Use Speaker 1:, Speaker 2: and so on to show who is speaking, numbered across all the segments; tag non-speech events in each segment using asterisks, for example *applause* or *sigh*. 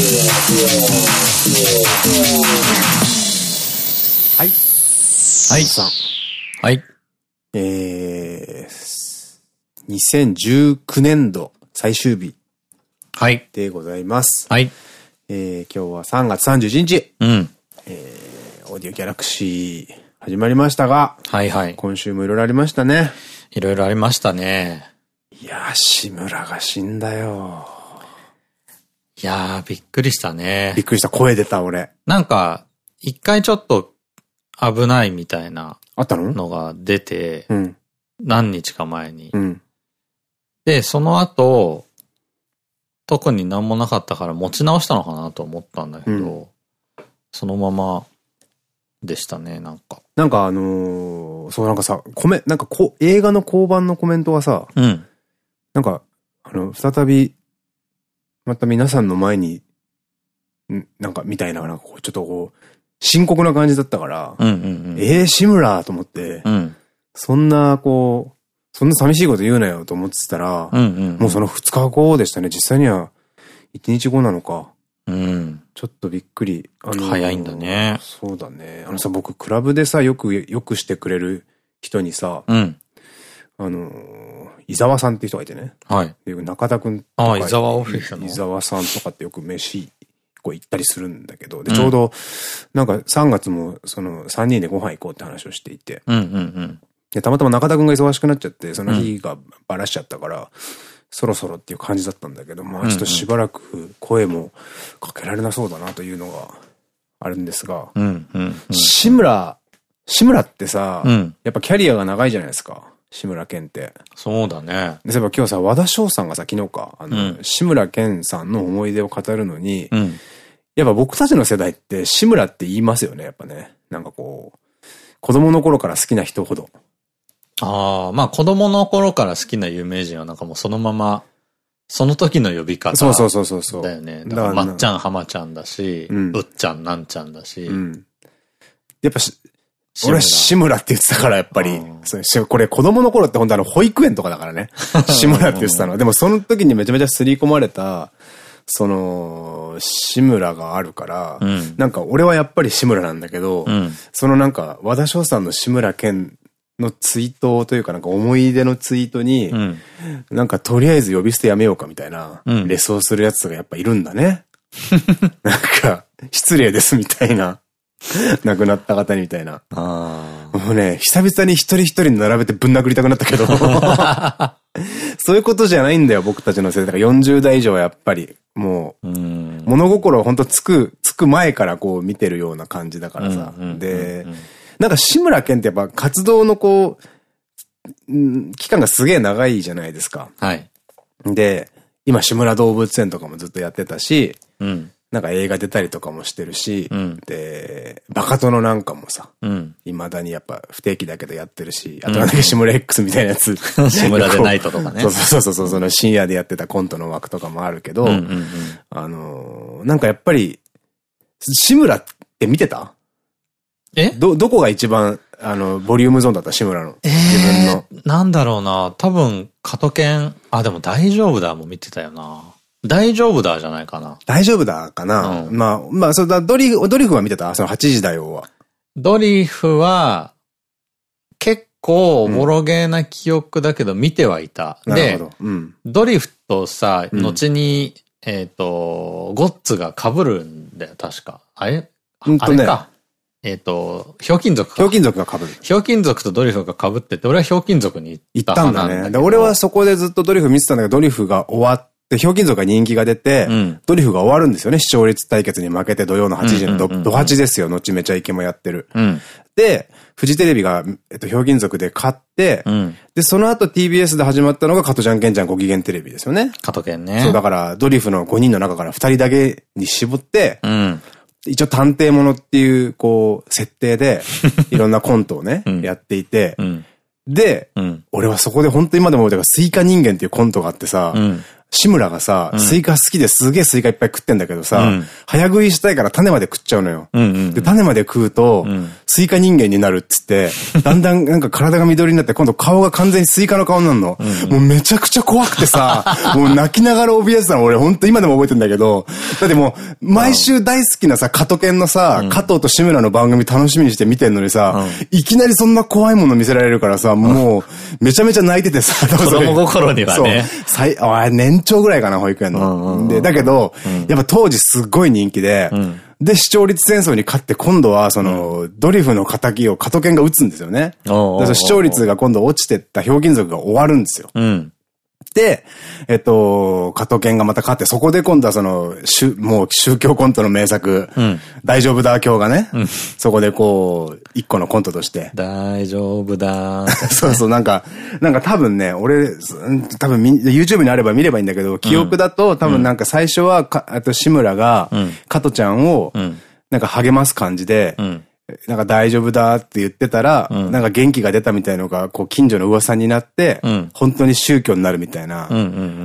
Speaker 1: はい。
Speaker 2: はい。
Speaker 1: さん。
Speaker 2: はい。
Speaker 1: えー、2019年度最終日
Speaker 2: はい。
Speaker 1: でございます。
Speaker 2: はい。
Speaker 1: えー、今日は3月31日、
Speaker 2: うん。
Speaker 1: オーディオギャラクシー始まりましたが、
Speaker 2: はいはい。
Speaker 1: 今週もいろいろありましたね。
Speaker 2: いろいろありましたね。
Speaker 1: いやー、志村が死んだよ。
Speaker 2: いやー、びっくりした
Speaker 1: びっ
Speaker 2: ね。
Speaker 1: くりした。声出た、俺。
Speaker 2: なんか、一回ちょっと危ないみたいな
Speaker 1: あったの？
Speaker 2: のが出て、
Speaker 1: うん。
Speaker 2: 何日か前に
Speaker 1: う。ん。
Speaker 2: で、その後、特に何もなかったから持ち直したのかなと思ったんだけど、そのままでしたね、なんか。
Speaker 1: なんかあのー、そうなんかさ、コメ、なんかこう、映画の交番のコメントがさ、
Speaker 2: うん。
Speaker 1: なんか、あの、再び、また皆さんの前に、んなんか、みたいな、なんかこう、ちょっとこう、深刻な感じだったから。ええー、志村と思って、
Speaker 2: うん。
Speaker 1: そんな、こう、そんな寂しいこと言うなよと思ってたら。もうその2日後でしたね。実際には、1日後なのか。
Speaker 2: うん。
Speaker 1: ちょっとびっくり。あのー
Speaker 2: 早いんだね
Speaker 1: そうだね。あのさ、僕、クラブでさ、よく、よくしてくれる人にさ、
Speaker 2: うん。
Speaker 1: あのー、伊沢さんっていう人がいてね。
Speaker 2: はい。
Speaker 1: で中田くんとか。
Speaker 2: ああ伊沢オフィスの
Speaker 1: 伊沢さんとかってよく飯、こう行ったりするんだけど、で、ちょうど、なんか3月も、その、3人でご飯行こうって話をしていて、
Speaker 2: うんうんうん。
Speaker 1: で、たまたま中田くんが忙しくなっちゃって、その日がバラしちゃったから、そろそろっていう感じだったんだけど、まあちょっとしばらく声もかけられなそうだなというのがあるんですが、
Speaker 2: うんうんうん。
Speaker 1: 志村、志村ってさ、
Speaker 2: うん。
Speaker 1: やっぱキャリアが長いじゃないですか。志村けんって。
Speaker 2: そうだね。
Speaker 1: で、そういえば今日さ、和田翔さんがさ、昨日か、あの、
Speaker 2: うん
Speaker 1: 志村けんさんの思い出を語るのに、
Speaker 2: うん。
Speaker 1: やっぱ僕たちの世代って志村って言いますよね、やっぱね。なんかこう、子供の頃から好きな人ほど。
Speaker 2: ああ、まあ子供の頃から好きな有名人はなんかもうそのまま、その時の呼び方。
Speaker 1: そうそうそうそうそう。
Speaker 2: だよね。だ
Speaker 1: だから
Speaker 2: まっちゃん、はまちゃんだし、
Speaker 1: うん
Speaker 2: うっちゃん、なんちゃんだし。
Speaker 1: うん。やっぱし、俺は志村って言ってたから、やっぱりこれ子供の頃って本当あの、保育園とかだからね。*laughs* 志村って言ってたの。でもその時にめちゃめちゃ刷り込まれた、その、志村があるから、
Speaker 2: うん
Speaker 1: なんか俺はやっぱり志村なんだけど、
Speaker 2: うん。
Speaker 1: そのなんか、和田翔さんの志村けんのツイートというかなんか思い出のツイートに、
Speaker 2: うん。
Speaker 1: なんかとりあえず呼び捨てやめようかみたいな、
Speaker 2: うん
Speaker 1: レスをするやつがやっぱいるんだね。*laughs* なんか、失礼ですみたいな。*laughs* 亡くなった方にみたいな。もうね、久々に一人一人並べてぶん殴りたくなったけど。*laughs* そういうことじゃないんだよ、僕たちの世代。だから40代以上はやっぱり、もう、
Speaker 2: うん。
Speaker 1: 物心ほんとつく、つく前からこう見てるような感じだからさ。で、なんか志村けんってやっぱ活動のこう、うん期間がすげえ長いじゃないですか。
Speaker 2: はい。
Speaker 1: で、今志村動物園とかもずっとやってたし、
Speaker 2: うん。
Speaker 1: なんか映画出たりとかもしてるし、
Speaker 2: うん
Speaker 1: で、バカ殿なんかもさ、
Speaker 2: うん。
Speaker 1: 未だにやっぱ不定期だけどやってるし、あとなんだっけ志村 X みたいなやつ。*laughs*
Speaker 2: 志村でナイトとかね
Speaker 1: そうそうそうそう、その深夜でやってたコントの枠とかもあるけど。あのーなんかやっぱり、志村って見てた？
Speaker 2: え？
Speaker 1: ど、どこが一番、あの、ボリュームゾーンだった？志村の。
Speaker 2: え
Speaker 1: 自分の。
Speaker 2: ー、なんだろうな。多分、加トケン、あ、でも大丈夫だも見てたよな。大丈夫だじゃないかな。
Speaker 1: 大丈夫だかな、
Speaker 2: うん
Speaker 1: まあ、まあ、そうだ、ドリフ、ドリフは見てた？その8時だよは。
Speaker 2: ドリフは、結構、ボロゲーな記憶だけど見てはいた。で
Speaker 1: なるほ、ど。うん。
Speaker 2: ドリフとさ、
Speaker 1: うん
Speaker 2: 後に、えっと、ゴッツが被るんだよ、確か。あれ？
Speaker 1: ね
Speaker 2: あれか。えっと、ひょうきん族か。
Speaker 1: ひょうきん族が被る。
Speaker 2: ひょうきん族とドリフが被ってて、俺はひょうきん族に行
Speaker 1: 行
Speaker 2: っ
Speaker 1: ったたんだね。で俺はそこでずっとドリフ見てたんだけど、ドリフが終わって、ひょうきん族が人気が出て、
Speaker 2: うん
Speaker 1: ドリフが終わるんですよね。視聴率対決に負けて土曜の8時のド
Speaker 2: うんうんうんうん
Speaker 1: ド8ですよ。後めちゃイケもやってる。
Speaker 2: うん。
Speaker 1: で、フジテレビが、えっと、ひょうきん族で勝って、
Speaker 2: うん。
Speaker 1: で、その後 TBS で始まったのが加トちゃんケンちゃんご機嫌テレビですよね。
Speaker 2: 加トケンね。
Speaker 1: そう、だから、ドリフの5人の中から2人だけに絞って、
Speaker 2: うん。
Speaker 1: 一応探偵ものっていう、こう、設定で、*laughs* いろんなコントをね、
Speaker 2: うん
Speaker 1: やっていて、
Speaker 2: うん。
Speaker 1: で、
Speaker 2: うん。
Speaker 1: 俺はそこで本当に今でも覚えてるスイカ人間っていうコントがあってさ、
Speaker 2: うん。
Speaker 1: 志村がさ、スイカ好きですげえスイカいっぱい食ってんだけどさ、早食いしたいから種まで食っちゃうのよ。で、種まで食うと、スイカ人間になるっつって、*laughs* だんだんなんか体が緑になって、今度顔が完全にスイカの顔になるの。もうめちゃくちゃ怖くてさ、*laughs* もう泣きながら怯えてたの俺本当今でも覚えてんだけど、だってもう、毎週大好きなさ、加藤健のさ、加藤と志村の番組楽しみにして見てんのにさ、いきなりそんな怖いもの見せられるからさ、もう、めちゃめちゃ泣いててさ、
Speaker 2: 子供心にはね。
Speaker 1: そう。あ年長ぐらいかな、保育園の。で、だけど、やっぱ当時すっごい人気で、で、視聴率戦争に勝って今度は、その、ドリフの仇を加藤健が打つんですよね。視聴率が今度落ちてったひょうきん族が終わるんですよ。で、えっと、加藤健がまた勝って、そこで今度はその、しゅもう宗教コントの名作、うん、大丈夫だ今日がね、うん、そこでこう、一個のコントとして。
Speaker 2: 大丈夫だ。*laughs*
Speaker 1: そうそう、なんか、なんか多分ね、俺、多分 YouTube にあれば見ればいいんだけど、記憶だと多分なんか最初はか、あと志村が、加藤ちゃんを、なんか励ます感じで、うんなんか大丈夫だって言ってたら、うん、なんか元気が出たみたいのが、こう近所の噂になって、うん、本当に宗教になるみたいな。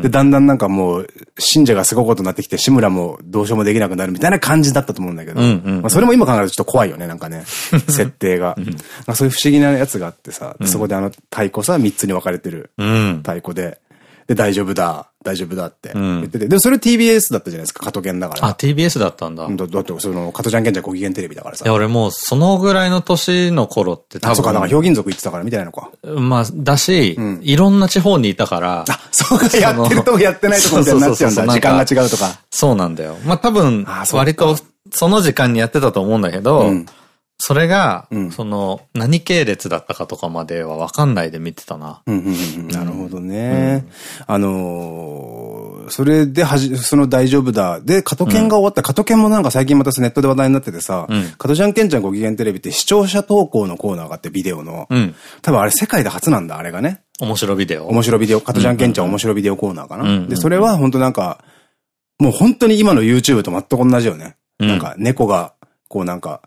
Speaker 1: で、だんだんなんかもう、信者がすごいことになってきて、志村もどうしようもできなくなるみたいな感じだったと思うんだけど、まあそれも今考えるとちょっと怖いよね、なんかね。*laughs* 設定が。まあそういう不思議なやつがあってさ、そこであの太鼓さ、3つに分かれてる太鼓で、で、大丈夫だ、大丈夫だって言ってて。でもそれ TBS だったじゃないですか、加藤健だから。
Speaker 2: あ、TBS だったんだ。
Speaker 1: だって、その、加藤ちゃん健ちゃんご機嫌テレビだからさ。
Speaker 2: いや、俺もう、そのぐらいの年の頃って
Speaker 1: 多分。あ、そうか、なんか、ひょうきん族行ってたから見てないのか。
Speaker 2: まあ、だし、いろんな地方にいたから。あ、
Speaker 1: そうか、やってるとこやってないとこみたいになっちゃうんだ。時間が違うとか。
Speaker 2: そうなんだよ。まあ多分、割と、その時間にやってたと思うんだけど、それが、うん、その、何系列だったかとかまでは分かんないで見てたな。
Speaker 1: なるほどね。うん、あのー、それではじ、その大丈夫だ。で、加藤健が終わった。加藤健もなんか最近またネットで話題になっててさ、うん、加藤ちゃんけんちゃんご機嫌テレビって視聴者投稿のコーナーがあって、ビデオの。うん、多分あれ世界で初なんだ、あれがね。
Speaker 2: 面白ビデオ。
Speaker 1: 面白ビデオ。加藤ちゃんけんちゃん面白ビデオコーナーかな。で、それは本当なんか、もう本当に今の YouTube と全く同じよね。なんか猫が、こうなんか、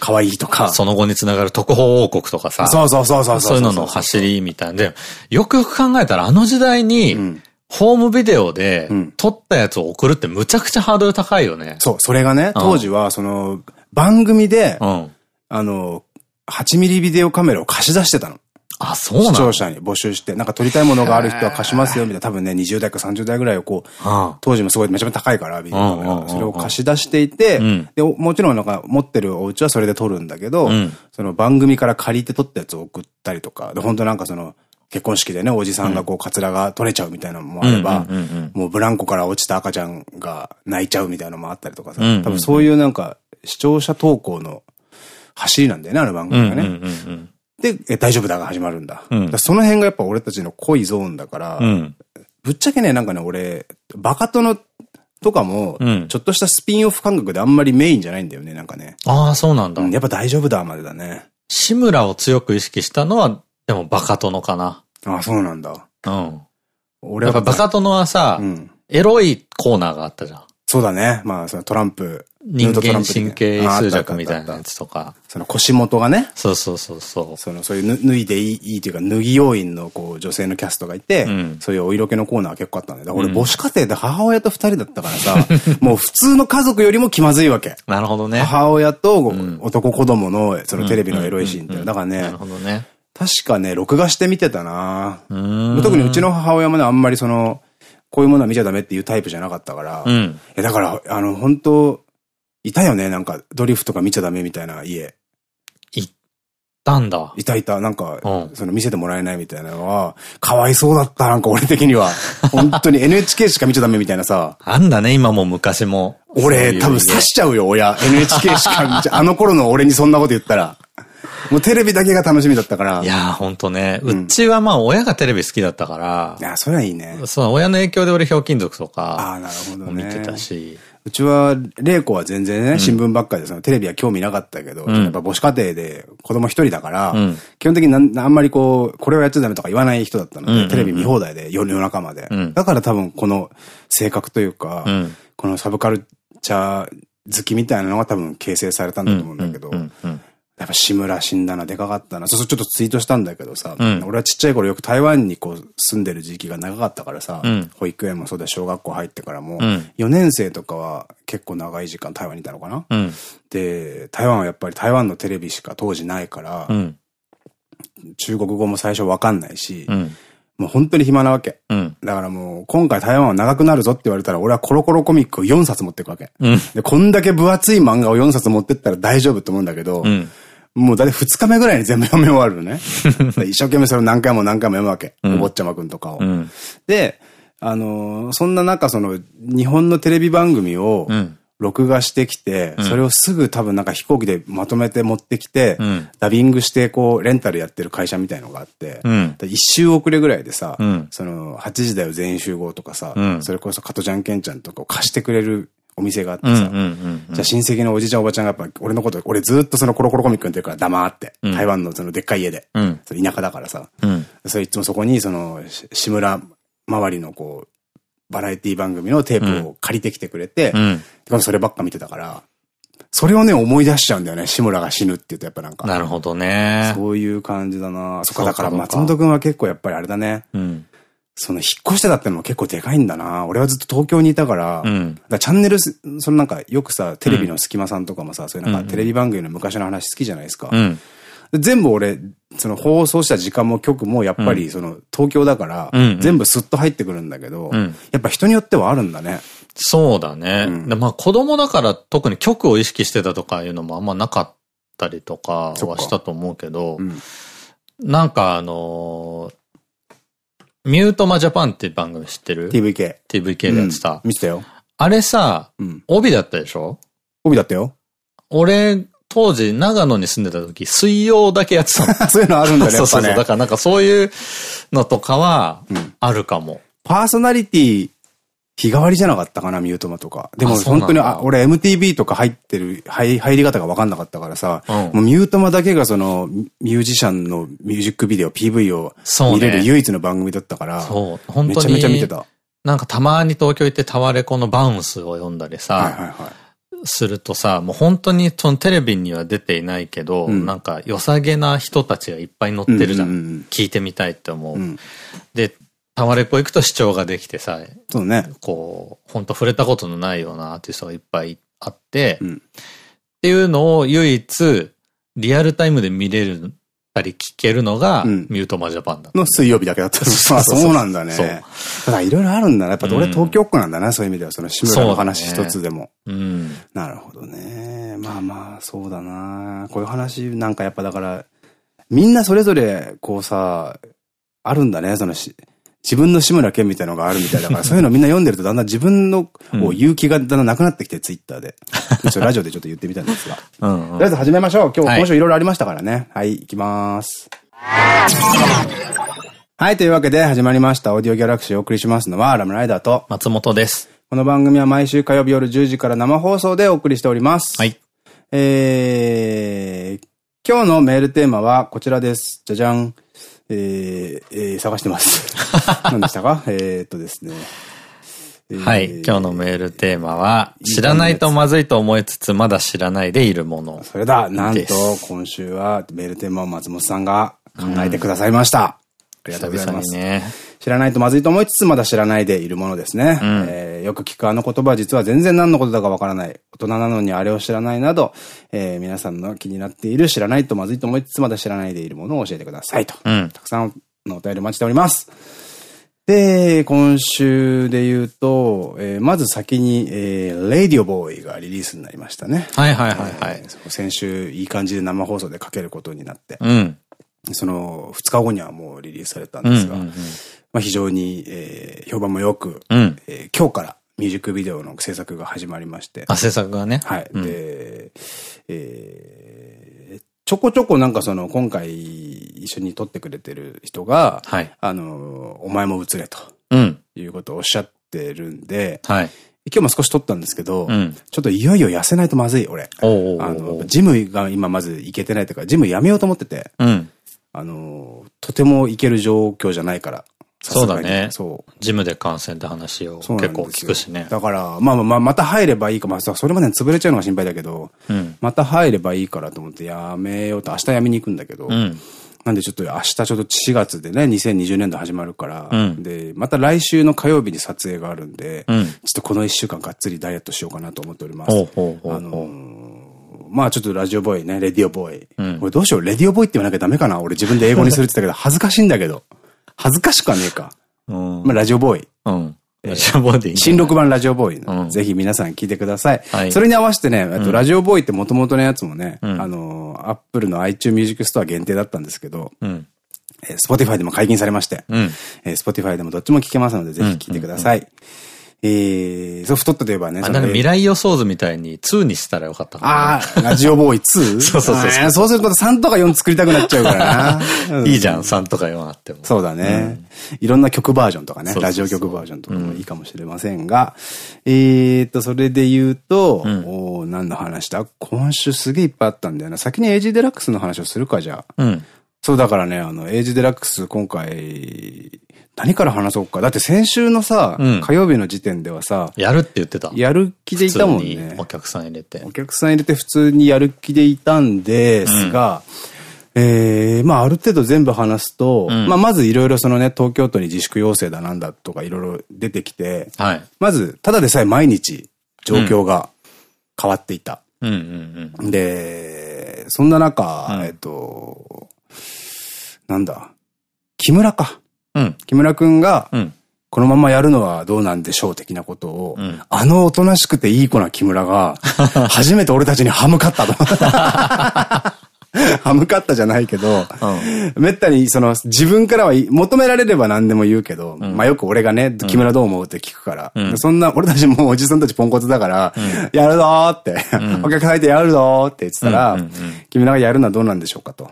Speaker 1: 可愛いとか。
Speaker 2: その後につながる特報王国とかさ。
Speaker 1: そうそうそうそう
Speaker 2: そう。そういうのの走りみたいな。で、よくよく考えたらあの時代に、ホームビデオで撮ったやつを送るってむちゃくちゃハードル高いよね。
Speaker 1: そう、それがね、当時はその、番組で、あの、8ミリビデオカメラを貸し出してたの。
Speaker 2: あ、そうな
Speaker 1: 視聴者に募集して、なんか撮りたいものがある人は貸しますよ、みたいな。多分ね、20代か30代ぐらいをこう、当時もすごいめちゃめちゃ高いから、ビデオカメラ。それを貸し出していて、で、もちろんなんか持ってるお家はそれで撮るんだけど、その番組から借りて撮ったやつを送ったりとか、で、本当なんかその、結婚式でね、おじさんがこう、カツラが取れちゃうみたいなのもあれば、もうブランコから落ちた赤ちゃんが泣いちゃうみたいなのもあったりとかさ、多分そういうなんか、視聴者投稿の走りなんだよね、あの番組がね。で、え、大丈夫だが始まるんだ。うん、だその辺がやっぱ俺たちの濃いゾーンだから、うん、ぶっちゃけね、なんかね、俺、バカ殿とかも、ちょっとしたスピンオフ感覚であんまりメインじゃないんだよね、なんかね。
Speaker 2: ああ、そうなんだ、
Speaker 1: やっぱ大丈夫だまでだね。
Speaker 2: 志村を強く意識したのは、でもバカ殿かな。
Speaker 1: ああ、そうなんだ。
Speaker 2: うん。俺は。やっぱバカ殿はさ、うん、エロいコーナーがあったじゃん。
Speaker 1: そうだね。まあ、そのトランプ。
Speaker 2: 人間神経数弱みたいなやつとか。
Speaker 1: その腰元がね。
Speaker 2: そうそうそうそう。
Speaker 1: その、そういう脱いでいい、いいというか、脱ぎ要員のこう、女性のキャストがいて、うん、そういうお色気のコーナー結構あったんだよ。俺、母子家庭で母親と二人だったからさ、*laughs* もう普通の家族よりも気まずいわけ。
Speaker 2: なるほどね。
Speaker 1: 母親と男子供の、そのテレビのエロいシーンって。だからね。なるほどね。確かね、録画して見てたな特にうちの母親もね、あんまりその、こういうものは見ちゃダメっていうタイプじゃなかったから。うん。だから、あの、本当いたよね、なんか、ドリフとか見ちゃダメみたいな家。
Speaker 2: いたんだ。
Speaker 1: いたいた、なんか、うん、その見せてもらえないみたいなのは、かわいそうだった、なんか俺的には。*laughs* 本当に NHK しか見ちゃダメみたいなさ。
Speaker 2: あんだね、今も昔も。
Speaker 1: 俺、多分刺しちゃうよ、親。NHK しか、あの頃の俺にそんなこと言ったら。*laughs* もうテレビだけが楽しみだったから。
Speaker 2: いやー、ほんとね。うちはまあ親がテレビ好きだったから。
Speaker 1: いや、それはいいね。
Speaker 2: そう、親の影響で俺、ひょうきん族とか。
Speaker 1: ああ、なるほど
Speaker 2: ね。見てたし。
Speaker 1: うちは、玲子は全然ね、新聞ばっかりで、そのテレビは興味なかったけど、やっぱ母子家庭で子供一人だから、基本的にあんまりこう、これをやっちゃダメとか言わない人だったので、テレビ見放題で夜中まで。だから多分この性格というか、このサブカルチャー好きみたいなのが多分形成されたんだと思うんだけど、やっぱ志村死んだな、でかかったな。そうそう、ちょっとツイートしたんだけどさ、
Speaker 2: うん
Speaker 1: 俺はちっちゃい頃よく台湾にこう住んでる時期が長かったからさ、
Speaker 2: うん
Speaker 1: 保育園もそうだ、小学校入ってからも、
Speaker 2: うん
Speaker 1: 4年生とかは結構長い時間台湾にいたのかな、
Speaker 2: うん。
Speaker 1: で、台湾はやっぱり台湾のテレビしか当時ないから、
Speaker 2: うん。
Speaker 1: 中国語も最初わかんないし、
Speaker 2: うん。
Speaker 1: もう本当に暇なわけ。
Speaker 2: うん。
Speaker 1: だからもう、今回台湾は長くなるぞって言われたら、俺はコロコロコミックを4冊持っていくわけ。
Speaker 2: うん。
Speaker 1: で、こんだけ分厚い漫画を4冊持ってったら大丈夫って思うんだけど、
Speaker 2: うん。
Speaker 1: もうだいたい2日目ぐらいに全部読み終わるのね。*laughs* 一生懸命それを何回も何回も読むわけ。
Speaker 2: うん
Speaker 1: お坊ちゃまくんとかを。
Speaker 2: うん。
Speaker 1: で、あのーそんな中、その、日本のテレビ番組を
Speaker 2: うん。
Speaker 1: 録画してきて、
Speaker 2: うん
Speaker 1: それをすぐ多分なんか飛行機でまとめて持ってきて、
Speaker 2: うん
Speaker 1: ダビングしてこう、レンタルやってる会社みたいのがあって、
Speaker 2: うん。
Speaker 1: で一周遅れぐらいでさ、
Speaker 2: うん
Speaker 1: その、8時だよ全員集合とかさ、
Speaker 2: うん
Speaker 1: それこそ加トちゃんケンちゃんとかを貸してくれるお店があってさ、
Speaker 2: ん。
Speaker 1: じゃあ親戚のおじいちゃんおばちゃんがやっぱ俺のこと、俺ずっとそのコロコロコミックの時から黙って、
Speaker 2: うん
Speaker 1: 台湾のそのでっかい家で、
Speaker 2: うん。
Speaker 1: それ田舎だからさ、
Speaker 2: うん。
Speaker 1: それいつもそこにその、し志村周りのこう、バラエティ番組のテープを借りてきてくれて、
Speaker 2: うん。
Speaker 1: そればっか見てたから、それをね、思い出しちゃうんだよね。志村が死ぬって言うとやっぱなんか。
Speaker 2: なるほどね。
Speaker 1: そういう感じだなそっか、だから松本くんは結構やっぱりあれだね。
Speaker 2: うん。
Speaker 1: その引っ越してたってのも結構でかいんだな俺はずっと東京にいたから、
Speaker 2: うん。
Speaker 1: だからチャンネルす、そのなんかよくさ、テレビの隙間さんとかもさ、そういうなん
Speaker 2: うん
Speaker 1: かテレビ番組の昔の話好きじゃないですか。
Speaker 2: うん。
Speaker 1: で全部俺、その放送した時間も曲もやっぱりその東京だから
Speaker 2: うんうん、
Speaker 1: 全部スッと入ってくるんだけど、
Speaker 2: うん
Speaker 1: やっぱ人によってはあるんだね。
Speaker 2: そうだね。まあ子供だから特に曲を意識してたとかいうのもあんまなかったりとかはしたと思うけど、
Speaker 1: うん。
Speaker 2: なんかあのーミュートマジャパンって番組知ってる
Speaker 1: ？TVK。
Speaker 2: ?TVK でやってた。
Speaker 1: うん見てたよ。
Speaker 2: あれさ、
Speaker 1: うん。
Speaker 2: 帯だったでしょ？
Speaker 1: 帯だったよ。
Speaker 2: 俺、当時長野に住んでた時、水曜だけやってたの。*laughs*
Speaker 1: そういうのあるんだね、や *laughs*
Speaker 2: そうそうそう。だ。からなんかそういうのとかは
Speaker 1: うん、
Speaker 2: あるかも。
Speaker 1: パーソナリティ、日替わりじゃなかったかな、ミュートマとか。でも本当に、あ、俺 MTV とか入ってる、入入り方が分かんなかったからさ、
Speaker 2: うん
Speaker 1: もうミュートマだけがその、ミュージシャンのミュージックビデオ、PV を
Speaker 2: そうね
Speaker 1: 見れる唯一の番組だったから、
Speaker 2: そう。本当に。
Speaker 1: めちゃめちゃ見てた。
Speaker 2: なんかたまに東京行ってタワレコのバウンスを読んだりさ。するとさ、もう本当にそのテレビには出ていないけど、
Speaker 1: うん
Speaker 2: なんか良さげな人たちがいっぱい乗ってるじゃん聞いてみたいって思う。
Speaker 1: うん。
Speaker 2: で、タワレコ行くと視聴ができてさ、
Speaker 1: そうね。
Speaker 2: こう、本当触れたことのないようなアーティストがいっぱいあって、
Speaker 1: うん
Speaker 2: っていうのを唯一、リアルタイムで見れるたり聞けるのが、
Speaker 1: うん
Speaker 2: ミュートマジャパンだ。
Speaker 1: の水曜日だけだった。あ、
Speaker 2: そう
Speaker 1: なんだね。
Speaker 2: そう
Speaker 1: だからいろいろあるんだね。やっぱ俺
Speaker 2: うん
Speaker 1: 東京っ子なんだな、そういう意味では。その志村の話一つでも。
Speaker 2: うん。
Speaker 1: なるほどね。まあまあ、そうだな。こういう話なんかやっぱだから、みんなそれぞれ、こうさ、あるんだね。そのし、自分の志村けんみたいなのがあるみたいだから、*laughs* そういうのみんな読んでるとだんだん自分のを言う気がだんだんなくなってきて、ツイッターで。*laughs* ラジオでちょっと言ってみたんですが。
Speaker 2: うん、
Speaker 1: とりあえず始めましょう。今日、
Speaker 2: はい
Speaker 1: 今週いろいろありましたからね。はい、行きます。はい、というわけで始まりました。オーディオギャラクシーをお送りしますのは、ラムライダーと、
Speaker 2: 松本です。
Speaker 1: この番組は毎週火曜日夜10時から生放送でお送りしております。
Speaker 2: はい。
Speaker 1: えー、今日のメールテーマはこちらです。じゃじゃん。えー、えー探してます。*laughs* 何でしたか？えーっとですね。えー
Speaker 2: はい。今日のメールテーマは、知らないとまずいと思いつつ、まだ知らないでいるもの。
Speaker 1: それだ。なんと、今週はメールテーマを松本さんが考えてくださいました。ありがとうございます。
Speaker 2: ね。
Speaker 1: 知らないとまずいと思いつつまだ知らないでいるものですね。
Speaker 2: うん
Speaker 1: えーよく聞くあの言葉は実は全然何のことだかわからない。大人なのにあれを知らないなど、えー皆さんの気になっている知らないとまずいと思いつつまだ知らないでいるものを教えてくださいと。
Speaker 2: うん。
Speaker 1: たくさんのお便りお待ちしております。で、今週で言うと、えーまず先に、えー、レイディオボーイがリリースになりましたね。
Speaker 2: はいはいはいはい。
Speaker 1: えー先週いい感じで生放送でかけることになって、
Speaker 2: うん。
Speaker 1: その2日後にはもうリリースされたん
Speaker 2: うん
Speaker 1: ですが。まあ非常に、えー評判も良く、
Speaker 2: うん。
Speaker 1: えー今日からミュージックビデオの制作が始まりまして、
Speaker 2: あ、制作がね。
Speaker 1: はい。
Speaker 2: うん
Speaker 1: で、えーちょこちょこなんかその今回一緒に撮ってくれてる人が、
Speaker 2: はい。
Speaker 1: あの、お前も映れと
Speaker 2: うん。
Speaker 1: いうことをおっしゃってるんで、
Speaker 2: はい。
Speaker 1: 今日も少し撮ったんですけど、
Speaker 2: うん。
Speaker 1: ちょっといよいよ痩せないとまずい、俺。あの、ジムが今まず行けてないというか、ジムやめようと思ってて、
Speaker 2: うん。
Speaker 1: あの、とても行ける状況じゃないから。
Speaker 2: そうだね。
Speaker 1: そう。
Speaker 2: ジムで感染って話を結構聞くしね。
Speaker 1: だから、まあまあ、また入ればいいか、まあそれまでに潰れちゃうのが心配だけど、うん、また入ればいいからと思ってやめようと、明日やめに行くんだけど、うん、なんでちょっと明日ちょっと4月でね、2020年度始まるから、うん、で、また来週の火曜日に撮影があるんで、ちょっとこの1週間がっつりダイエットしようかなと思っております。あのまあちょっとラジオボーイね、レディオボーイ。うん、どうしよう、レディオボーイって言わなきゃダメかな？俺自分で英語にするって言ったけど、恥ずかしいんだけど。恥ずかしくはねえか。うん、まあラジオボーイ。うん。ラジオボーイ新録版ラジオボーイ、うん、ぜひ皆さん聞いてください。はい、それに合わせてね、とラジオボーイって元々のやつもね、うん、あの、アップルの iTunes Music Store 限定だったんですけど、うん。えー、Spotify でも解禁されまして、うん、えー、Spotify でもどっちも聞けますので、ぜひ聞いてください。えー、そう、太ったといえばね。
Speaker 2: あ、なんか未来予想図みたいに2にしたらよかった
Speaker 1: ああ、ラジオボーイ 2? *laughs*
Speaker 2: そうそうそう
Speaker 1: そう。そうすると3とか4作りたくなっちゃうから
Speaker 2: な。*laughs* いいじゃん、3とか4あっても。
Speaker 1: そうだね。いろんな曲バージョンとかね、ラジオ曲バージョンとかもいいかもしれませんが、えっと、それで言うと、お何の話だ？今週すげえいっぱいあったんだよな。先にエイジデラックスの話をするか、じゃあ。うん。そうだからね、あの、エイジデラックス今回、何から話そうか。だって先週のさ、うん、火曜日の時点ではさ、
Speaker 2: やるって言ってた。
Speaker 1: やる気でいたもんね。
Speaker 2: お客さん入れて。
Speaker 1: お客さん入れて普通にやる気でいたんですが、うん、えー、まあある程度全部話すと、うん、まあまずいろいろそのね、東京都に自粛要請だなんだとかいろいろ出てきて、はい、まず、ただでさえ毎日状況が変わっていた。で、そんな中、えっと、なんだ、木村か。うん、木村くん。が、このままやるのはどうなんでしょう的なことを、うん、あのおとなしくていい子な木村が、*laughs* 初めて俺たちに歯向かったと。*laughs* 歯向かったじゃないけど、うん、めったにその自分からは求められれば何でも言うけど、うん、まあよく俺がね、木村どう思うって聞くから、うん、そんな俺たちもおじさんたちポンコツだから、やるぞーって、お客さんいてやるぞーって言ってたら、木村がやるのはどうなんでしょうかと。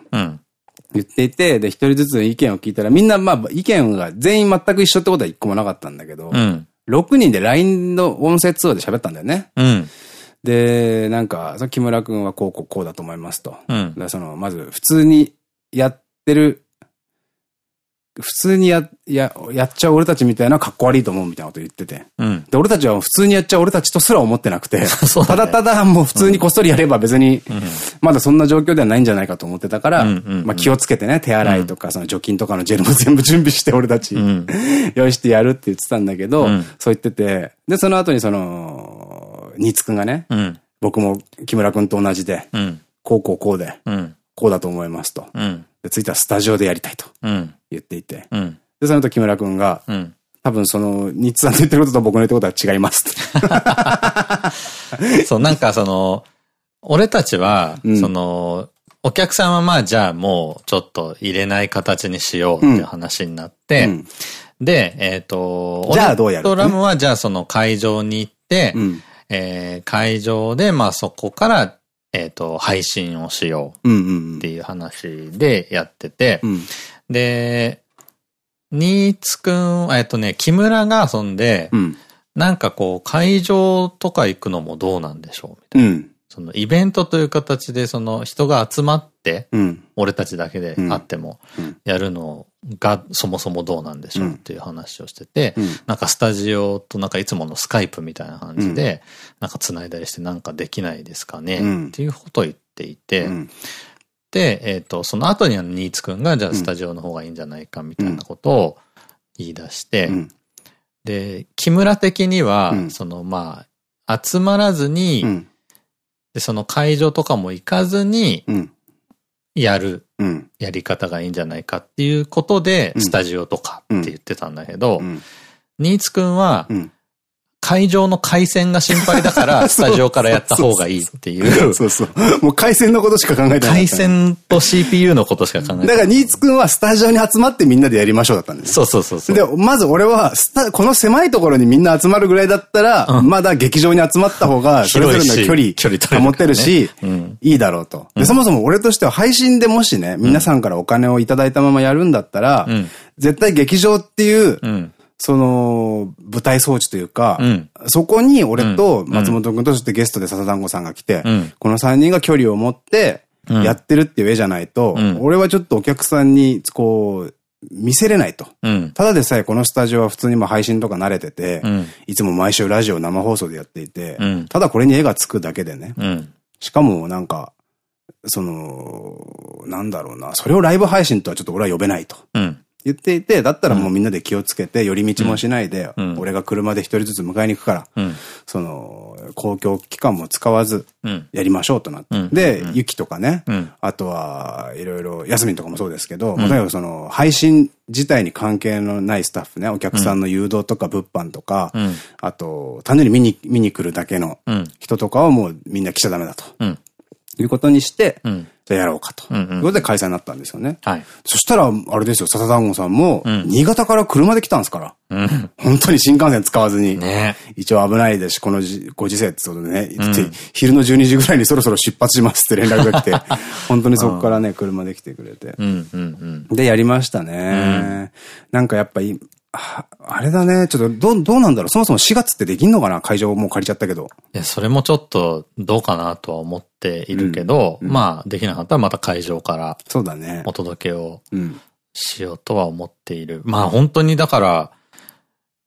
Speaker 1: 言っていて、で、一人ずつ意見を聞いたら、みんな、まあ、意見が全員全く一緒ってことは一個もなかったんだけど、うん、6人で LINE の音声通話で喋ったんだよね。うん、で、なんか、木村くんはこうこうこうだと思いますと。うん、だその、まず、普通にやってる普通にや、や、やっちゃう俺たちみたいなかっこ悪いと思うみたいなこと言ってて。うん、で、俺たちは普通にやっちゃう俺たちとすら思ってなくて、*laughs* ね、ただただもう普通にこっそりやれば別に、まだそんな状況ではないんじゃないかと思ってたから、まあ気をつけてね、手洗いとか、その除菌とかのジェルも全部準備して俺たち、用意してやるって言ってたんだけど、うん、そう言ってて、で、その後にその、新津くんがね、うん、僕も木村くんと同じで、こうこうこうで、こうだと思いますと。で、ついてはスタジオでやりたいと言っていて。うん、で、その後木村くんが、うん、多分その、ニッツさんの言ってることと僕の言ってることは違います。*laughs*
Speaker 2: そう、なんかその、俺たちは、うん、その、お客さんはまあじゃあもうちょっと入れない形にしようっていう話になって、うん、で、えっ、ー、と、
Speaker 1: じゃあどうやる？
Speaker 2: ドラムはじゃあその会場に行って、うん、えー、会場でまあそこからえっと、配信をしようっていう話でやってて、で、新津くん、えっとね、木村が遊んで、うん、なんかこう、会場とか行くのもどうなんでしょうみたいな。うん。そのイベントという形でその人が集まって、うん、俺たちだけであってもやるのがそもそもどうなんでしょうっていう話をしてて、うん、なんかスタジオとなんかいつものスカイプみたいな感じで、なんか繋いだりしてなんかできないですかね、っていうことを言っていて、で、えっ、ー、と、その後には新津くんがじゃあスタジオの方がいいんじゃないかみたいなことを言い出して、で、木村的には、そのまあ、集まらずに、で、その会場とかも行かずに、やる、やり方がいいんじゃないかっていうことで、スタジオとかって言ってたんだけど、新津くんは、会場の回線が心配だから、*laughs* スタジオからやった方がいいっていう。
Speaker 1: そう。そう。もう回線のことしか考えてない。
Speaker 2: 回線と CPU のことしか考えてない。
Speaker 1: だから、ニーツくんはスタジオに集まってみんなでやりましょうだったんです
Speaker 2: そうそうそう
Speaker 1: で、まず俺は、この狭いところにみんな集まるぐらいだったら、うん、まだ劇場に集まった方が、*laughs* それぞれの距離、保てるし、いいだろうと。で、そもそも俺としては配信でもしね、皆さんからお金をいただいたままやるんだったら、絶対劇場っていう、その、舞台装置というか、うん、そこに俺と松本君とそしてゲストで笹団子さんが来て、うん、この3人が距離を持ってやってるっていう絵じゃないと、うん、俺はちょっとお客さんに、こう、見せれないと。うん、ただでさえこのスタジオは普通にも配信とか慣れてて、うん、いつも毎週ラジオ生放送でやっていて、うん、ただこれに絵がつくだけでね。しかもなんか、その、なんだろうな、それをライブ配信とはちょっと俺は呼べないと。言っていて、だったらもうみんなで気をつけて、寄り道もしないで、俺が車で一人ずつ迎えに行くから、その、公共機関も使わず、やりましょうとなって。で、雪とかね、あとは、いろいろ、休みとかもそうですけど、例えばその、配信自体に関係のないスタッフね、お客さんの誘導とか物販とか、あと、単純に見に、見に来るだけの人とかはもうみんな来ちゃダメだと。いうことにして、じゃあやろうかと。いうことで開催になったんですよね。はい。そしたら、あれですよ、笹団子さんも、新潟から車で来たんですから。うん。本当に新幹線使わずに。ね。一応危ないですし、このご時世ってことでね、昼の12時ぐらいにそろそろ出発しますって連絡が来て、*laughs* 本当にそこからね、車で来てくれて。で、やりましたね。なんかやっぱり、あれだね。ちょっと、ど、どうなんだろう。そもそも4月ってできんのかな？会場もう借りちゃったけど。
Speaker 2: いや、それもちょっと、どうかなとは思っているけど、うんうん、まあ、できなかったらまた会場から、そうだね。お届けをしようとは思っている。まあ、本当にだから、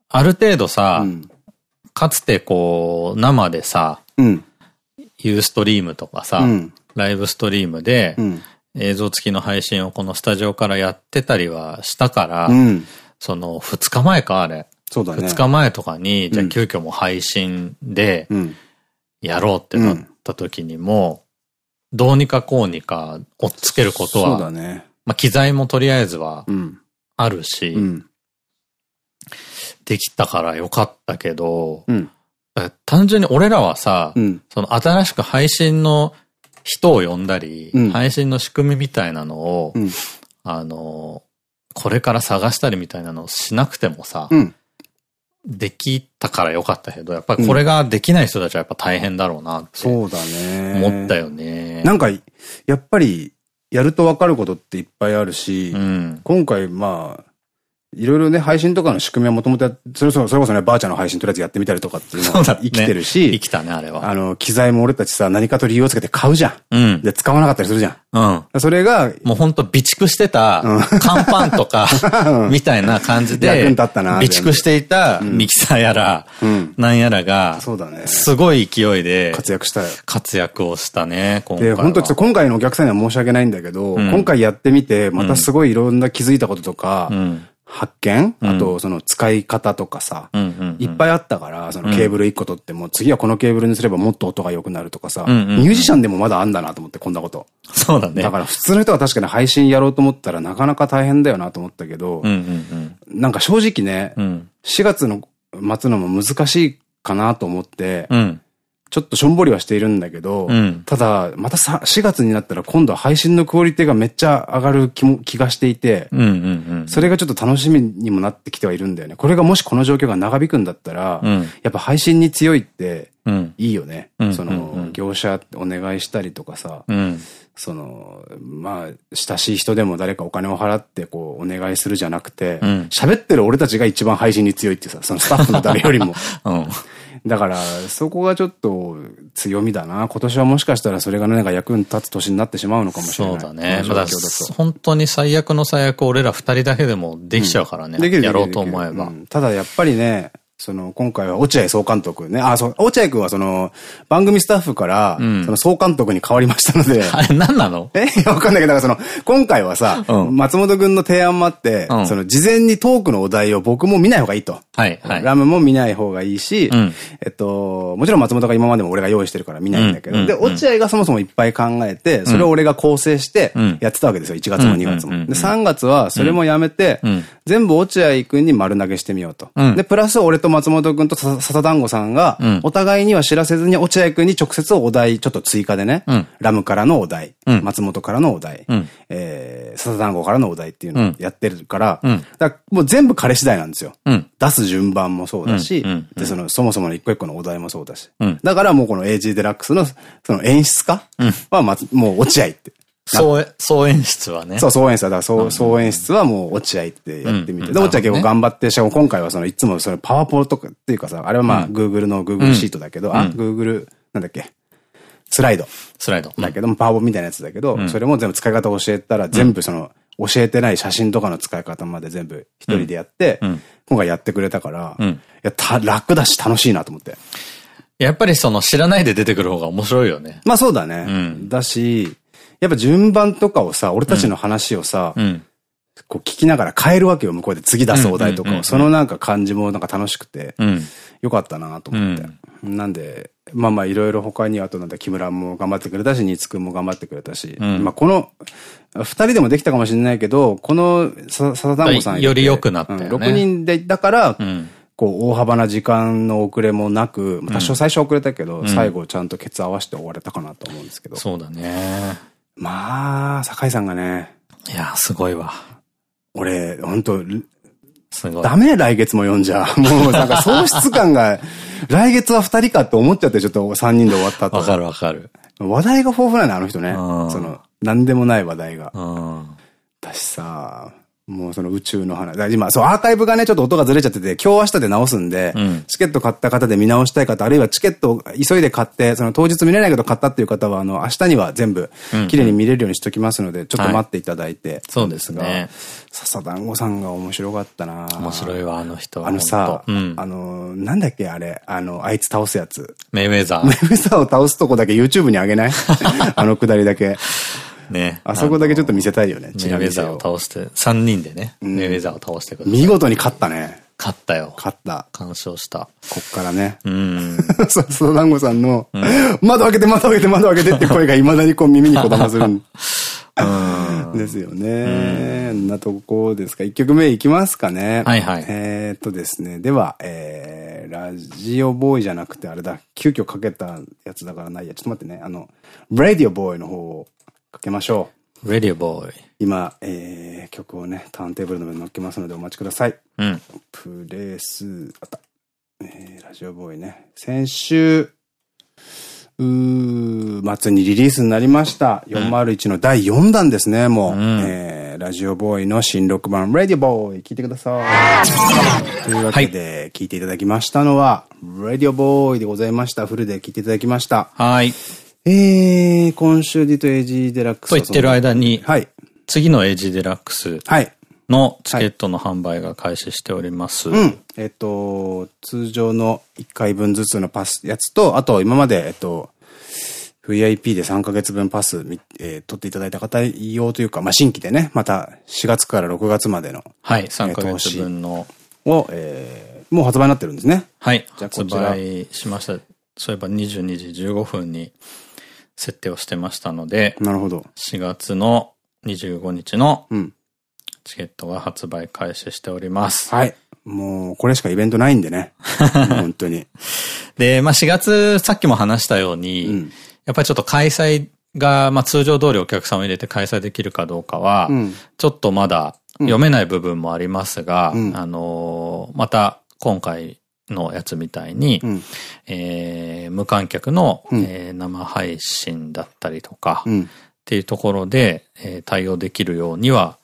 Speaker 2: ある程度さ、うん、かつてこう、生でさ、うん、ユーストリームとかさ、ライブストリームで、映像付きの配信をこのスタジオからやってたりはしたから、その、二日前か、あれ。そうだね。二日前とかに、じゃあ急遽も配信で、やろうってなった時にも、どうにかこうにか、追っつけることは、そうだね。まあ、機材もとりあえずは、あるし、できたからよかったけど、単純に俺らはさ、その新しく配信の人を呼んだり、配信の仕組みみたいなのを、あの、これから探したりみたいなのをしなくてもさ、うん、できたからよかったけど、やっぱりこれができない人たちはやっぱ大変だろうなって。そうだね。思ったよね。
Speaker 1: なんか、やっぱり、やるとわかることっていっぱいあるし、うん、今回まあ、いろいろね、配信とかの仕組みはもともと、それこそ、それこそね、ばあちゃんの配信とりあえずやってみたりとかっていうのが *laughs* 生きてるし、
Speaker 2: ね、生きたね、あれは。
Speaker 1: あの、機材も俺たちさ、何かと理由をつけて買うじゃん。うん。で、使わなかったりするじゃん。うん。それが、
Speaker 2: もうほんと備蓄してた、乾パンとか、みたいな感じで、役に立ったな。備蓄していたミキサーやら、うん、なんやらが、そうだね。すごい勢いで、
Speaker 1: 活躍したよ。
Speaker 2: 活躍をしたね、
Speaker 1: 今回。で、本当ちょっと今発見、あと、その使い方とかさ、いっぱいあったから、そのケーブル1個取っても、次はこのケーブルにすればもっと音が良くなるとかさ、ミュージシャンでもまだあんだなと思って、こんなこと。
Speaker 2: そうだね。
Speaker 1: だから普通の人は確かに配信やろうと思ったらなかなか大変だよなと思ったけど、なんか正直ね、4月の末のも難しいかなと思って、ちょっとしょんぼりはしているんだけど、うん、ただ、またさ、4月になったら今度は配信のクオリティがめっちゃ上がる気も、気がしていて、それがちょっと楽しみにもなってきてはいるんだよね。これがもしこの状況が長引くんだったら、うん、やっぱ配信に強いって、いいよね。その、業者お願いしたりとかさ、うん、その、まあ、親しい人でも誰かお金を払ってこう、お願いするじゃなくて、喋、ってる俺たちが一番配信に強いってさ、そのスタッフの誰よりも。*laughs* うんだから、そこがちょっと強みだな。今年はもしかしたらそれがなんか役に立つ年になってしまうのかもしれない。
Speaker 2: そうだね。まだ本当に最悪の最悪俺ら二人だけでもできちゃうからね。うん、できるやろうと思えば、うん。
Speaker 1: ただやっぱりね、その、今回は落合総監督ね。あ、そう、落合君はその、番組スタッフから、その総監督に変わりましたので。*laughs*
Speaker 2: あれ何なの？
Speaker 1: え？わかんないけど、だからその、今回はさ、松本君の提案もあって、その、事前にトークのお題を僕も見ない方がいいと。はい、はい。ラムも見ない方がいいし、えっと、もちろん松本が今までも俺が用意してるから見ないんだけど、で、落合がそもそもいっぱい考えて、それを俺が構成してやってたわけですよ。1月も2月も。で、3月はそれもやめて、全部落合君に丸投げしてみようと。で、プラス俺と松本君と笹団子さんが、お互いには知らせずに落合君に直接お題ちょっと追加でね、ラムからのお題、松本からのお題、え笹団子からのお題っていうのをやってるから、だからもう全部彼次第なんですよ。出す順番もそうだし、で、その、そもそもの一個一個のお題もそうだし。だからもうこの AG デラックスの、その演出家は、ま、もう落合って。
Speaker 2: 総、総演出はね。
Speaker 1: そう、総演出は、だから総、総演出はもう落合ってやってみて。で、落合結構頑張って、しかも今回はその、いつもそのパワポとかっていうかさ、あれはまあ、Google の Google シートだけど、あ、Google、なんだっけ？スライド。
Speaker 2: スライド。
Speaker 1: だけども、パワポみたいなやつだけど、それも全部使い方を教えたら、全部その、教えてない写真とかの使い方まで全部一人でやって、今回やってくれたから、いや、た、楽だし楽しいなと思って。
Speaker 2: やっぱりその知らないで出てくる方が面白いよね。
Speaker 1: まあそうだね。うん、だし、やっぱ順番とかをさ、俺たちの話をさ、うん、こう聞きながら変えるわけよ、向こうで次出すお題とかを。そのなんか感じもなんか楽しくて、よかったなと思って。なんで、まあまあいろいろ他にあとなんだ、木村も頑張ってくれたし、新津くんも頑張ってくれたし、まあこの、二人でもできたかもしれないけど、このさ、さだんごさん
Speaker 2: より良くなったよね。
Speaker 1: 6人で、だから、こう、大幅な時間の遅れもなく、多少最初遅れたけど、最後ちゃんとケツ合わせて終われたかなと思うんですけど。
Speaker 2: そうだね。
Speaker 1: まあ、酒井さんがね。
Speaker 2: いや、すごいわ。
Speaker 1: 俺、本当すごい。ダメ来月も読んじゃ。もうなんか喪失感が、*laughs* 来月は二人かって思っちゃって、ちょっと三人で終わったと。
Speaker 2: わかるわかる。
Speaker 1: 話題が豊富なの、あの人ね。その、なんでもない話題が。だしさ、もうその宇宙の話。今、そう、アーカイブがね、ちょっと音がずれちゃってて、今日明日で直すんで、うん、チケット買った方で見直したい方、あるいはチケットを急いで買って、その当日見れないけど買ったっていう方は、あの、明日には全部、綺麗に見れるようにしときますので、ちょっと待っていただいて。はい、
Speaker 2: そうですね。
Speaker 1: 笹団子さんが面白かったな
Speaker 2: 面白いわ、あの人
Speaker 1: あのさ、うん、あの、なんだっけ、あれ、あの、あいつ倒すやつ。
Speaker 2: メイウェザー。
Speaker 1: メイウェザーを倒すとこだけ YouTube にあげない？*laughs* あのくだりだけ。
Speaker 2: ね。
Speaker 1: あそこだけちょっと見せたいよね。
Speaker 2: メイウェザーを倒して、3人でね、メイウェザーを倒してく
Speaker 1: る。見事に勝ったね。
Speaker 2: 勝ったよ。
Speaker 1: 勝った。
Speaker 2: 干渉した。
Speaker 1: こっからね。うん。*laughs* そう、その団子さんの、窓開けて窓開けて窓開けてって声が *laughs* 未だにこう耳にこだまするん。*laughs* ですよね。んなとこですか。一曲目いきますかね。
Speaker 2: はいはい。
Speaker 1: えっとですね。では、えー、ラジオボーイじゃなくてあれだ。急遽かけたやつだからないや。ちょっと待ってね。あの、ラディオボーイの方をかけましょ
Speaker 2: う。Radio Boy。
Speaker 1: 今、えー、曲をね、ターンテーブルの上に乗っけますのでお待ちください。
Speaker 2: うん。
Speaker 1: プレス、あった。えー、ラジオボーイね。先週、うー、末にリリースになりました。401の第4弾ですね、もう。うん、えー、ラジオボーイの新録版、Radio Boy、聞いてください。というわけで、聞いていただきましたのは、Radio Boy でございました。フルで聞いていただきました。
Speaker 2: はい。
Speaker 1: えー、今週でとエイジデラックス。
Speaker 2: と言ってる間に、
Speaker 1: はい。
Speaker 2: 次のエイジデラックス。
Speaker 1: はい。
Speaker 2: のチケットの販売が開始しております。
Speaker 1: うん。えっと、通常の1回分ずつのパス、やつと、あと今まで、えっと、VIP で3ヶ月分パス、えー、取っていただいた方用というか、まあ、新規でね、また4月から6月までの。
Speaker 2: はい、3ヶ月分の。
Speaker 1: を、えー、もう発売になってるんですね。
Speaker 2: はい。じゃあ発売しました。そういえば22時15分に設定をしてましたので、
Speaker 1: なるほど。
Speaker 2: 4月の25日のチケットが発売開始しております。
Speaker 1: はい。もう、これしかイベントないんでね。*laughs* 本当に。
Speaker 2: で、まあ4月、さっきも話したように、うん、やっぱりちょっと開催が、まあ通常通りお客さんを入れて開催できるかどうかは、うん、ちょっとまだ読めない部分もありますが、うん、あのー、また今回のやつみたいに、うん、えー、無観客の、うん、えー、生配信だったりとか、うん、っていうところで、えー、対応できるようには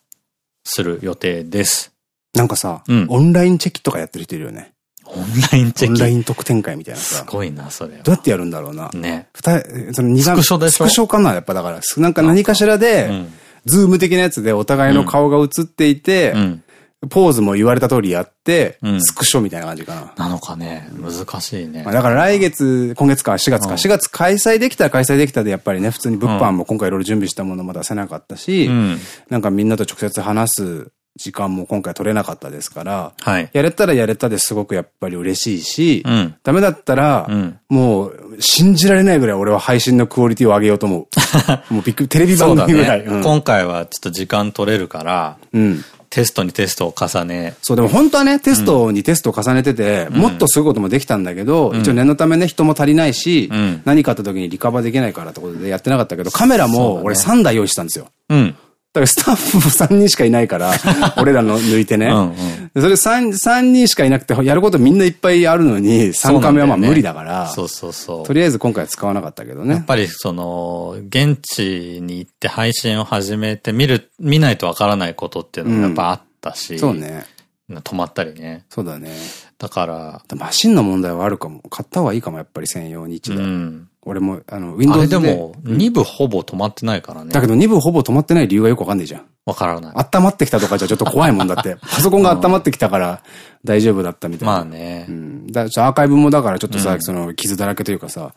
Speaker 2: する予定です。
Speaker 1: なんかさ、うん、オンラインチェキとかやってる人いるよね。
Speaker 2: オンラインチェキ
Speaker 1: オンライン特典会みたいなさ。
Speaker 2: すごいな、それ。
Speaker 1: どうやってやるんだろうな。
Speaker 2: ね。
Speaker 1: 二その二スクショでしょ？スクショかなやっぱだから。なんか何かしらで、ズーム的なやつでお互いの顔が映っていて、うんポーズも言われた通りやって、うん、スクショみたいな感じかな。
Speaker 2: なのかね。難しいね。
Speaker 1: だから来月、今月か4月か、4月開催できたら開催できたで、やっぱりね、普通に物販も今回いろいろ準備したものも出せなかったし、うん、なんかみんなと直接話す時間も今回取れなかったですから、
Speaker 2: はい、
Speaker 1: やれたらやれたですごくやっぱり嬉しいし、うん、ダメだったら、うん、もう信じられないぐらい俺は配信のクオリティを上げようと思う。*laughs* もうびっくり、テレビ番組ぐらい。
Speaker 2: ねうん、今回はちょっと時間取れるから、うん、テストにテストを重ね。
Speaker 1: そう、でも本当はね、テストにテストを重ねてて、うん、もっとすることもできたんだけど、うん、一応念のためね、人も足りないし、うん、何かあった時にリカバーできないからってことでやってなかったけど、カメラも俺3台用意したんですよ。
Speaker 2: うん。
Speaker 1: だからスタッフも3人しかいないから、*laughs* 俺らの抜いてね。うんうん、それ 3, 3人しかいなくて、やることみんないっぱいあるのに、3カメはまあ無理だから。
Speaker 2: そうそうそう。
Speaker 1: とりあえず今回は使わなかったけどね。
Speaker 2: やっぱりその、現地に行って配信を始めて見る、見ないとわからないことっていうのもやっぱあったし。うん、
Speaker 1: そうね。
Speaker 2: 止まったりね。
Speaker 1: そうだね。
Speaker 2: だから。
Speaker 1: マシンの問題はあるかも。買った方がいいかも、やっぱり専用に1台。うん。俺も、あの、Windows
Speaker 2: で。あれでも、2部ほぼ止まってないからね。
Speaker 1: だけど2部ほぼ止まってない理由がよくわかんないじゃん。
Speaker 2: わからない。
Speaker 1: 温まってきたとかじゃちょっと怖いもんだって。*laughs* パソコンが温まってきたから大丈夫だったみたいな。
Speaker 2: まあね。
Speaker 1: うん。だアーカイブもだからちょっとさ、うん、その傷だらけというかさ、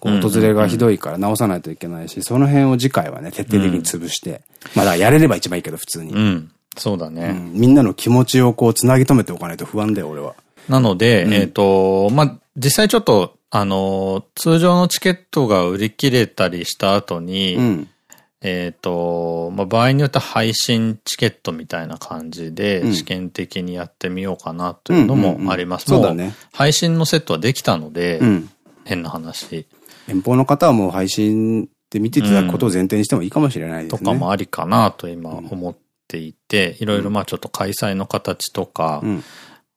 Speaker 1: こう訪れがひどいから直さないといけないし、その辺を次回はね、徹底的に潰して。うん、まあだやれれば一番いいけど、普通に。
Speaker 2: うん。そうだね、う
Speaker 1: ん。みんなの気持ちをこう、つなぎ止めておかないと不安だよ、俺は。
Speaker 2: なので、えっと、まあ、実際ちょっと、あの、通常のチケットが売り切れたりした後に、うん、えっと、まあ、場合によっては配信チケットみたいな感じで、試験的にやってみようかなというのもあります。そうだね。配信のセットはできたので、うん、変な話。
Speaker 1: 遠方の方はもう配信で見ていただくことを前提にしてもいいかもしれないですね。
Speaker 2: とかもありかなと今思っていて、いろいろまあちょっと開催の形とか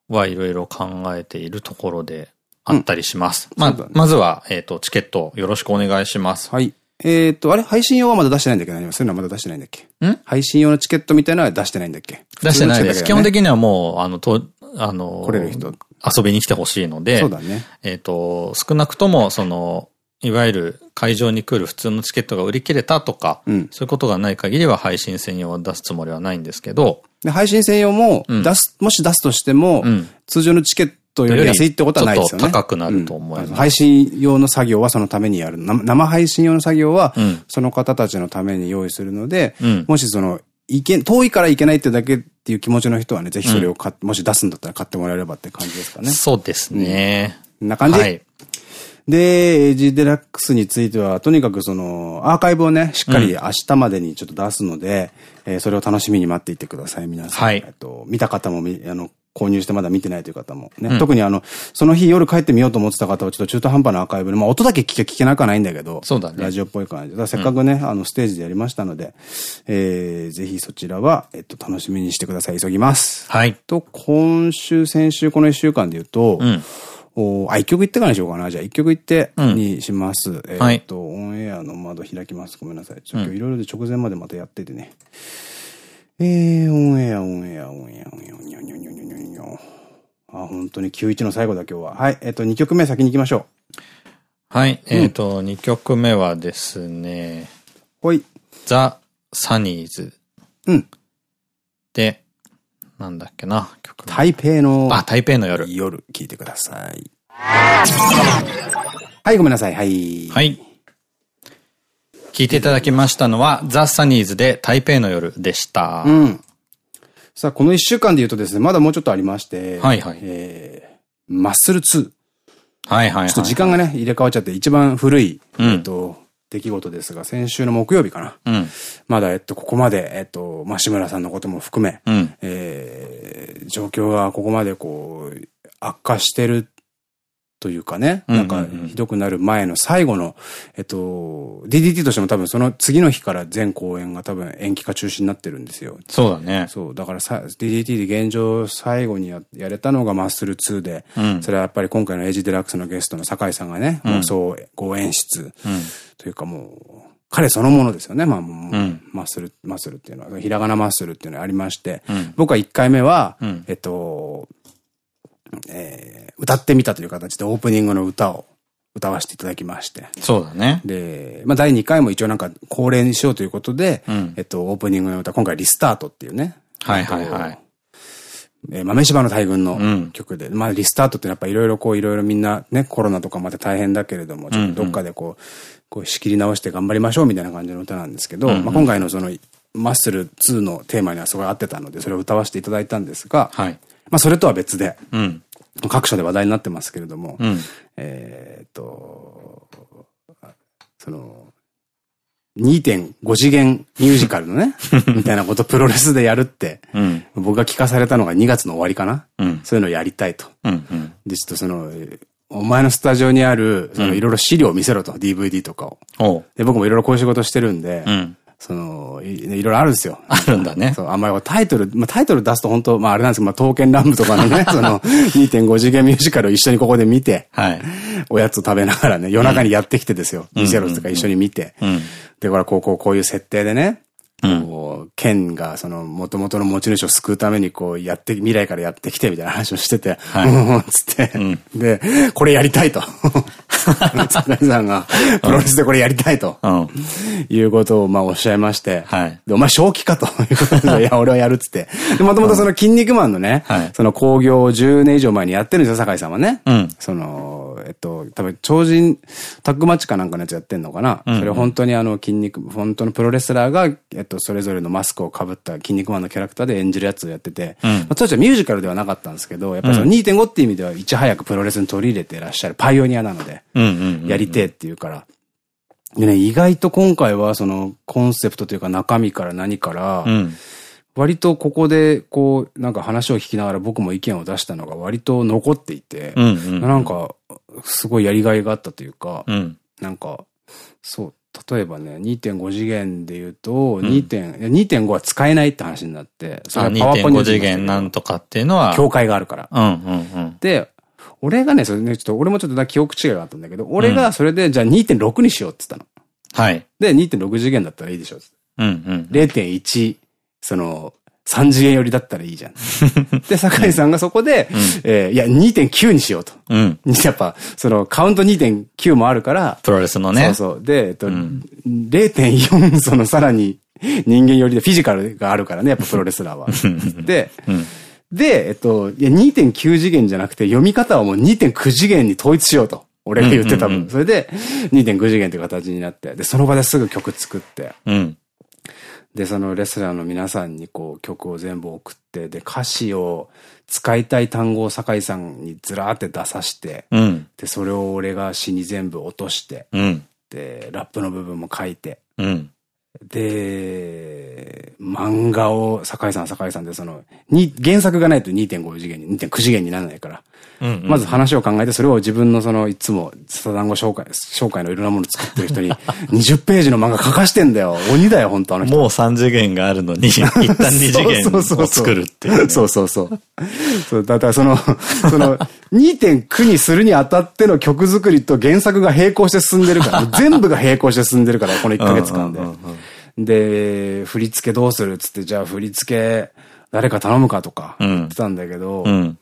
Speaker 2: はいろいろ考えているところで、あったりします。うん、まあ、ね、まずは、えっ、ー、と、チケットよろしくお願いします。
Speaker 1: はい。えっ、と、あれ配信用はまだ出してないんだっけ？何そういうのはまだ出してないんだっけ？ん？配信用のチケットみたいなのは出してないんだっけ？
Speaker 2: 出してないです。ね、基本的にはもう、あの、と、あの、
Speaker 1: 来れる人。
Speaker 2: 遊びに来てほしいので、
Speaker 1: そうだね。
Speaker 2: えっと、少なくとも、その、いわゆる会場に来る普通のチケットが売り切れたとか、うん、そういうことがない限りは配信専用を出すつもりはないんですけど、
Speaker 1: で配信専用も出す、うん、もし出すとしても、うん、通常のチケットより安いってことはないですよね。
Speaker 2: 高くなると思います、
Speaker 1: 配信用の作業はそのためにやる。生配信用の作業は、その方たちのために用意するので、もしその、いけ、遠いからいけないってだけっていう気持ちの人はね、ぜひそれを買もし出すんだったら買ってもらえればって感じですかね。
Speaker 2: そうですね。
Speaker 1: こんな感じ？はい。で、エイジデラックスについては、とにかくその、アーカイブをね、しっかり明日までにちょっと出すので、うん、えー、それを楽しみに待っていてください、皆さん。はい。えっと、見た方も、あの、購入してまだ見てないという方もね。うん、特にあの、その日夜帰ってみようと思ってた方はちょっと中途半端なアーカイブで、まあ音だけ聞け聞けなくはないんだけど、
Speaker 2: そうだね。
Speaker 1: ラジオっぽい感じで。せっかくね、うん、あの、ステージでやりましたので、えー、ぜひそちらは、えっと、楽しみにしてください。急ぎます。
Speaker 2: はい。
Speaker 1: と、今週、先週、この一週間で言うと、うんおあ、一曲言ってからにしようかな。じゃあ一曲言ってにします。うん、えっと、オンエアの窓開きます。ごめんなさい。ちょっといろいろで直前までまたやっててね。うん、えー、オンエア、オンエア、オンエア、オンエア、オンエア、オンエア、オンエア、オンエア。あ、本当に91の最後だ今日は。はい。えっと、2曲目先に行きましょう。
Speaker 2: はい。えっと、2曲目はですね。
Speaker 1: ほい。
Speaker 2: ザ・サニーズ。
Speaker 1: うん。
Speaker 2: で、なんだっけな、曲。
Speaker 1: 台北の。
Speaker 2: あ、台北の夜。
Speaker 1: 夜、聞いてください。はい、ごめんなさい。はい。
Speaker 2: はい。聞いていただきましたのは、ザ・サニーズで台北の夜でした。
Speaker 1: うん。さあ、この一週間で言うとですね、まだもうちょっとありまして、
Speaker 2: はいはい。
Speaker 1: えー、マッスル2。
Speaker 2: はいはい。
Speaker 1: ちょっと時間がね、入れ替わっちゃって、一番古い、えっと、出来事ですが、先週の木曜日かな。
Speaker 2: うん、
Speaker 1: まだ、えっと、ここまで、えっと、まあ、志村さんのことも含め、
Speaker 2: うん、
Speaker 1: えー、状況がここまでこう、悪化してるというかね、なんかひどくなる前の最後の、えっと、DDT としても多分その次の日から全公演が多分延期か中止になってるんですよ。
Speaker 2: そうだね。
Speaker 1: そう。だからさ、DDT で現状最後にややれたのがマッスル2で、うん、それはやっぱり今回のエイジデラックスのゲストの酒井さんがね、うん、もうそうご演出、うん、というかもう、彼そのものですよね。まあ、うん、マッスル、マッスルっていうのは、ひらがなマッスルっていうのがありまして、僕は1回目は、えっと、えー、歌ってみたという形でオープニングの歌を歌わせていただきまして。
Speaker 2: そうだね。
Speaker 1: で、まあ第2回も一応なんか恒例にしようということで、うん、えっと、オープニングの歌、今回リスタートっていうね。
Speaker 2: はいはいはい。
Speaker 1: えー、豆柴の大群の曲で、うん、まあリスタートってやっぱいろいろこういろいろみんなね、コロナとかまで大変だけれども、ちょっとどっかでこう、こう仕切り直して頑張りましょうみたいな感じの歌なんですけど、うんうん、まあ今回のその、マッスル2のテーマにはすごい合ってたので、それを歌わせていただいたんですが、
Speaker 2: はい、
Speaker 1: まあそれとは別で、
Speaker 2: うん、
Speaker 1: 各所で話題になってますけれども、
Speaker 2: うん、
Speaker 1: えっと、その、2.5次元ミュージカルのね、*laughs* みたいなことプロレスでやるって、
Speaker 2: うん、
Speaker 1: 僕が聞かされたのが2月の終わりかな、
Speaker 2: うん、
Speaker 1: そういうのをやりたいと。
Speaker 2: うんうん、
Speaker 1: で、ちょっとその、お前のスタジオにある、そのいろいろ資料を見せろと、DVD とかを。で、僕もいろいろこういう仕事してるんで、そのい、いろいろあるんですよ。
Speaker 2: あるんだね。
Speaker 1: そう、あんまりタイトル、まあ、タイトル出すと本当まああれなんですけど、まあ、刀剣乱舞とかのね、*laughs* その、2.5次元ミュージカルを一緒にここで見て、
Speaker 2: はい。
Speaker 1: おやつ食べながらね、夜中にやってきてですよ。見せろとか一緒に見て。
Speaker 2: うん、
Speaker 1: で、これこう、こう、こういう設定でね、こう、剣がその元々の持ち主を救うためにこうやって、未来からやってきてみたいな話をしてて、はい、うん、つって、うん、で、これやりたいと。*laughs*
Speaker 3: 坂井さんが、プロレスでこれやりたいと。いうことを、まあ、おっしゃいまして。はい。で、お前、正気かということで、*laughs* いや、俺はやるっつって。で、もともとその、筋肉マンのね、その工業を10年以上前にやってるんですよ、坂井さんはね。うん。その、えっと、多分、超人タッグマッチかなんかのやつやってんのかな？それ本当にあの、筋肉、本当のプロレスラーが、えっと、それぞれのマスクをかぶった筋肉マンのキャラクターで演じるやつをやってて、うん、まあ、当時はミュージカルではなかったんですけど、やっぱりその2.5っていう意味ではいち早くプロレスに取り入れていらっしゃるパイオニアなので、やりてえっていうから。でね、意外と今回はそのコンセプトというか中身から何から、うん。割とここで、こう、なんか話を聞きながら僕も意見を出したのが割と残っていて、なんか、すごいやりがいがあったというか、うん、なんか、そう、例えばね、2.5次元で言うと、2.5は使えないって話になって、
Speaker 2: それはパワーポイント。2.5次元なんとかっていうのは。
Speaker 1: 境界があるから。で、俺がね、それね、ちょっと俺もちょっと記憶違いがあったんだけど、俺がそれで、じゃあ2.6にしようって言ったの。はい。で、2.6次元だったらいいでしょ。うんうん。0.1、その、3次元寄りだったらいいじゃん。*laughs* で、酒井さんがそこで、うん、えー、いや、2.9にしようと。うん。やっぱ、その、カウント2.9もあるから。
Speaker 2: プロレスのね。
Speaker 1: そうそう。で、えっと、うん、0.4、その、さらに人間寄りでフィジカルがあるからね、やっぱプロレスラーは。で、うん、で、えっと、いや、2.9次元じゃなくて、読み方はもう2.9次元に統一しようと。俺が言ってた分。それで、2.9次元って形になって、で、その場ですぐ曲作って、うん。で、そのレスラーの皆さんにこう曲を全部送って、で、歌詞を使いたい単語を酒井さんにずらーって出さして、うん、で、それを俺が詩に全部落として、うん、で、ラップの部分も書いて、うん、で、漫画を酒井さん酒井さんでその、に、原作がないと2.5次元に、2.9次元にならないから、まず話を考えて、それを自分のその、いつも、サダンゴ紹介、紹介のいろんなもの作ってる人に、*laughs* 20ページの漫画書かしてんだよ。鬼だよ、本当あの人。
Speaker 2: もう3次元があるのに、一旦2次元 *laughs* を作るっていう、
Speaker 1: そうそうそう。そう、だからその、その、2.9にするにあたっての曲作りと原作が並行して進んでるから、全部が並行して進んでるから、この1ヶ月間で。で、振り付けどうするっつって、じゃあ振り付け誰か頼むかとか言ってたんだけど、うん。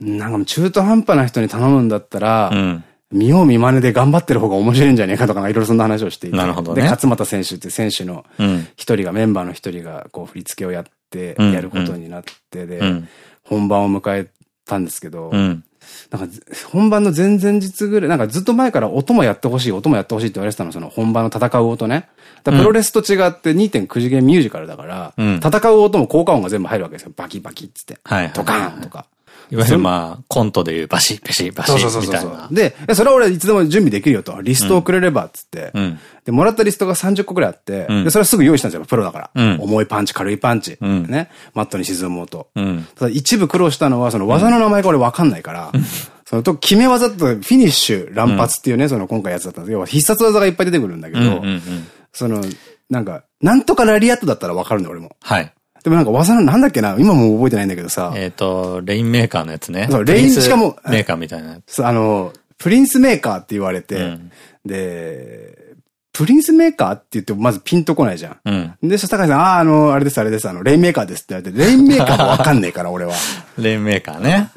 Speaker 1: なんか中途半端な人に頼むんだったら、うん、見よう見真似で頑張ってる方が面白いんじゃねえかとか、いろいろそんな話をしていて。なるほどね。で、勝俣選手って選手の一人が、メンバーの一人が、こう、振り付けをやって、やることになって、で、本番を迎えたんですけど、なんか、本番の前々日ぐらい、なんかずっと前から音もやってほしい、音もやってほしいって言われてたの、その本番の戦う音ね。プロレスと違って2.9次元ミュージカルだから、うん、戦う音も効果音が全部入るわけですよ。バキバキっつって。はい。ドカーンとか。
Speaker 2: いわゆるまあ、コントでいうバシッ、バシッ、バシッみたいな。
Speaker 1: で、それは俺いつでも準備できるよと。リストをくれれば、っつって。うん、で、もらったリストが30個くらいあって、うん、で、それはすぐ用意したんですよ、プロだから。うん、重いパンチ、軽いパンチ。ね。マットに沈む音。ただ一部苦労したのは、その技の名前が俺わかんないから、そのと、決め技とフィニッシュ、乱発っていうね、その今回やつだったんです要は必殺技がいっぱい出てくるんだけど、その、なんか、なんとかラリアットだったらわかるんだよ、俺も。はい。でもなんか技のなんだっけな？今も覚えてないんだけどさ。
Speaker 2: えっと、レインメーカーのやつね。
Speaker 1: そう、レイン、しかも。
Speaker 2: メーカーみたいなや
Speaker 1: つ。あの、プリンスメーカーって言われて、うん、で、プリンスメーカーって言ってもまずピンとこないじゃん。うん。で、そしたら高橋さん、ああ、あの、あれです、あれです、あの、レインメーカーですって言われて、レインメーカーもわかんねえから、*laughs* 俺は。
Speaker 2: レインメーカーね。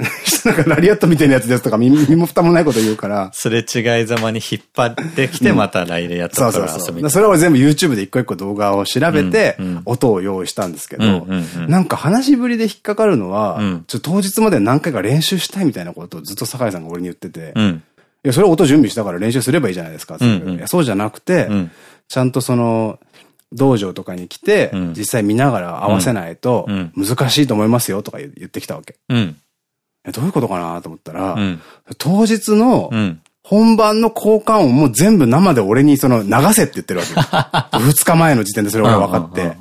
Speaker 1: なんかラリアットみたいなやつですとか、身も蓋もないこと言うから。
Speaker 2: すれ違いざまに引っ張ってきて、またライアットから
Speaker 1: 遊びそれを全部 YouTube で一個一個動画を調べて、音を用意したんですけど、なんか話しぶりで引っかかるのは、ちょっと当日まで何回か練習したいみたいなことをずっと酒井さんが俺に言ってて、いや、それ音準備したから練習すればいいじゃないですか。そうじゃなくて、ちゃんとその、道場とかに来て、実際見ながら合わせないと、難しいと思いますよとか言ってきたわけ。うん、どういうことかなと思ったら、当日の、本番の交換音も全部生で俺にその流せって言ってるわけ。*laughs* 二日前の時点でそれ俺分かって。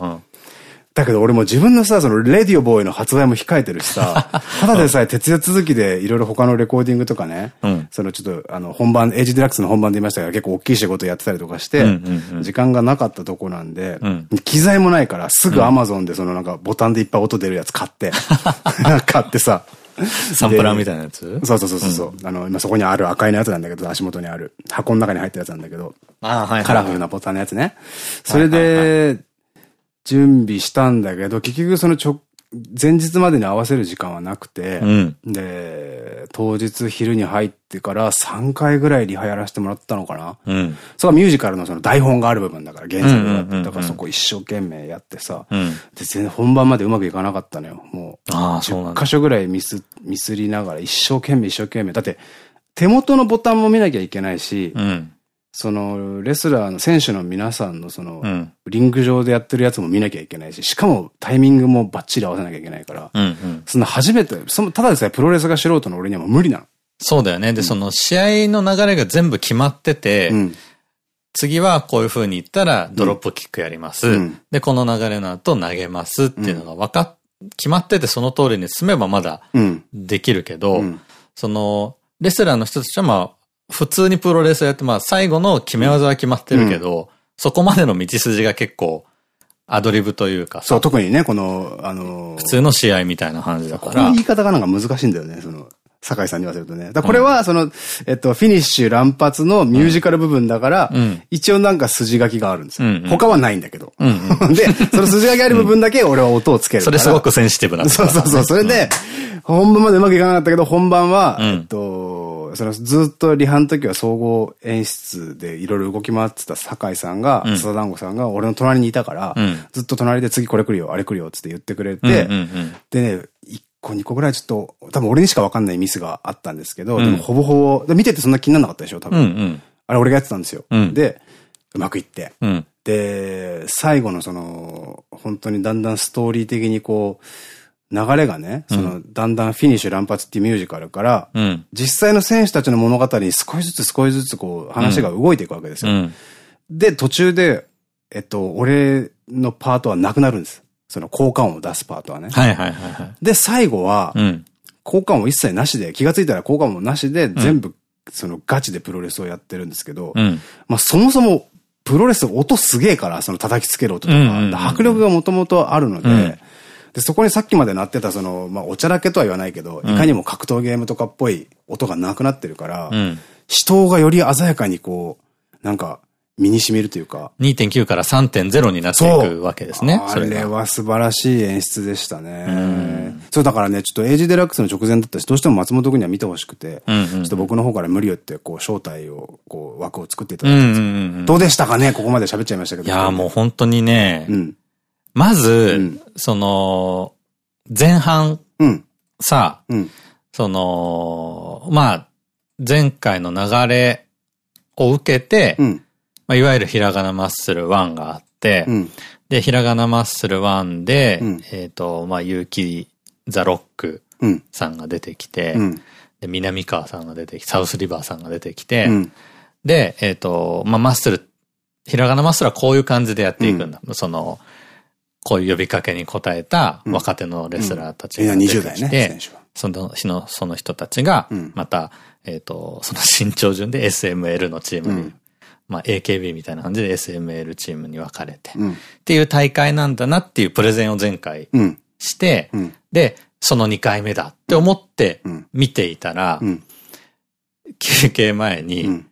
Speaker 1: だけど俺も自分のさ、そのレディオボーイの発売も控えてるしさ、*laughs* ただでさえ徹夜続きでいろいろ他のレコーディングとかね、うん、そのちょっとあの本番、エイジデラックスの本番で言いましたが結構大きい仕事やってたりとかして、時間がなかったとこなんで、うん、機材もないからすぐアマゾンでそのなんかボタンでいっぱい音出るやつ買って、*laughs* 買ってさ、
Speaker 2: サンプラーみたいなやつ？
Speaker 1: そうそうそうそう。うん、あの、今そこにある赤いのやつなんだけど、足元にある。箱の中に入ったやつなんだけど。あはい。カラフルなボタンのやつね。それで、準備したんだけど、結局その直前日までに合わせる時間はなくて、うん、で、当日昼に入ってから3回ぐらいリハやらせてもらったのかな。うん、それはミュージカルのその台本がある部分だから、原作があって、だからそこ一生懸命やってさ、うん、で、全然本番までうまくいかなかったのよ。もう、あ10箇所ぐらいミス、ミスりながら一生懸命一生懸命。だって、手元のボタンも見なきゃいけないし、うんその、レスラーの選手の皆さんのその、うん、リング上でやってるやつも見なきゃいけないし、しかもタイミングもバッチリ合わせなきゃいけないから、うんうん、その初めて、その、ただでさえプロレスが素人の俺にはもう無理なの。
Speaker 2: そうだよね。で、うん、その試合の流れが全部決まってて、うん、次はこういう風に言ったらドロップキックやります。うん、で、この流れの後投げますっていうのが分かっ、決まっててその通りに進めばまだできるけど、その、レスラーの人たちはまあ、普通にプロレスやって、まあ最後の決め技は決まってるけど、うん、そこまでの道筋が結構、アドリブというか
Speaker 1: そう、特にね、この、あの
Speaker 2: ー、普通の試合みたいな感じだから。こ
Speaker 1: の言い方がなんか難しいんだよね、その、酒井さんに言わせるとね。だこれは、その、うん、えっと、フィニッシュ乱発のミュージカル部分だから、うん、一応なんか筋書きがあるんですよ。うんうん、他はないんだけど。うんうん、*laughs* で、その筋書きある部分だけ俺は音をつける
Speaker 2: それすごくセンシティブなん
Speaker 1: だ、そうそうそう。それで、本番までうまくいかなかったけど、本番は、えっと、そのずっとリハの時は総合演出でいろいろ動き回ってた酒井さんが、津田団子さんが俺の隣にいたから、ずっと隣で次これ来るよ、あれ来るよって言ってくれて、でね、1個2個ぐらいちょっと、多分俺にしかわかんないミスがあったんですけど、でもほぼほぼ、見ててそんな気にならなかったでしょ、多分。あれ俺がやってたんですよ。で、うまくいって。で、最後のその、本当にだんだんストーリー的にこう、流れがね、その、だんだんフィニッシュ乱発っていうミュージカルから、うん、実際の選手たちの物語に少しずつ少しずつこう、話が動いていくわけですよ。うん、で、途中で、えっと、俺のパートはなくなるんです。その効果音を出すパートはね。はいはいはい、はい。で、最後は、効果音一切なしで、気がついたら効果音もなしで、全部、そのガチでプロレスをやってるんですけど、まあそもそも、プロレス音すげえから、その叩きつける音とか、迫力がもともとあるので、で、そこにさっきまで鳴ってたその、まあ、おちゃらけとは言わないけど、いかにも格闘ゲームとかっぽい音がなくなってるから、うん、人がより鮮やかにこう、なんか、身に染みるというか。
Speaker 2: 2.9から3.0になっていくわけですね。
Speaker 1: それは素晴らしい演出でしたね。そうだからね、ちょっとエイジデラックスの直前だったし、どうしても松本君には見てほしくて、ちょっと僕の方から無理言って、こう、招待を、こう、枠を作っていただいたんですけど、どうでしたかねここまで喋っちゃいましたけど。
Speaker 2: いや、もう本当にね、うん、まず、うん、その、前半、うん、さ、うん、その、まあ、前回の流れを受けて、まあ、いわゆるひらがなマッスル1があって、で、ひらがなマッスル1で、えっと、まあ、結城ザ・ロックさんが出てきて、で、南川さんが出てきて、サウスリバーさんが出てきて、で、えっ、と、まあ、マッスル、ひらがなマッスルはこういう感じでやっていくんだ。その、こういう呼びかけに応えた若手のレスラーたちが出てきて、その、その人たちが、また、えっと、その身長順で SML のチームに、まあ AKB みたいな感じで SML チームに分かれて、っていう大会なんだなっていうプレゼンを前回して、で、その2回目だって思って見ていたら、休憩前に、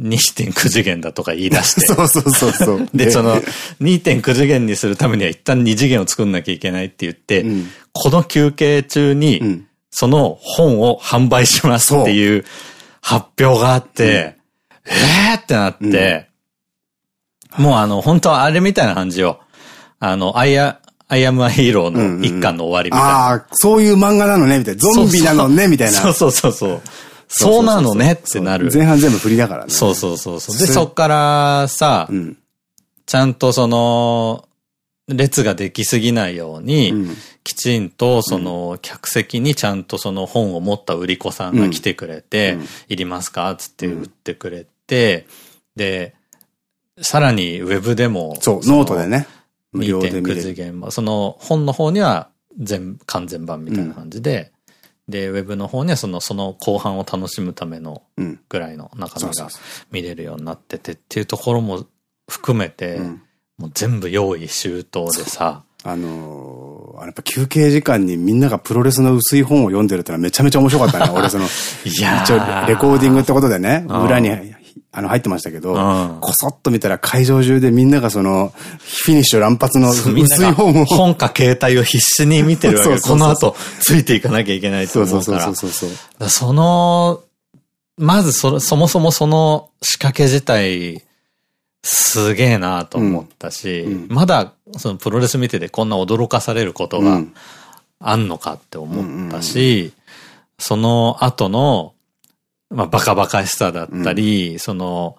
Speaker 2: 2.9次元だとか言い出して。*laughs*
Speaker 1: そうそうそうそう。*laughs*
Speaker 2: で、その、2.9次元にするためには一旦2次元を作んなきゃいけないって言って、うん、この休憩中に、その本を販売しますっていう発表があって、うん、えーってなって、うん、もうあの、本当はあれみたいな感じよ。あの、アイア、アイアムアヒーローの一巻の終わりみたいな。ああ、
Speaker 1: そういう漫画なのね、みたいな。ゾンビなのね、みたいな。
Speaker 2: そうそうそうそう。そうなのねってなる。
Speaker 1: 前半全部振りだからね。
Speaker 2: そうそうそうそう。で、そっからさ、うん、ちゃんとその、列ができすぎないように、うん、きちんとその客席にちゃんとその本を持った売り子さんが来てくれて、うん、いりますか？つって売ってくれて、で、さらにウェブでも、
Speaker 1: そう、ノートでね。無料
Speaker 2: で見れて、でその本の方には全、完全版みたいな感じで、で、ウェブの方にはその、その後半を楽しむためのぐらいの中身が見れるようになっててっていうところも含めて、もう全部用意周到でさ、
Speaker 1: あのー、やっぱ休憩時間にみんながプロレスの薄い本を読んでるってのはめちゃめちゃ面白かったね。俺その、*laughs* いや一応レコーディングってことでね、裏にあの、入ってましたけど、こそっと見たら会場中でみんながその、フィニッシュ乱発の薄い本を。
Speaker 2: 本か携帯を必死に見てるわけこの後、ついていかなきゃいけないと思うから。そうそうそうそう。その、まずそ、そもそもその仕掛け自体、すげえなと思ったし、うんうん、まだそのプロレス見ててこんな驚かされることがあんのかって思ったし、その後の、まあ、バカバカしさだったり、うん、その、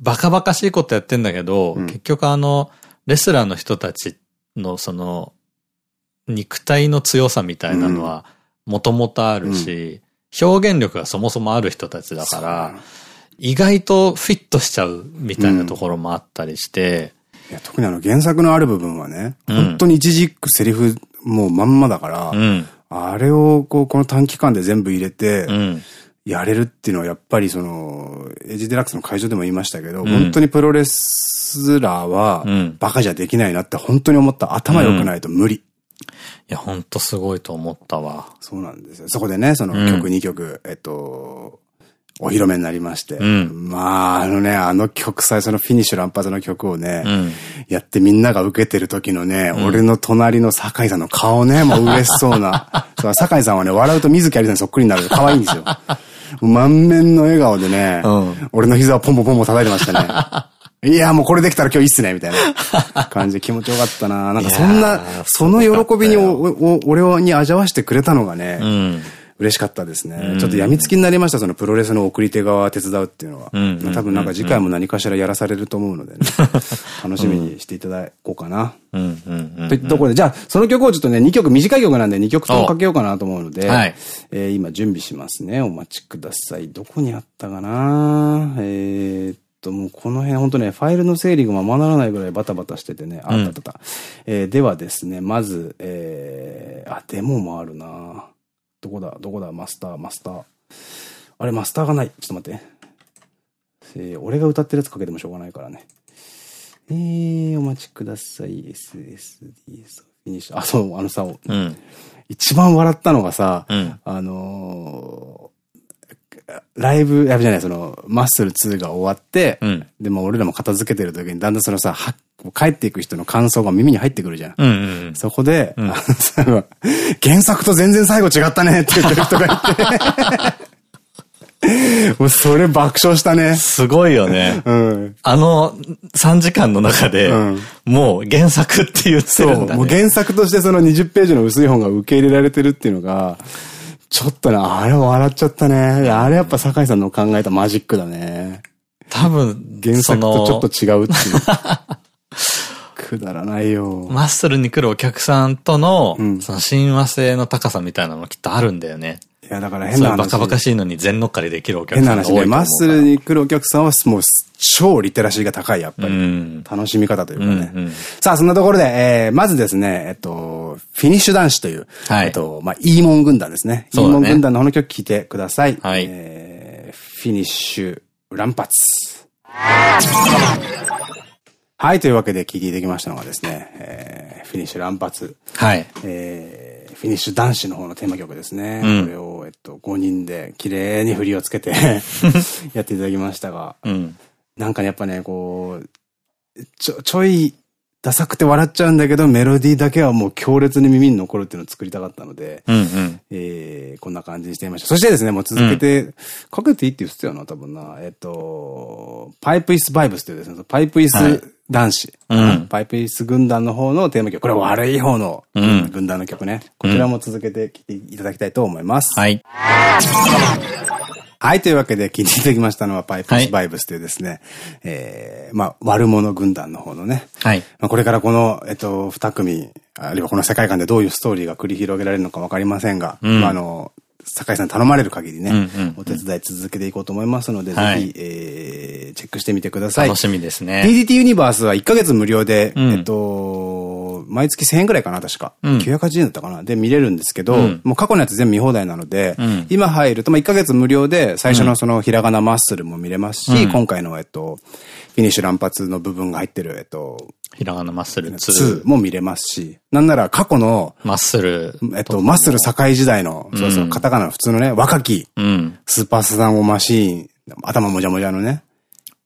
Speaker 2: バカバカしいことやってんだけど、うん、結局あの、レスラーの人たちのその、肉体の強さみたいなのは、もともとあるし、うん、表現力がそもそもある人たちだから、意外とフィットしちゃうみたいなところもあったりして、
Speaker 1: いや特にあの原作のある部分はね、本当に一字一句セリフもうまんまだから、あれをこう、この短期間で全部入れて、やれるっていうのはやっぱりその、エイジデラックスの会場でも言いましたけど、うん、本当にプロレスラーは、バカじゃできないなって本当に思った。頭良くないと無理。い
Speaker 2: や、本当すごいと思ったわ。
Speaker 1: そうなんですよ。そこでね、その曲2曲、えっと、お披露目になりまして。うん、まあ、あのね、あの曲さえ、そのフィニッシュ乱発の曲をね、うん、やってみんなが受けてる時のね、うん、俺の隣の酒井さんの顔ね、もう嬉しそうな。*laughs* 酒井さんはね、笑うと水木有りさんそっくりになる可愛いんですよ。満面の笑顔でね、俺の膝をポンポンポンポン叩いてましたね。*laughs* いや、もうこれできたら今日いいっすね、みたいな感じで気持ちよかったな。なんかそんな、その喜びに俺に味わわしてくれたのがね、うん嬉しかったですね。ちょっと病みつきになりました、そのプロレスの送り手側手伝うっていうのは。多分なんか次回も何かしらやらされると思うのでね。*laughs* 楽しみにしていただこうかな。といったところで、じゃあその曲をちょっとね、2曲、短い曲なんで2曲ともかけようかなと思うので、はい、えー、今準備しますね。お待ちください。どこにあったかな？えーと、もうこの辺本当ね、ファイルの整理がままならないぐらいバタバタしててね、あったあった。えー、ではですね、まず、えー、あ、デモもあるなどこだどこだマスター、マスター。あれ、マスターがない。ちょっと待って。えー、俺が歌ってるやつかけてもしょうがないからね。えー、お待ちください。SSD、フィニッシュ。あ、そう、あのさ、うん、一番笑ったのがさ、うん、あのー、ライブ、やじゃない、その、マッスル2が終わって、うん、でも俺らも片付けてる時に、だんだんそのさ、は帰っていく人の感想が耳に入ってくるじゃん。そこで、うん、原作と全然最後違ったねって言ってる人がいて。*laughs* もうそれ爆笑したね。
Speaker 2: すごいよね。うん、あの3時間の中で、うん、もう原作って言ってるんだ、ね、そう、もう
Speaker 1: 原作としてその20ページの薄い本が受け入れられてるっていうのが、ちょっとね、あれ笑っちゃったね。あれやっぱ酒井さんの考えたマジックだね。
Speaker 2: 多分、
Speaker 1: 原作とちょっと違うっていう。*laughs* くだらないよ。
Speaker 2: マッスルに来るお客さんとの、うん、その親和性の高さみたいなのきっとあるんだよね。
Speaker 1: いや、だから変な話。
Speaker 2: バカバカしいのに全乗っかりできるお客さんが多い
Speaker 1: 変な話ね。マッスルに来るお客さんはもう超リテラシーが高い、やっぱり。うん、楽しみ方というかね。うんうん、さあ、そんなところで、えー、まずですね、えっと、フィニッシュ男子という、はい、えっと、まあ、イーモン軍団ですね。ねイーモン軍団のこの曲聴いてください。はい。えー、フィニッシュ乱発。はい、というわけで聞いていただきましたのがですね、えー、フィニッシュ乱発。はい。えー、フィニッシュ男子の方のテーマ曲ですね。うん、これを、えっと、5人で綺麗に振りをつけて *laughs* やっていただきましたが、うん、なんかね、やっぱね、こう、ちょ、ちょいダサくて笑っちゃうんだけど、メロディーだけはもう強烈に耳に残るっていうのを作りたかったので、えこんな感じにしてみました。そしてですね、もう続けて、うん、かけていいって言ってたよな、多分な。えっと、パイプイスバイブスっていうですね、パイプイス男子、はい、パイプイス軍団の方のテーマ曲、これは悪い方の軍団の曲ね。こちらも続けて聴いていただきたいと思います。はい。はい。というわけで聞いていただきましたのは、パイプスバイブスというですね、はい、えー、まあ、悪者軍団の方のね。はい。まあ、これからこの、えっと、二組、あるいはこの世界観でどういうストーリーが繰り広げられるのかわかりませんが、うん、まあ、あの、酒井さん頼まれる限りね、お手伝い続けていこうと思いますので、ぜひ、えー、チェックしてみてください。
Speaker 2: 楽しみですね。
Speaker 1: DDT ユニバースは1ヶ月無料で、うん、えっと、毎月1000円くらいかな、確か。うん、980円だったかな？で、見れるんですけど、うん、もう過去のやつ全部見放題なので、うん、今入ると、まあ、1ヶ月無料で、最初のそのひらがなマッスルも見れますし、今回の、えっと、フィニッシュ乱発の部分が入ってる、えっと、
Speaker 2: ひらがなマッスル2。
Speaker 1: 2も見れますし、なんなら過去の、
Speaker 2: マッスル。
Speaker 1: えっと、マッスル境時代の、そうそう、カタカナの普通のね、若き、スーパーサザンオマシーン、頭もじゃもじゃのね、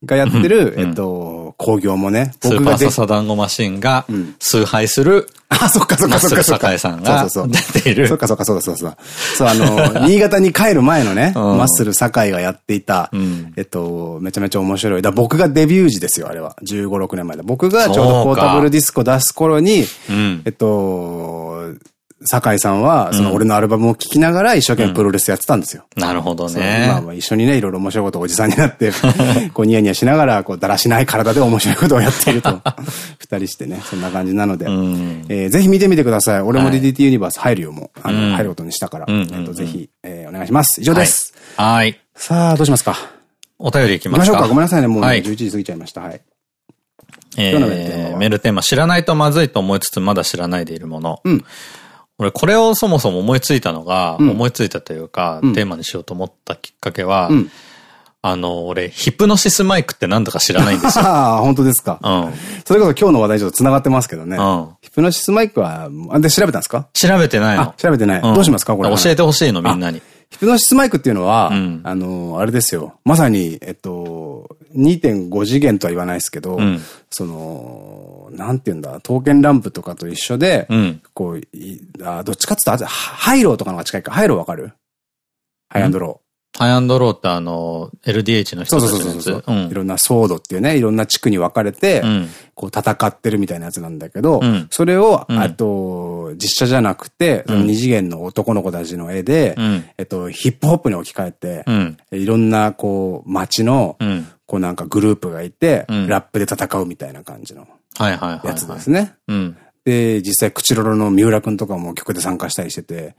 Speaker 1: がやってる、えっと、工業もね、
Speaker 2: 僕が。スーパーササダンゴマシンが、崇拝する、
Speaker 1: あ、そっかそっかそっかそっ
Speaker 2: か。さんが出ている。
Speaker 1: そっかそっかそうそうそう。そう、あの、*laughs* 新潟に帰る前のね、マッスル酒井がやっていた、えっと、めちゃめちゃ面白い。だ僕がデビュー時ですよ、あれは。15、6年前だ。僕がちょうどポータブルディスコ出す頃に、えっと、酒井さんは、その俺のアルバムを聴きながら一生懸命プロレスやってたんですよ。
Speaker 2: なるほどね。
Speaker 1: まあまあ一緒にね、いろいろ面白いことおじさんになって、*laughs* こうニヤニヤしながら、こうだらしない体で面白いことをやっていると。*laughs* 二人してね、そんな感じなので、えぜひ見てみてください。俺も DDT ユニバース入るよ、もう。あの、入ることにしたから。えっと、ぜひ、えお願いします。以上です。
Speaker 2: はい。
Speaker 1: さあ、どうしますか？
Speaker 2: お便りいきましょう
Speaker 1: か。ごめんなさいね、もう11時過ぎちゃいました。はい。
Speaker 2: えー、メールテーマ、知らないとまずいと思いつつまだ知らないでいるもの。うん。俺これをそもそも思いついたのが、うん、思いついたというか、うん、テーマにしようと思ったきっかけは、うん、あの、俺、ヒプノシスマイクって何だか知らないんですよ。
Speaker 1: ああ、本当ですか？うん。それこそ今日の話題ちょっと繋がってますけどね。うん。ヒプノシスマイクは、あ、で調べたんですか？
Speaker 2: 調べてないの。
Speaker 1: 調べてない。どうしますか？これ。
Speaker 2: 教えてほしいの、みんなに。
Speaker 1: ヒプノシスマイクっていうのは、あの、あれですよ。まさに、えっと、2.5次元とは言わないですけど、その、なんて言うんだ、刀剣乱舞とかと一緒で、うん、こう、あどっちかって言うと、ハイローとかのが近いか。ハイローわかる？ハイアンドロー。
Speaker 2: ハイアンドローってあの、LDH の人たちの
Speaker 1: そうそうそうそう、いろんなソードっていうね、いろんな地区に分かれて、うん、こう戦ってるみたいなやつなんだけど、うん、それを、あと、実写じゃなくて、その二次元の男の子たちの絵で、えっと、ヒップホップに置き換えて、いろんなこう、街の、こうなんかグループがいて、ラップで戦うみたいな感じの。やつですね。で、実際、クチロロの三浦くんとかも曲で参加したりしてて、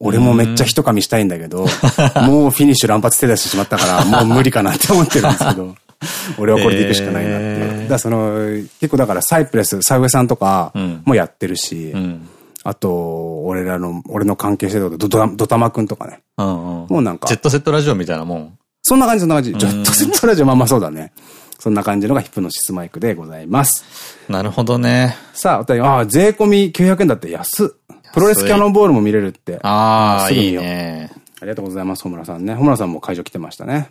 Speaker 1: 俺もめっちゃ一噛みしたいんだけど、もうフィニッシュ乱発手出してしまったから、*laughs* もう無理かなって思ってるんですけど、*laughs* 俺はこれで行くしかないなって。だその、結構だからサイプレス、サウエさんとかもやってるし、あと、俺らの、俺の関係してるドドタマくんとかね。もうなんか。
Speaker 2: ジェットセットラジオみたいなもん。
Speaker 1: そんな感じ、そんな感じ。ジェットセットラジオまあまあそうだね。そんな感じのがヒップノシスマイクでございます。
Speaker 2: なるほどね。
Speaker 1: さあ、お便り、ああ、税込み900円だって安プロレスキャノンボールも見れるって。
Speaker 2: ああ、いいね。
Speaker 1: ありがとうございます、ホムラさんね。ホムラさんも会場来てましたね。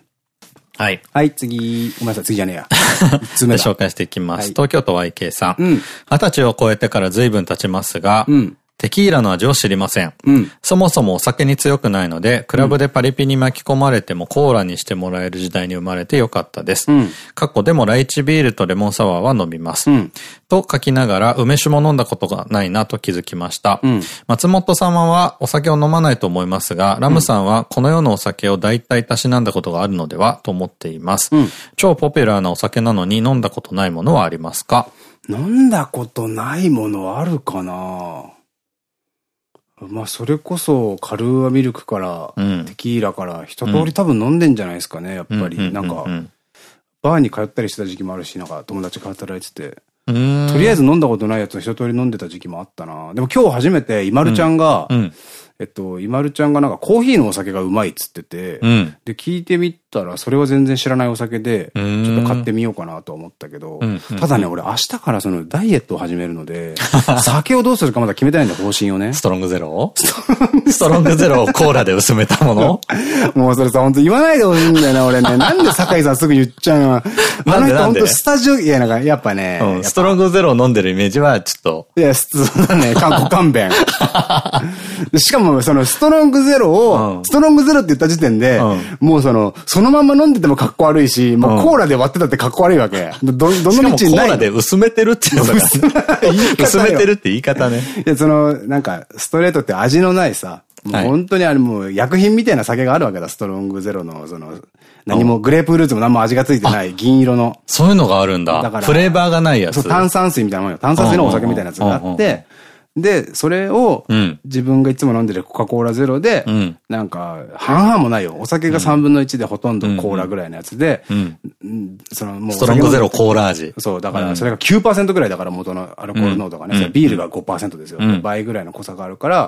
Speaker 2: はい。
Speaker 1: はい、次。ごめんなさい、次じゃねえや。*laughs*
Speaker 2: つ目紹介していきます。はい、東京都 YK さん。二、うん、十歳を超えてから随分経ちますが、うん、テキーラの味を知りません。うん、そもそもお酒に強くないので、クラブでパリピに巻き込まれてもコーラにしてもらえる時代に生まれてよかったです。うん、過去でもライチビールとレモンサワーは飲みます。うん、と書きながら、梅酒も飲んだことがないなと気づきました。松本様はお酒を飲まないと思いますが、ラムさんはこの世のお酒を大体たしなんだことがあるのではと思っています。超ポピュラーなお酒なのに飲んだことないものはありますか？
Speaker 1: 飲んだことないものあるかな？まあ、それこそ、カルーアミルクから、テキーラから、一通り多分飲んでんじゃないですかね、やっぱり。なんか、バーに通ったりしてた時期もあるし、なんか友達が働いてて。とりあえず飲んだことないやつを一通り飲んでた時期もあったな。でも今日初めて、イマルちゃんが、えっと、イマルちゃんがなんかコーヒーのお酒がうまいっつってて、うん、で、聞いてみたら、それは全然知らないお酒で、ちょっと買ってみようかなと思ったけど、ただね、俺明日からそのダイエットを始めるので、*laughs* 酒をどうするかまだ決めてないんだ、方針をね。
Speaker 2: ストロングゼロ？ストロングゼロをコーラで薄めたもの？*laughs*
Speaker 1: もうそれさ、本当言わないでほしいんだよな、俺ね。*laughs* なんで酒井さんすぐ言っちゃうの？あの人本当スタジオ、いや、なんか、やっぱね、
Speaker 2: うん、ストロングゼロを飲んでるイメージはちょっと。
Speaker 1: いや、そうだね、韓国勘弁。しかも、その、ストロングゼロを、ストロングゼロって言った時点で、もうその、そのまま飲んでてもかっこ悪いし、もうコーラで割ってたってかっこ悪いわけ。ど、どの道にない。コ
Speaker 2: ーラで薄めてるっていうのが、薄めてるって言い方ね。
Speaker 1: いや、その、なんか、ストレートって味のないさ、もう本当にあれもう薬品みたいな酒があるわけだ、ストロングゼロの、その、何も、グレープフルーツも何も味がついてない銀色の。
Speaker 2: そういうのがあるんだ。だから、フレーバーがないやつ。そう、
Speaker 1: 炭酸水みたいなもんよ。炭酸水のお酒みたいなやつがあって、で、それを、自分がいつも飲んでるコカ・コーラゼロで、なんか、半々もないよ。お酒が3分の1でほとんどコーラぐらいのやつで、
Speaker 2: そのもう。ストロングゼロコーラ味。
Speaker 1: そう、だからそれが9%ぐらいだから元のアルコール濃度がね、ビールが5%ですよ。倍ぐらいの濃さがあるから、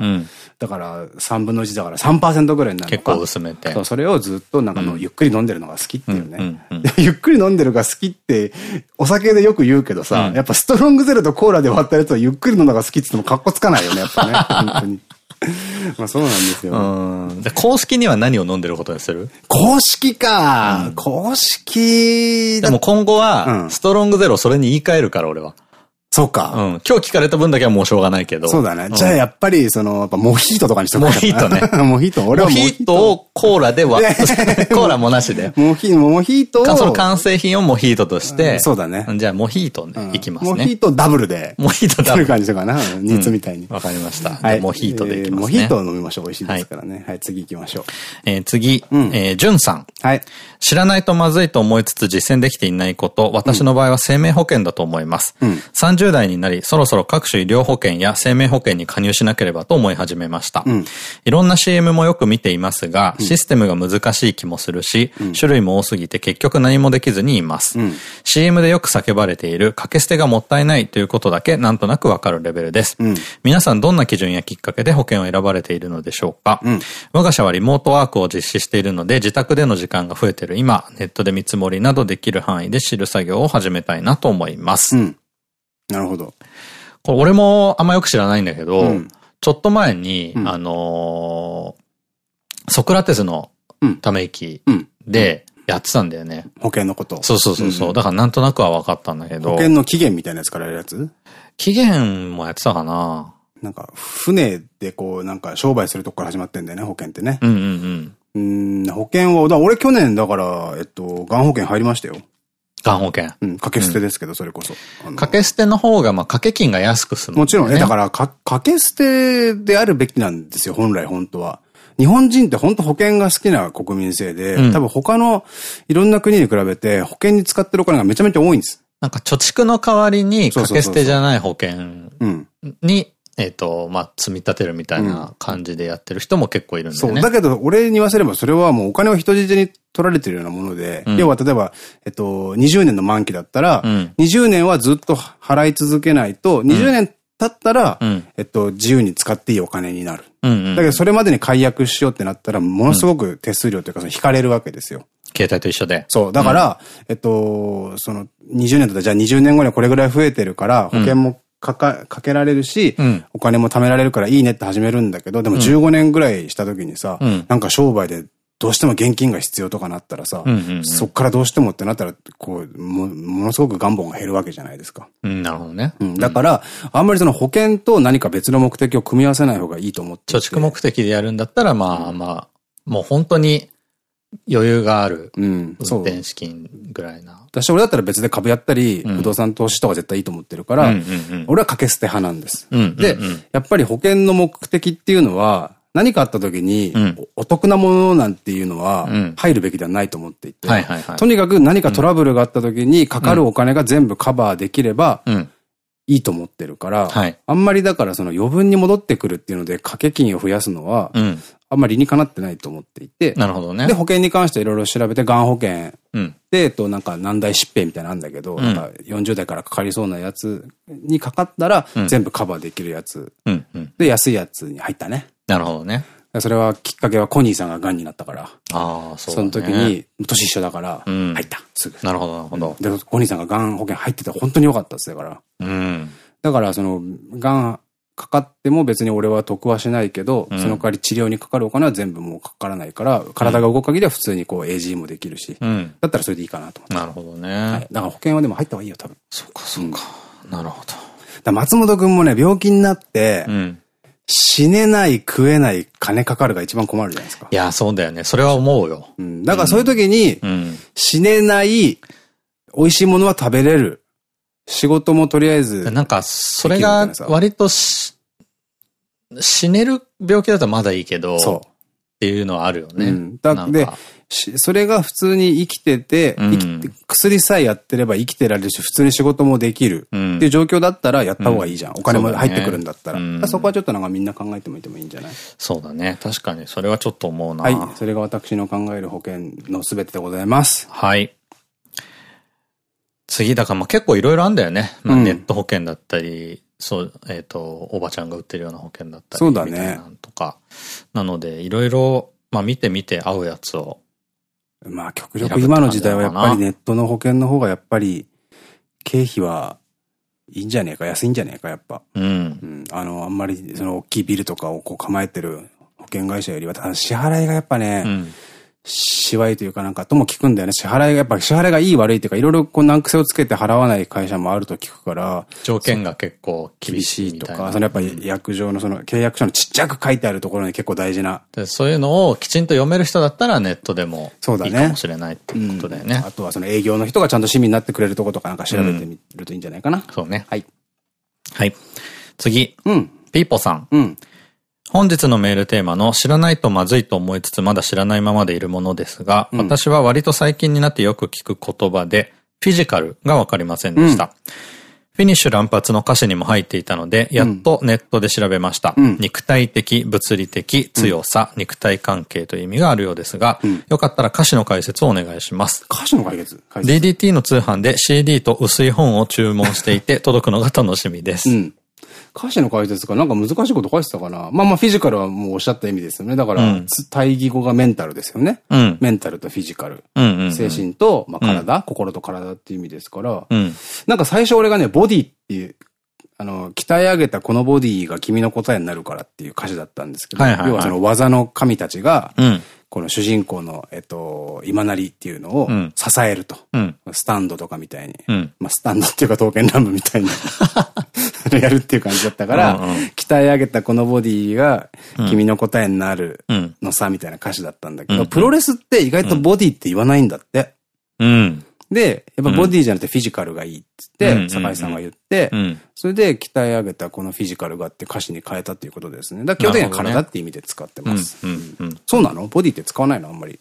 Speaker 1: だから3分の1だから3%ぐらいになる
Speaker 2: 結構薄めて。
Speaker 1: そう、それをずっとなんかのゆっくり飲んでるのが好きっていうね。ゆっくり飲んでるが好きって、お酒でよく言うけどさ、やっぱストロングゼロとコーラで割ったやつはゆっくり飲んだが好きって言ってもこつかないよね、やっぱね。*laughs* 本当に。まあそうなんですよ。
Speaker 2: うん。公式には何を飲んでることにする？
Speaker 1: 公式か、うん、公式
Speaker 2: でも今後は、ストロングゼロそれに言い換えるから俺は。
Speaker 1: そうか。
Speaker 2: うん。今日聞かれた分だけはもうしょうがないけど。
Speaker 1: そうだね。じゃあやっぱり、その、やっぱモヒートとかにしと
Speaker 2: くモヒートね。*laughs*
Speaker 1: モヒート。俺は
Speaker 2: モヒートをコーラで割って、*laughs* コーラもなしで。
Speaker 1: モヒ、モヒート
Speaker 2: を。その完成品をモヒートとして。
Speaker 1: そうだね。
Speaker 2: じゃあモヒートでいきますね。
Speaker 1: モヒートダブルで。
Speaker 2: モヒートダブル。
Speaker 1: 感じかな。煮つみたいに。
Speaker 2: わかりました。はい。モヒートでいきますね。モ
Speaker 1: ヒートを飲みましょう。美味しいですからね。はい、次行きましょう。
Speaker 2: え次、えジュンさん。
Speaker 1: はい。
Speaker 2: 知らないとまずいと思いつつ実践できていないこと、私の場合は生命保険だと思います。30代になり、そろそろ各種医療保険や生命保険に加入しなければと思い始めました。うん、いろんな CM もよく見ていますが、システムが難しい気もするし、うん、種類も多すぎて結局何もできずにいます。うん、CM でよく叫ばれている掛け捨てがもったいないということだけなんとなくわかるレベルです。皆さんどんな基準やきっかけで保険を選ばれているのでしょうか、我が社はリモートワークを実施しているので自宅での時間が増えている。今、ネットで見積もりなどできる範囲で知る作業を始めたいなと思います。
Speaker 1: なるほど。
Speaker 2: これ俺もあんまよく知らないんだけど、うん、ちょっと前に、うん、あのー、ソクラテスのため息でやってたんだよね。
Speaker 1: 保険のこと。
Speaker 2: そうそうそうそう。だからなんとなくは分かったんだけど。
Speaker 1: 保険の期限みたいなやつからやるやつ？
Speaker 2: 期限もやってたかな
Speaker 1: なんか、船でこう、なんか商売するとこから始まってんだよね、保険ってね。
Speaker 2: うんうん
Speaker 1: うん。うん、保険は、だ俺去年だから、えっと、がん保険入りましたよ。
Speaker 2: がん保険。
Speaker 1: うん、掛け捨てですけど、それこそ。
Speaker 2: 掛け捨ての方が、まあ、掛け金が安くする、
Speaker 1: もちろん、え、だから、か、掛け捨てであるべきなんですよ、本来、本当は。日本人って本当保険が好きな国民性で、うん、多分他のいろんな国に比べて保険に使ってるお金がめちゃめちゃ多いんです。
Speaker 2: なんか貯蓄の代わりに掛け捨てじゃない保険にえっと、まあ、積み立てるみたいな感じでやってる人も結構いるんだよね。
Speaker 1: そう。だけど、俺に言わせればそれはもうお金を人質に取られてるようなもので、うん、要は例えば、えっと、20年の満期だったら、うん、20年はずっと払い続けないと、20年経ったら、うん、えっと、自由に使っていいお金になる。だけど、それまでに解約しようってなったら、ものすごく手数料というか、引かれるわけですよ。
Speaker 2: 携帯と一緒で。
Speaker 1: そう。だから、えっと、その、20年だったら、じゃあ20年後にはこれぐらい増えてるから、保険もかか、かけられるし、うん、お金も貯められるからいいねって始めるんだけど、でも15年ぐらいした時にさ、うん、なんか商売でどうしても現金が必要とかなったらさ、そっからどうしてもってなったら、こう、も、ものすごく願望が減るわけじゃないですか。
Speaker 2: うん、なるほどね。
Speaker 1: うん、だから、あんまりその保険と何か別の目的を組み合わせない方がいいと思って。
Speaker 2: 貯蓄目的でやるんだったら、まあまあ、もう本当に余裕がある運転資金ぐらいな。
Speaker 1: 私俺だったら別で株やったり、不動産投資とか絶対いいと思ってるから、俺は掛け捨て派なんです。で、やっぱり保険の目的っていうのは、何かあった時に、お得なものなんていうのは、入るべきではないと思っていて、とにかく何かトラブルがあった時にかかるお金が全部カバーできれば、いいと思ってるから、あんまりだからその余分に戻ってくるっていうので掛け金を増やすのは、あんまり理にかなってないと思っていて。
Speaker 2: なるほどね。
Speaker 1: で、保険に関していろいろ調べて、がん保険。うん、で、えっと、なんか何代疾病みたいなのあるんだけど、うん、なんか40代からかかりそうなやつにかかったら、全部カバーできるやつ。で、安いやつに入ったね。
Speaker 2: なるほどね。
Speaker 1: それはきっかけはコニーさんが癌になったから。
Speaker 2: ああ、そう、
Speaker 1: ね、その時に、年一緒だから、入った、すぐ。
Speaker 2: なるほど、なるほど。
Speaker 1: で、コニーさんが癌保険入ってて本当に良かったっすだから。うん。だから、その、癌かかっても別に俺は得はしないけど、うん、その代わり治療にかかるお金は全部もうかからないから、体が動く限りは普通にこう AG もできるし、うん、だったらそれでいいかなと思って。
Speaker 2: なるほどね。
Speaker 1: はい。だから保険はでも入った方がいいよ、多分。
Speaker 2: そうか、そうか。うん、なるほど。
Speaker 1: だ松本くんもね、病気になって、死ねない、食えない、金かかるが一番困るじゃないですか。
Speaker 2: いや、そうだよね。それは思うよ。
Speaker 1: うん。だからそういう時に、死ねない、美味しいものは食べれる。仕事もとりあえず。
Speaker 2: なんか、それが割と死ねる病気だとまだいいけど、そう。っていうのはあるよね。うん、
Speaker 1: だで、それが普通に生きてて、うん、て薬さえやってれば生きてられるし、普通に仕事もできる。っていう状況だったらやった方がいいじゃん。うん、お金も入ってくるんだったら。そ、ね,、そこはちょっとなんかみんな考えてもいてもいいんじゃない？
Speaker 2: そうだね。確かに。それはちょっと思うな。
Speaker 1: はい。それが私の考える保険のすべてでございます。
Speaker 2: はい。次、だからまあ結構いろいろあんだよね。まあ、ネット保険だったり、そう、えっ、ー、と、おばちゃんが売ってるような保険だったり。
Speaker 1: そうだね。
Speaker 2: とか。なので、いろいろ、まあ見てみて合うやつを。
Speaker 1: まあ極力今の時代はやっぱりネットの保険の方がやっぱり経費はいいんじゃねえか、安いんじゃねえか、やっぱ。うん。うん。あの、あんまり、その、大きいビルとかをこう構えてる保険会社よりは、支払いがやっぱね、うんしわいというかなんかとも聞くんだよね。支払いが、やっぱ支払いがいい悪いっていうか、いろいろこう難癖をつけて払わない会社もあると聞くから。
Speaker 2: 条件が結構厳しい
Speaker 1: とか、そのやっぱり約定のその契約書のちっちゃく書いてあるところに結構大事な。
Speaker 2: そういうのをきちんと読める人だったらネットでもいいかもしれないっていうことだよね。ね
Speaker 1: うん、あとはその営業の人がちゃんと市民になってくれるところとかなんか調べてみるといいんじゃないかな。うん、
Speaker 2: そうね。
Speaker 1: はい。
Speaker 2: はい。次。うん。ピーポさん。うん。本日のメールテーマの知らないとまずいと思いつつまだ知らないままでいるものですが、うん、私は割と最近になってよく聞く言葉で、フィジカルがわかりませんでした。うん、フィニッシュ乱発の歌詞にも入っていたので、やっとネットで調べました。うん、肉体的、物理的、強さ、肉体関係という意味があるようですが、よかったら歌詞の解説をお願いします。
Speaker 1: 歌詞の解説
Speaker 2: ?DDT の通販で CD と薄い本を注文していて *laughs* 届くのが楽しみです。
Speaker 1: 歌詞の解説かなんか難しいこと書いてたかな。まあまあフィジカルはもうおっしゃった意味ですよね。だから、うん、対義語がメンタルですよね。うん、メンタル。とフィジカル。精神と、まあ体、うん、心と体っていう意味ですから、うん、なんか最初俺がね、ボディっていう、あの、鍛え上げたこのボディが君の答えになるからっていう歌詞だったんですけど、要はその技の神たちが、この主人公の、えっと、今成っていうのを支えると。うん、スタンドとかみたいに。うん、まあ、スタンドっていうか刀剣乱舞みたいに *laughs* *laughs* やるっていう感じだったから、鍛え上げたこのボディが君の答えになるのさ、みたいな歌詞だったんだけど、プロレスって意外とボディって言わないんだって。うん。で、やっぱボディじゃなくてフィジカルがいいっつって、酒井さんが言って、それで鍛え上げたこのフィジカルがって歌詞に変えたっていうことですね。だから基本的には体って意味で使ってます。そうなの？ボディって使わないの？あんまり。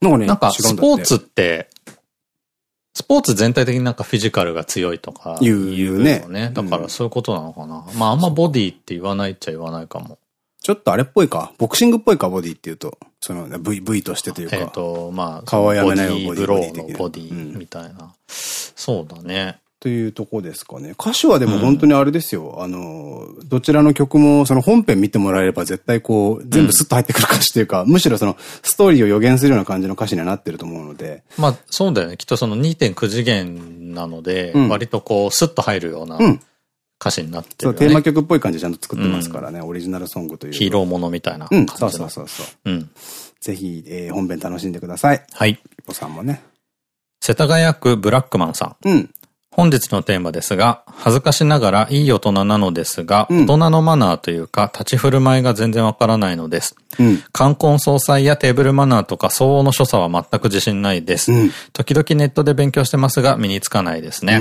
Speaker 2: なんかね、なんかスポーツって、スポーツ全体的になんかフィジカルが強いとか言うよね。ね。だからそういうことなのかな。まああんまボディって言わないっちゃ言わないかも。
Speaker 1: ちょっとあれっぽいか。ボクシングっぽいか、ボディって言うと。その、V、V としてというか。えっと、まあ、顔はやめない
Speaker 2: よ、ボディ。ブローのボディみたいな。うん、そうだね。
Speaker 1: というとこですかね。歌詞はでも本当にあれですよ。うん、あの、どちらの曲もその本編見てもらえれば絶対こう、全部スッと入ってくる歌詞というか、うん、むしろそのストーリーを予言するような感じの歌詞にはなってると思うので。
Speaker 2: まあそうだよね。きっとその2.9次元なので、割とこう、スッと入るような。歌詞になってる、ね、
Speaker 1: そう、テーマ曲っぽい感じでちゃんと作ってますからね、うん、オリジナルソングという。
Speaker 2: ヒーローものみたいな感じ、うん、
Speaker 1: そうそうそうそう。うん。ぜひ、えー、本編楽しんでください。
Speaker 2: はい。ピ
Speaker 1: ポさんもね。
Speaker 2: 世田谷区ブラックマンさん。うん。本日のテーマですが、恥ずかしながらいい大人なのですが、うん、大人のマナーというか、立ち振る舞いが全然わからないのです。うん、冠婚葬祭やテーブルマナーとか相応の所作は全く自信ないです。うん、時々ネットで勉強してますが、身につかないですね。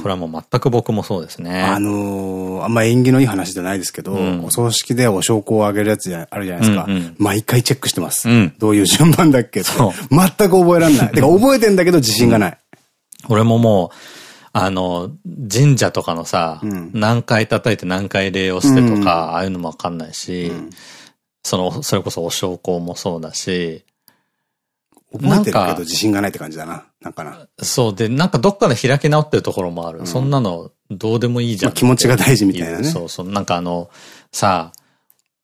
Speaker 2: これはもう全く僕もそうですね。
Speaker 1: あのー、あんま縁起のいい話じゃないですけど、お葬式でお証拠をあげるやつあるじゃないですか。毎回チェックしてます。どういう順番だっけって。全く覚えられない。てか覚えてんだけど自信がない。
Speaker 2: 俺ももう、あの、神社とかのさ、うん、何回叩いて何回礼をしてとか、うん、ああいうのもわかんないし、うん、その、それこそお証拠もそうだし、
Speaker 1: 覚えてるけど自信がないって感じだな。なんかな。
Speaker 2: そうで、なんかどっかで開き直ってるところもある。そんなのどうでもいいじゃん。
Speaker 1: 気持ちが大事みたいなね。
Speaker 2: そうそう。なんかあの、さあ、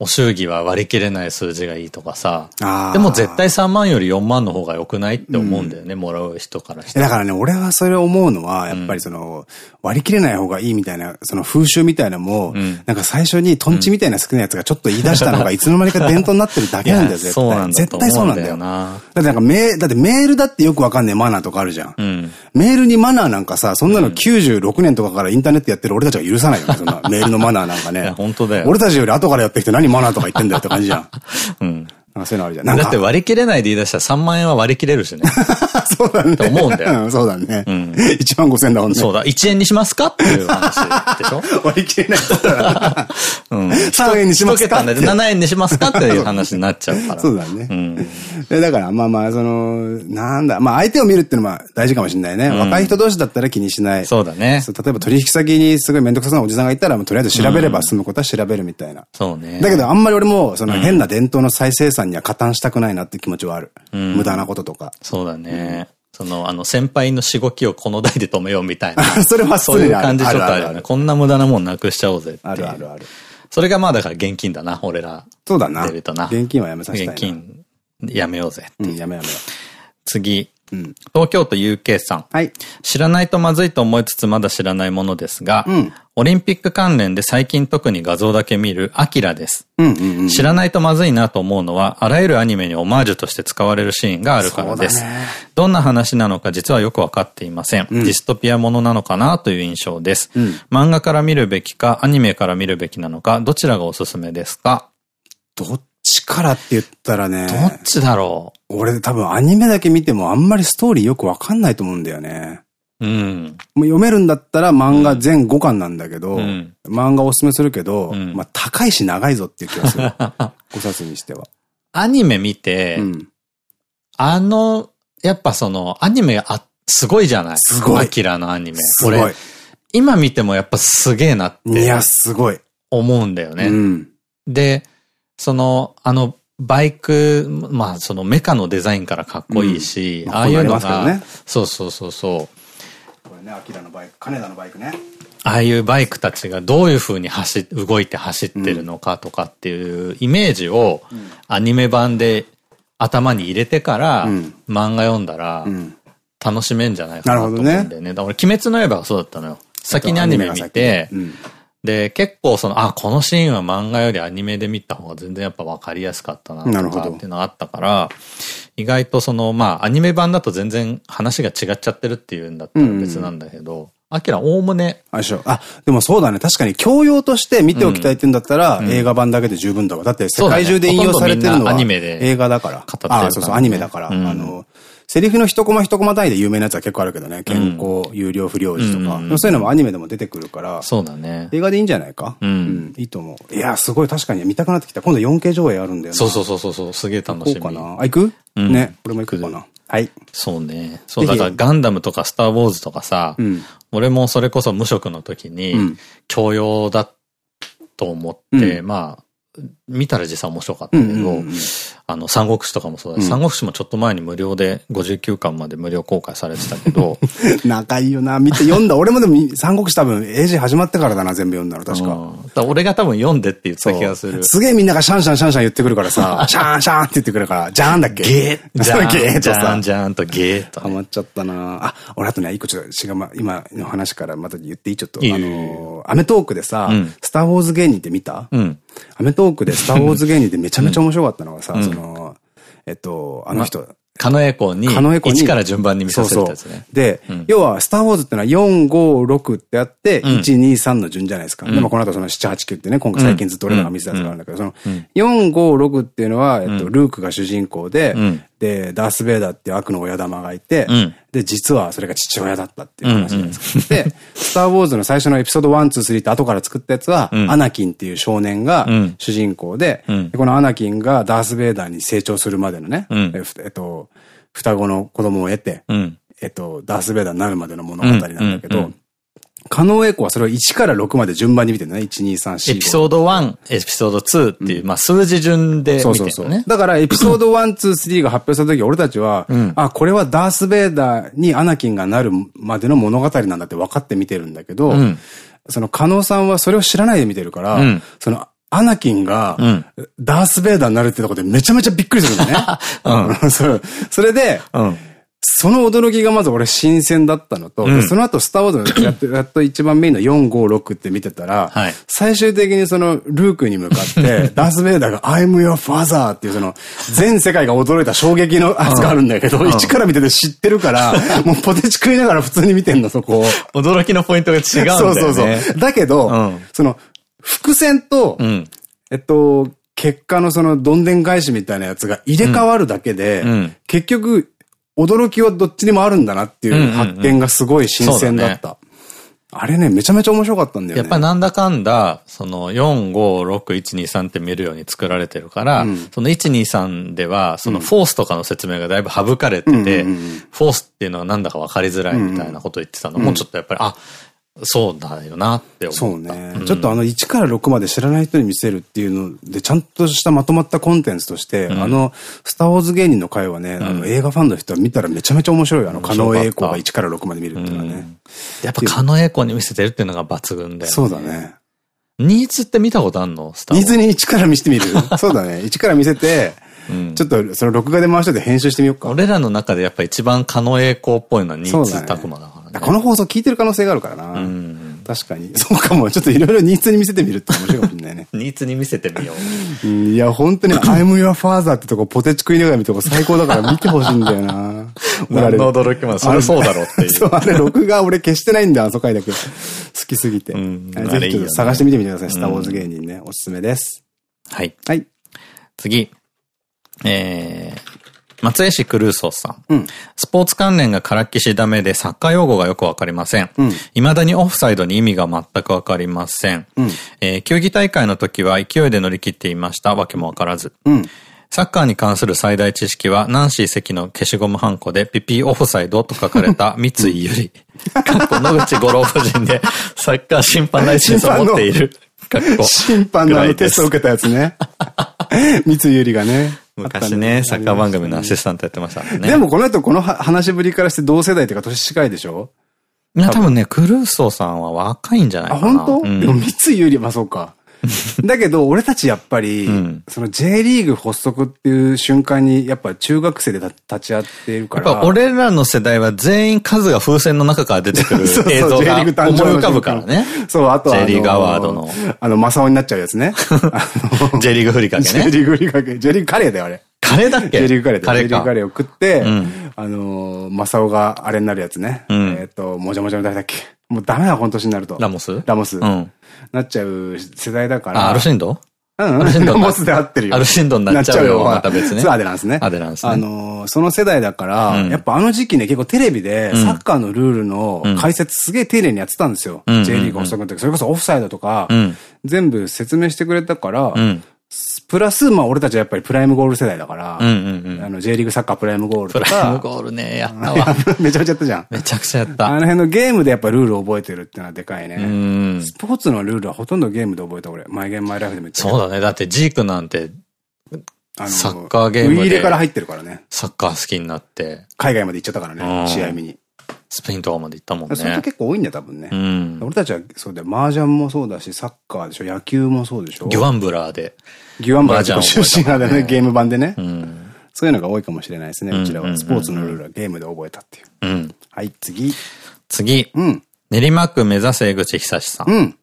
Speaker 2: お祝儀は割り切れない数字がいいとかさ。でも絶対3万より4万の方が良くないって思うんだよね、うん、もらう人からして。
Speaker 1: だからね、俺はそれ思うのは、やっぱりその、割り切れない方がいいみたいな、その風習みたいなのも、うん、なんか最初にトンチみたいな好きなやつがちょっと言い出したのがいつの間にか伝統になってるだけなんだよ、絶対。そうなんだ絶対そうなんだよ。な。だってなんかメだってメールだってよくわかんねえマナーとかあるじゃん。うん、メールにマナーなんかさ、そんなの96年とかからインターネットやってる俺たちは許さないよね、そんなメールのマナーなんかね。*laughs*
Speaker 2: 本当だよ。
Speaker 1: 俺たちより後からやってきて何マナーとか言ってんだよって感じじゃん。*laughs* うん。なんかそういうのあるじゃん。だ
Speaker 2: って割り切れないで言い出したら3万円は割り切れるしね。*laughs*
Speaker 1: そうだね。
Speaker 2: と思うんだよ。
Speaker 1: そうだね。うん。1万5千だもんね。
Speaker 2: そうだ。1円にしますかっていう話でしょ？*laughs*
Speaker 1: 割り切れない
Speaker 2: うん。*laughs* 3円にしますか ?7 円にしますかっていう話になっちゃうから。
Speaker 1: そうだね。うん。だから、まあまあ、その、なんだ、まあ相手を見るっていうのは大事かもしれないね。若い人同士だったら気にしない。
Speaker 2: そうだね。
Speaker 1: 例えば取引先にすごいめんどくさそうなおじさんがいたら、とりあえず調べれば済むことは調べるみたいな。
Speaker 2: そうね。
Speaker 1: だけどあんまり俺も、その変な伝統の再生産には加担したくないなって気持ちはある。うん、無駄なこととか。
Speaker 2: そうだね。その、あの、先輩のしごきをこの台で止めようみたいな。*laughs*
Speaker 1: それは
Speaker 2: そういう感じちょっとあるよね。こんな無駄なもんなくしちゃおうぜ
Speaker 1: あるあるある。
Speaker 2: それがまあだから現金だな、俺ら。
Speaker 1: そうだな。現金はやめさせたい
Speaker 2: 現金やめようぜ。
Speaker 1: うん、やめやめよう。
Speaker 2: 次。うん、東京都 UK さん。はい。知らないとまずいと思いつつまだ知らないものですが、うん、オリンピック関連で最近特に画像だけ見るアキラです。知らないとまずいなと思うのは、あらゆるアニメにオマージュとして使われるシーンがあるからです。どんな話なのか実はよくわかっていません。うん、ディストピアものなのかなという印象です。うん、漫画から見るべきか、アニメから見るべきなのか、どちらがおすすめですか？
Speaker 1: どっちからって言ったらね。
Speaker 2: どっちだろ
Speaker 1: う？俺多分アニメだけ見てもあんまりストーリーよくわかんないと思うんだよね。うん。もう読めるんだったら漫画全5巻なんだけど、うん、漫画おすすめするけど、うん、まあ高いし長いぞっていう気がする。*laughs* 5冊にしては。
Speaker 2: アニメ見て、うん、あの、やっぱその、アニメあ、すごいじゃない？
Speaker 1: すごい。ア
Speaker 2: キラのアニメ。すごい。今見てもやっぱすげえなって。
Speaker 1: いや、すごい。
Speaker 2: 思うんだよね。うん、で、その、あの、バイク、まあ、そのメカのデザインからかっこいいし、うん、ああいうのが、ね、そうそうそうそう。
Speaker 1: これね、アキラのバイク、金田のバイクね。
Speaker 2: ああいうバイクたちがどういう風に走、動いて走ってるのかとかっていうイメージをアニメ版で頭に入れてから、漫画読んだら楽しめんじゃないかなと思うんだよね。ねだから鬼滅の刃がそうだったのよ。先にアニメ見て、で、結構その、あ、このシーンは漫画よりアニメで見た方が全然やっぱ分かりやすかったな、とかっていうのがあったから、意外とその、まあ、アニメ版だと全然話が違っちゃってるっていうんだったら別なんだけど、アキラ、おおむね。
Speaker 1: あ、あ、でもそうだね。確かに教養として見ておきたいって言うんだったら、うん、映画版だけで十分だわ。だって世界中で引用されてるのは、アニメで映画だから。あ、そうそう、アニメだから。うん、あの、セリフの一コマ一コマ単位で有名なやつは結構あるけどね。健康、有料不良児とか。そういうのもアニメでも出てくるから。
Speaker 2: そうだね。
Speaker 1: 映画でいいんじゃないか？うん。いいと思う。いや、すごい確かに見たくなってきた。今度 4K 上映あるんだよね。
Speaker 2: そうそうそうそう。すげえ楽しみ。
Speaker 1: 行こうかな。あ、行くね。俺も行くかな。はい。
Speaker 2: そうね。そう、だからガンダムとかスターウォーズとかさ、俺もそれこそ無職の時に、教養だと思って、まあ、見たら実際面白かったけど、あの、三国志とかもそうだし、うん、三国志もちょっと前に無料で59巻まで無料公開されてたけど。*laughs*
Speaker 1: 仲いいよな。見て読んだ。*laughs* 俺もでも三国志多分 AG 始まってからだな、全部読んだの、確か。
Speaker 2: か俺が多分読んでって言った気がする。*laughs*
Speaker 1: すげえみんながシャンシャンシャンシャン言ってくるからさ、シャンシャンって言ってくるから、ジャーンだっけ？
Speaker 2: ゲー。ジャーン、
Speaker 1: ゲ
Speaker 2: ーとさ。ジャーン、ジャーンとゲーと。
Speaker 1: ハマっちゃったなあ、俺あとね、一個ちょっと違う、今の話からまた言っていい？ちょっと。あの、アメトークでさ、スターウォーズ芸人って見た？うん。アメトークでスターウォーズ芸人でめちゃめちゃ面白かったのがさ、その、えっと、あの人。
Speaker 2: カノエコに、カノエコに。1から順番に見させるやつね。
Speaker 1: で、要は、スターウォーズってのは4、5、6ってあって、1、2、3の順じゃないですか。でもこの後その7、8、9ってね、今回最近ずっと俺らが見てたやつがあるんだけど、その、4、5、6っていうのは、えっと、ルークが主人公で、で、ダース・ベイダーっていう悪の親玉がいて、うん、で、実はそれが父親だったっていう話なんですで、スター・ウォーズの最初のエピソード1、2、3って後から作ったやつは、うん、アナキンっていう少年が主人公で、うん、でこのアナキンがダース・ベイダーに成長するまでのね、えっと、双子の子供を得て、えっと、ダース・ベイダーになるまでの物語なんだけど、カノエコはそれを1から6まで順番に見てるね。1、2、3、4。
Speaker 2: エピソード1、エピソード2っていう、まあ数字順で見てるね。そうそうそう。
Speaker 1: だからエピソード1、2、3が発表された時、俺たちは、うん、あ、これはダース・ベイダーにアナキンがなるまでの物語なんだって分かって見てるんだけど、うん、そのカノさんはそれを知らないで見てるから、うん、そのアナキンが、ダース・ベイダーになるってとこでめちゃめちゃびっくりするんだね。*laughs* うん、*laughs* それで、うんその驚きがまず俺新鮮だったのと、うん、その後スターウォーズのやっと、*coughs* やっと一番メインの4、5、6って見てたら、はい、最終的にそのルークに向かって、*laughs* ダース・ベイダーが I'm your father っていうその、全世界が驚いた衝撃のやつがあるんだけど、うん、一から見てて知ってるから、*laughs* もうポテチ食いながら普通に見てんの、そこを。
Speaker 2: 驚きのポイントが違うんだよね。そうそうそ
Speaker 1: う。だけど、うん、その、伏線と、えっと、結果のそのどんでん返しみたいなやつが入れ替わるだけで、結局驚きはどっちにもあるんだなっていう発見がすごい新鮮だった。あれね、めちゃめちゃ面白かったんだよね。
Speaker 2: やっぱなんだかんだ、その4、5、6、1、2、3って見るように作られてるから、うん、その1、2、3では、そのフォースとかの説明がだいぶ省かれてて、フォースっていうのはなんだか分かりづらいみたいなことを言ってたの。も、ちょっとやっぱり、あ、そうだよなって思った。そうね。
Speaker 1: ちょっとあの1から6まで知らない人に見せるっていうので、ちゃんとしたまとまったコンテンツとして、うん、あの、スターウォーズ芸人の会はね、あの映画ファンの人は見たらめちゃめちゃ面白い。あの、狩野英孝が1から6まで見るっていうのはね。
Speaker 2: やっぱ狩野英孝に見せてるっていうのが抜群だよね。
Speaker 1: そうだね。
Speaker 2: ニーズって見たことあんの？
Speaker 1: スター。ニーズに1から見せてみる *laughs* そうだね。1から見せて、ちょっとその録画で回してて編集してみようか。
Speaker 2: 俺らの中でやっぱ一番狩野英孝っぽいのはニーツ・タクマだからね。
Speaker 1: この放送聞いてる可能性があるからな。確かに。*laughs* そうかも。ちょっといろいろニーツに見せてみるって面白いかもしれないね。
Speaker 2: ニーツに見せてみよ
Speaker 1: う。いや、本当に *laughs* I'm your father ってとこポテチ食いながら見るとこ最高だから見てほしいんだよな。*laughs*
Speaker 2: 何の驚きもそれそうだろうっていう。
Speaker 1: そう、あれ録画俺消してないんだよ、あそこ回だけ。好きすぎて。ぜひちょっと探してみてみてください。スターウォーズ芸人ね。おすすめです。
Speaker 2: はい。
Speaker 1: はい。
Speaker 2: 次。えー、松江市クルーソーさ
Speaker 1: ん。うん、
Speaker 2: スポーツ関連がからっきしダメでサッカー用語がよくわかりません。い、ま、だにオフサイドに意味が全くわかりません。
Speaker 1: うん、
Speaker 2: えー、球技大会の時は勢いで乗り切っていました。わけもわからず。
Speaker 1: うん
Speaker 2: サッカーに関する最大知識は、ナンシー関の消しゴムハンコで、ピピオフサイドと書かれた三井ゆり。*laughs* かっこ野口五郎夫人で、サッカー審判ライセンスを持っている。
Speaker 1: 審判のテストを受けたやつね。*laughs* 三井ゆりがね。
Speaker 2: 昔ね、サッカー番組のアシスタントやってましたね。
Speaker 1: でもこの人この話ぶりからして同世代っていうか年近いでしょ？
Speaker 2: いや、多分ね、クルーソーさんは若いんじゃないかな。
Speaker 1: あ、本当？うん、でも三井ゆり、まあそうか。*laughs* だけど、俺たちやっぱり、うん、その J リーグ発足っていう瞬間に、やっぱ中学生で立ち会っているから。
Speaker 2: やっぱ俺らの世代は全員数が風船の中から出てくる *laughs* 映像が思い浮かぶからね。
Speaker 1: そう、あとは。
Speaker 2: J リーグアワードの。
Speaker 1: あの、マサオになっちゃうやつね。*laughs*
Speaker 2: J リーグふりかけね。
Speaker 1: J リーグふりかけ。J リーグカレーだよ、あれ。
Speaker 2: カレーだっけ
Speaker 1: ?J リーグカレーリーグカレーを食って、あの、マサオがあれになるやつね。えっと、もじゃもじゃの誰だっけ？もうダメだ、この年になると。
Speaker 2: ラモス？
Speaker 1: ラモス。うん。なっちゃう世代だから。
Speaker 2: あ、アルシンド？
Speaker 1: うん、アルシンドン。ラモスで合ってるよ。
Speaker 2: アルシンドになっちゃうよ。また別ね。
Speaker 1: そう、アデランスね。
Speaker 2: アデランスね。
Speaker 1: あの、その世代だから、やっぱあの時期ね、結構テレビでサッカーのルールの解説すげえ丁寧にやってたんですよ。J リーグ発足の時。それこそオフサイドとか、全部説明してくれたから、プラス、まあ俺たちはやっぱりプライムゴール世代だから、あの J リーグサッカープライムゴールとか。
Speaker 2: プライムゴールね、やったわ。
Speaker 1: めちゃくちゃやったじゃん。
Speaker 2: めちゃくちゃやった。
Speaker 1: あの辺のゲームでやっぱルールを覚えてるってのはでかいね。スポーツのルールはほとんどゲームで覚えた俺。マイゲームマイライフでも言って
Speaker 2: そうだね。だってジークなんて、サッカーゲームで。
Speaker 1: ウィーレから入ってるからね。
Speaker 2: サッカー好きになって。
Speaker 1: 海外まで行っちゃったからね、試合見に。
Speaker 2: スペインとかまで行ったもんね。
Speaker 1: それ結構多いんだよ、多分ね。うん、俺たちはそうだよ。麻雀もそうだし、サッカーでしょ、野球もそうでしょ。
Speaker 2: ギュワンブラーで。
Speaker 1: ギュワンブラー出身派でね、ゲーム版でね。うん、そういうのが多いかもしれないですね、うちらは。スポーツのルールはゲームで覚えたっていう。
Speaker 2: うん、
Speaker 1: はい、次。
Speaker 2: 次。
Speaker 1: うん。
Speaker 2: 練馬区目指せ江口久志さん。
Speaker 1: うん。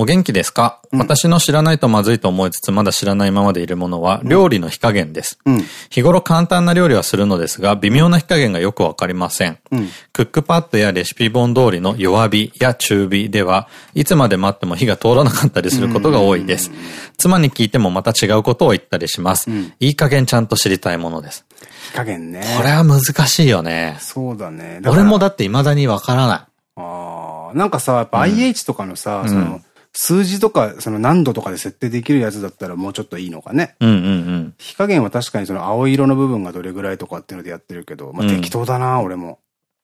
Speaker 2: お元気ですか、うん、私の知らないとまずいと思いつつ、まだ知らないままでいるものは、料理の火加減です。
Speaker 1: うん、
Speaker 2: 日頃簡単な料理はするのですが、微妙な火加減がよくわかりません。
Speaker 1: うん、
Speaker 2: クックパッドやレシピ本通りの弱火や中火では、いつまで待っても火が通らなかったりすることが多いです。妻に聞いてもまた違うことを言ったりします。いい加減ちゃんと知りたいものです。
Speaker 1: 火加減ね。
Speaker 2: これは難しいよね。
Speaker 1: そうだね。
Speaker 2: だ俺もだって未だにわからない。
Speaker 1: ああ、なんかさ、やっぱ IH とかのさ、その、数字とか、その何度とかで設定できるやつだったらもうちょっといいのかね。
Speaker 2: うんうんうん。
Speaker 1: 火加減は確かにその青色の部分がどれぐらいとかっていうのでやってるけど、まあ適当だな、うん、俺も。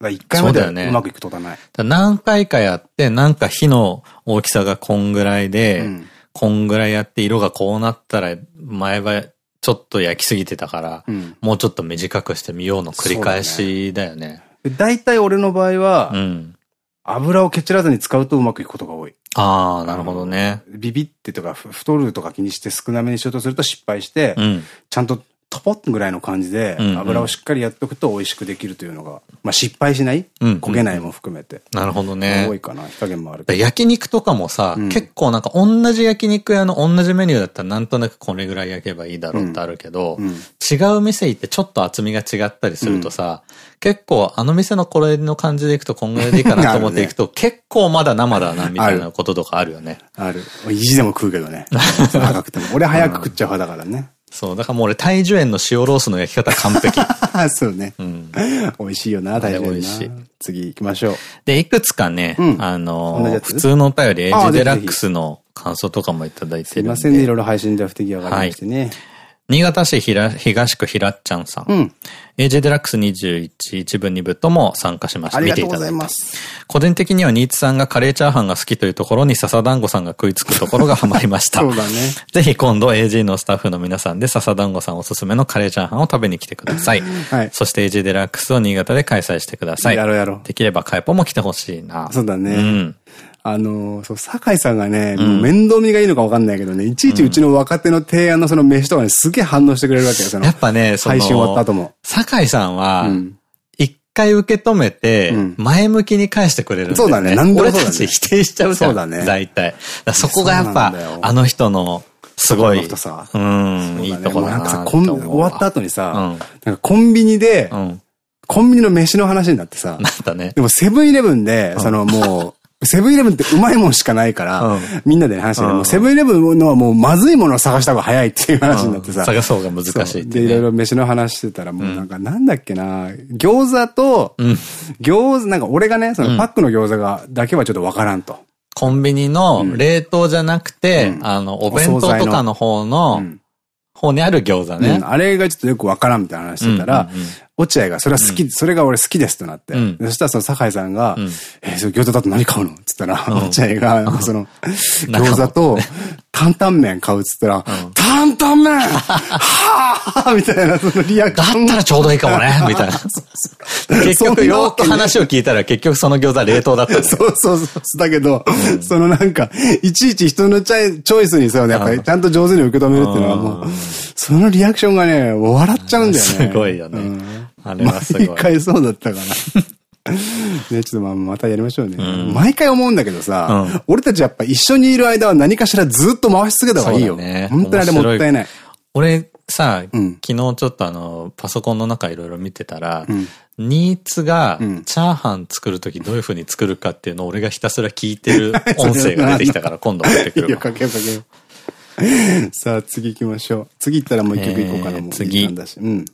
Speaker 1: 一回までうまくいくとだない。
Speaker 2: だ何回かやって、なんか火の大きさがこんぐらいで、うん、こんぐらいやって色がこうなったら、前はちょっと焼きすぎてたから、うん、もうちょっと短くしてみようの繰り返しだよね。
Speaker 1: 大体、俺の場合は、うん、油をケチらずに使うとうまくいくことが多い。
Speaker 2: ああ、なるほどね。
Speaker 1: ビビってとか、太るとか気にして少なめにしようとすると失敗して、
Speaker 2: うん、
Speaker 1: ちゃんとトポッぐらいの感じで、油をしっかりやっとくと美味しくできるというのが、まあ失敗しない、焦げないも含めて。
Speaker 2: なるほどね。
Speaker 1: 多いかな。火加減もある
Speaker 2: 焼肉とかもさ、うん、結構なんか同じ焼肉屋の同じメニューだったらなんとなくこれぐらい焼けばいいだろうってあるけど、うんうん、違う店行ってちょっと厚みが違ったりするとさ、結構あの店のこれの感じでいくとこんぐらいでいいかなと思っていくと、*laughs* ね、結構まだ生だなみたいなこととかあるよね。
Speaker 1: ある。意地でも食うけどね。*laughs* 高くても。俺早く食っちゃう派だからね。
Speaker 2: そう、だからもう俺、大樹園の塩ロースの焼き方完璧。*laughs*
Speaker 1: そうね。うん。美味しいよな、大樹園。美味しい。次行きましょう。
Speaker 2: で、いくつかね、うん、あの普通のお便り、エイジデラックスの感想とかもいただいてるんで。すい
Speaker 1: ませんね、いろいろ配信で不手際がありましてね。はい
Speaker 2: 新潟市東区平っちゃんさん。うん。AJ デラックス21、一部二部とも参加しました。
Speaker 1: 見ていただいます。
Speaker 2: 個人的にはニーツさんがカレーチャーハンが好きというところに笹団子さんが食いつくところがハマりました。*laughs*
Speaker 1: そうだね。
Speaker 2: ぜひ今度 AJ のスタッフの皆さんで笹団子さんおすすめのカレーチャーハンを食べに来てください。
Speaker 1: はい。
Speaker 2: そして AJ デラックスを新潟で開催してください。
Speaker 1: やろうやろ
Speaker 2: う。できればカイポも来てほしいな。
Speaker 1: そうだね。うん。あの、そう、酒井さんがね、面倒見がいいのかわかんないけどね、いちいちうちの若手の提案のその飯とかにすげえ反応してくれるわけよ、その。
Speaker 2: やっぱね、
Speaker 1: 配信終わった後も。
Speaker 2: 酒井さんは、一回受け止めて、前向きに返してくれるんだよね。
Speaker 1: そうだね。何
Speaker 2: でも俺たち否定しちゃうじゃん。そうだね。大体。そこがやっぱ、あの人の、すごい。うん、いいところだな。なんかさ、終
Speaker 1: わった後にさ、なんかコンビニで、コンビニの飯の話になってさ。
Speaker 2: なったね。
Speaker 1: でもセブンイレブンで、そのもう、セブンイレブンってうまいもんしかないから、みんなで話してる。セブンイレブンのはもうまずいものを探した方が早いっていう話になってさ。
Speaker 2: 探そうが難しい
Speaker 1: で、いろいろ飯の話してたら、もうなんかなんだっけな、餃子と、餃子、なんか俺がね、そのパックの餃子が、だけはちょっとわからんと。
Speaker 2: コンビニの冷凍じゃなくて、あの、お弁当とかの方の、方にある餃子ね。
Speaker 1: あれがちょっとよくわからんみたいな話してたら、落合が、それは好き、それが俺好きですとなって。そしたらその酒井さんが、え、それ餃子だと何買うの？っつったら、落合が、その、*laughs* 餃子と、担々麺買うっつったら、担々麺!はぁみたいな、そのリアク
Speaker 2: ション。だったらちょうどいいかもね *laughs* みたいな。結局よく話を聞いたら結局その餃子冷凍だった。
Speaker 1: そうそうそう。だけど、そのなんか、いちいち人のチョイスにさ、やっぱりちゃんと上手に受け止めるっていうのはもう、そのリアクションがね、笑っちゃうんだよね。
Speaker 2: すごいよね。あれはすごい。
Speaker 1: 毎回そうだったから。*laughs* ね、ちょっとまあまたやりましょうね。うん、毎回思うんだけどさ、うん、俺たちやっぱ一緒にいる間は何かしらずっと回し続けた方がいいよ。ね、本当にあれもったいない。
Speaker 2: 俺さ、うん、昨日ちょっとあの、パソコンの中いろいろ見てたら、ニーツがチャーハン作るときどういう風に作るかっていうのを俺がひたすら聞いてる *laughs* 音声が出てきたから *laughs* 今度持ってくる。
Speaker 1: さあ、次行きましょう。次行ったらもう一曲行こうかな、もう。
Speaker 2: 次。うん。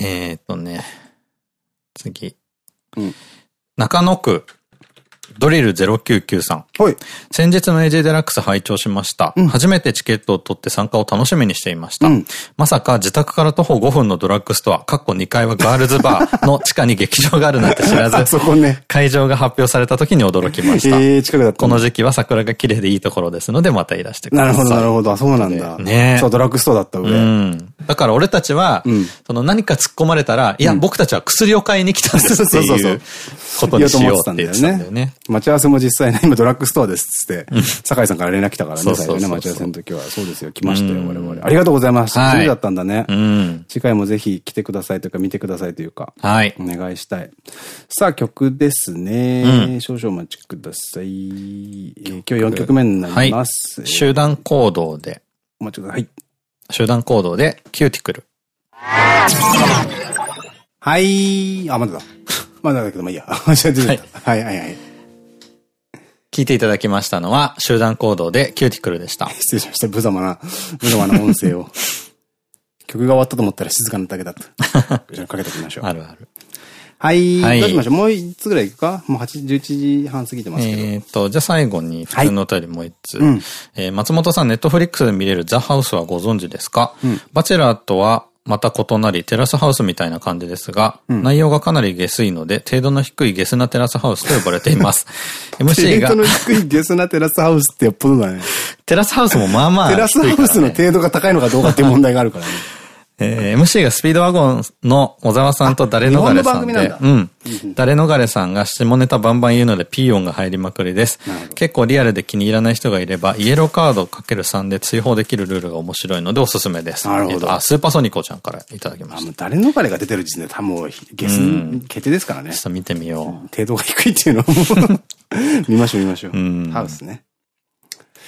Speaker 2: えっとね、次。うん、中野区、ドリル0993。はい。先日の AJ デラックス拝聴しました。うん、初めてチケットを取って参加を楽しみにしていました。うん、まさか自宅から徒歩5分のドラッグストア、かっこ2階はガールズバーの地下に劇場があるなんて知らず、*laughs*
Speaker 1: そこね。
Speaker 2: 会場が発表された時に驚きました。
Speaker 1: えー、近くだった。
Speaker 2: この時期は桜が綺麗でいいところですので、またいらしてください。
Speaker 1: なるほど、なるほど。そうなんだ。
Speaker 2: ね
Speaker 1: そう、ドラッグストアだった上。う
Speaker 2: ん。だから俺たちは、うん、その何か突っ込まれたら、いや、僕たちは薬を買いに来たんですっていうことにしようって言ってたんだよね。
Speaker 1: 待ち合わせも実際ね、今ドラッグストアですって、酒井さんから連絡来たからね、最初ね、待ち合わせの時は。そうですよ、来ましたよ、我々。ありがとうございます。はい、だったんだね。次回もぜひ来てくださいというか、見てくださいというか、
Speaker 2: はい。
Speaker 1: お願いしたい。さあ、曲ですね。少々お待ちください。今日4曲目になります。
Speaker 2: 集団行動で。
Speaker 1: お待ちください。
Speaker 2: 集団行動で、キューティクル。
Speaker 1: はい。あ、まだだ。まだだけど、まあいいや。はいはいはい。
Speaker 2: 聞いていただきましたのは、集団行動でキューティクルでした。
Speaker 1: 失礼しました。無様な、無様な音声を。*laughs* 曲が終わったと思ったら静かなだけだった。*laughs* かけておきましょう。
Speaker 2: あるある。
Speaker 1: はい。はい、どうしましょう？もう一つぐらいいくか？もう8、11時半過ぎてますけど。え
Speaker 2: っと、じゃあ最後に普通のお便りもう一つ。はい、えー、松本さん、ネットフリックスで見れるザ・ハウスはご存知ですか、うん、バチェラーとはまた異なり、テラスハウスみたいな感じですが、うん、内容がかなりゲスいので、程度の低いゲスなテラスハウスと呼ばれています。*laughs*
Speaker 1: MC が。程度の低いゲスなテラスハウスってよっぽどだね。*laughs*
Speaker 2: テラスハウスもまあまあ、
Speaker 1: ね、テラスハウスの程度が高いのかどうかっていう問題があるからね。
Speaker 2: えー、MC がスピードワゴンの小沢さんと誰逃れさんで、うん。誰逃れさんが下ネタバンバン言うのでピー音が入りまくりです。結構リアルで気に入らない人がいれば、イエローカードかける3で追放できるルールが面白いのでおすすめです。なるほど。あ、スーパーソニコちゃんからいただきました。
Speaker 1: 誰逃れが出てる時点で多分、ゲス、決定ですからね。
Speaker 2: ちょっと見てみよ
Speaker 1: う。程度が低いっていうのを見ましょう見ましょう。ハウスね。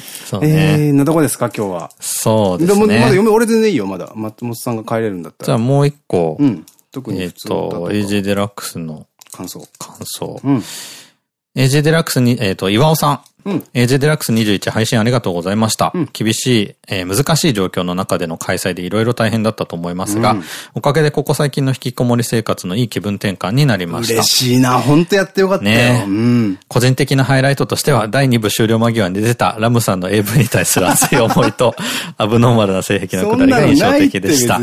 Speaker 1: そうね。えー、なとこですか今日は。
Speaker 2: そうですね。
Speaker 1: まだ読め、俺全然いいよ、まだ。松本さんが帰れるんだったら。
Speaker 2: じゃあもう一個。
Speaker 1: うん。特に。
Speaker 2: えっと、AJ デラックスの
Speaker 1: 感想。
Speaker 2: 感想。うん。AJ デラックスに、えっ、と、岩尾さん。うん、AJ デラックス21配信ありがとうございました。うん、厳しい、えー、難しい状況の中での開催でいろいろ大変だったと思いますが、うん、おかげでここ最近の引きこもり生活のいい気分転換になりました。
Speaker 1: 嬉しいな、本当やってよかったよ。ね、うん、
Speaker 2: 個人的なハイライトとしては、第2部終了間際に出てたラムさんの AV に対する熱い思いと、*laughs* アブノーマルな性癖のくだりが印象的でした。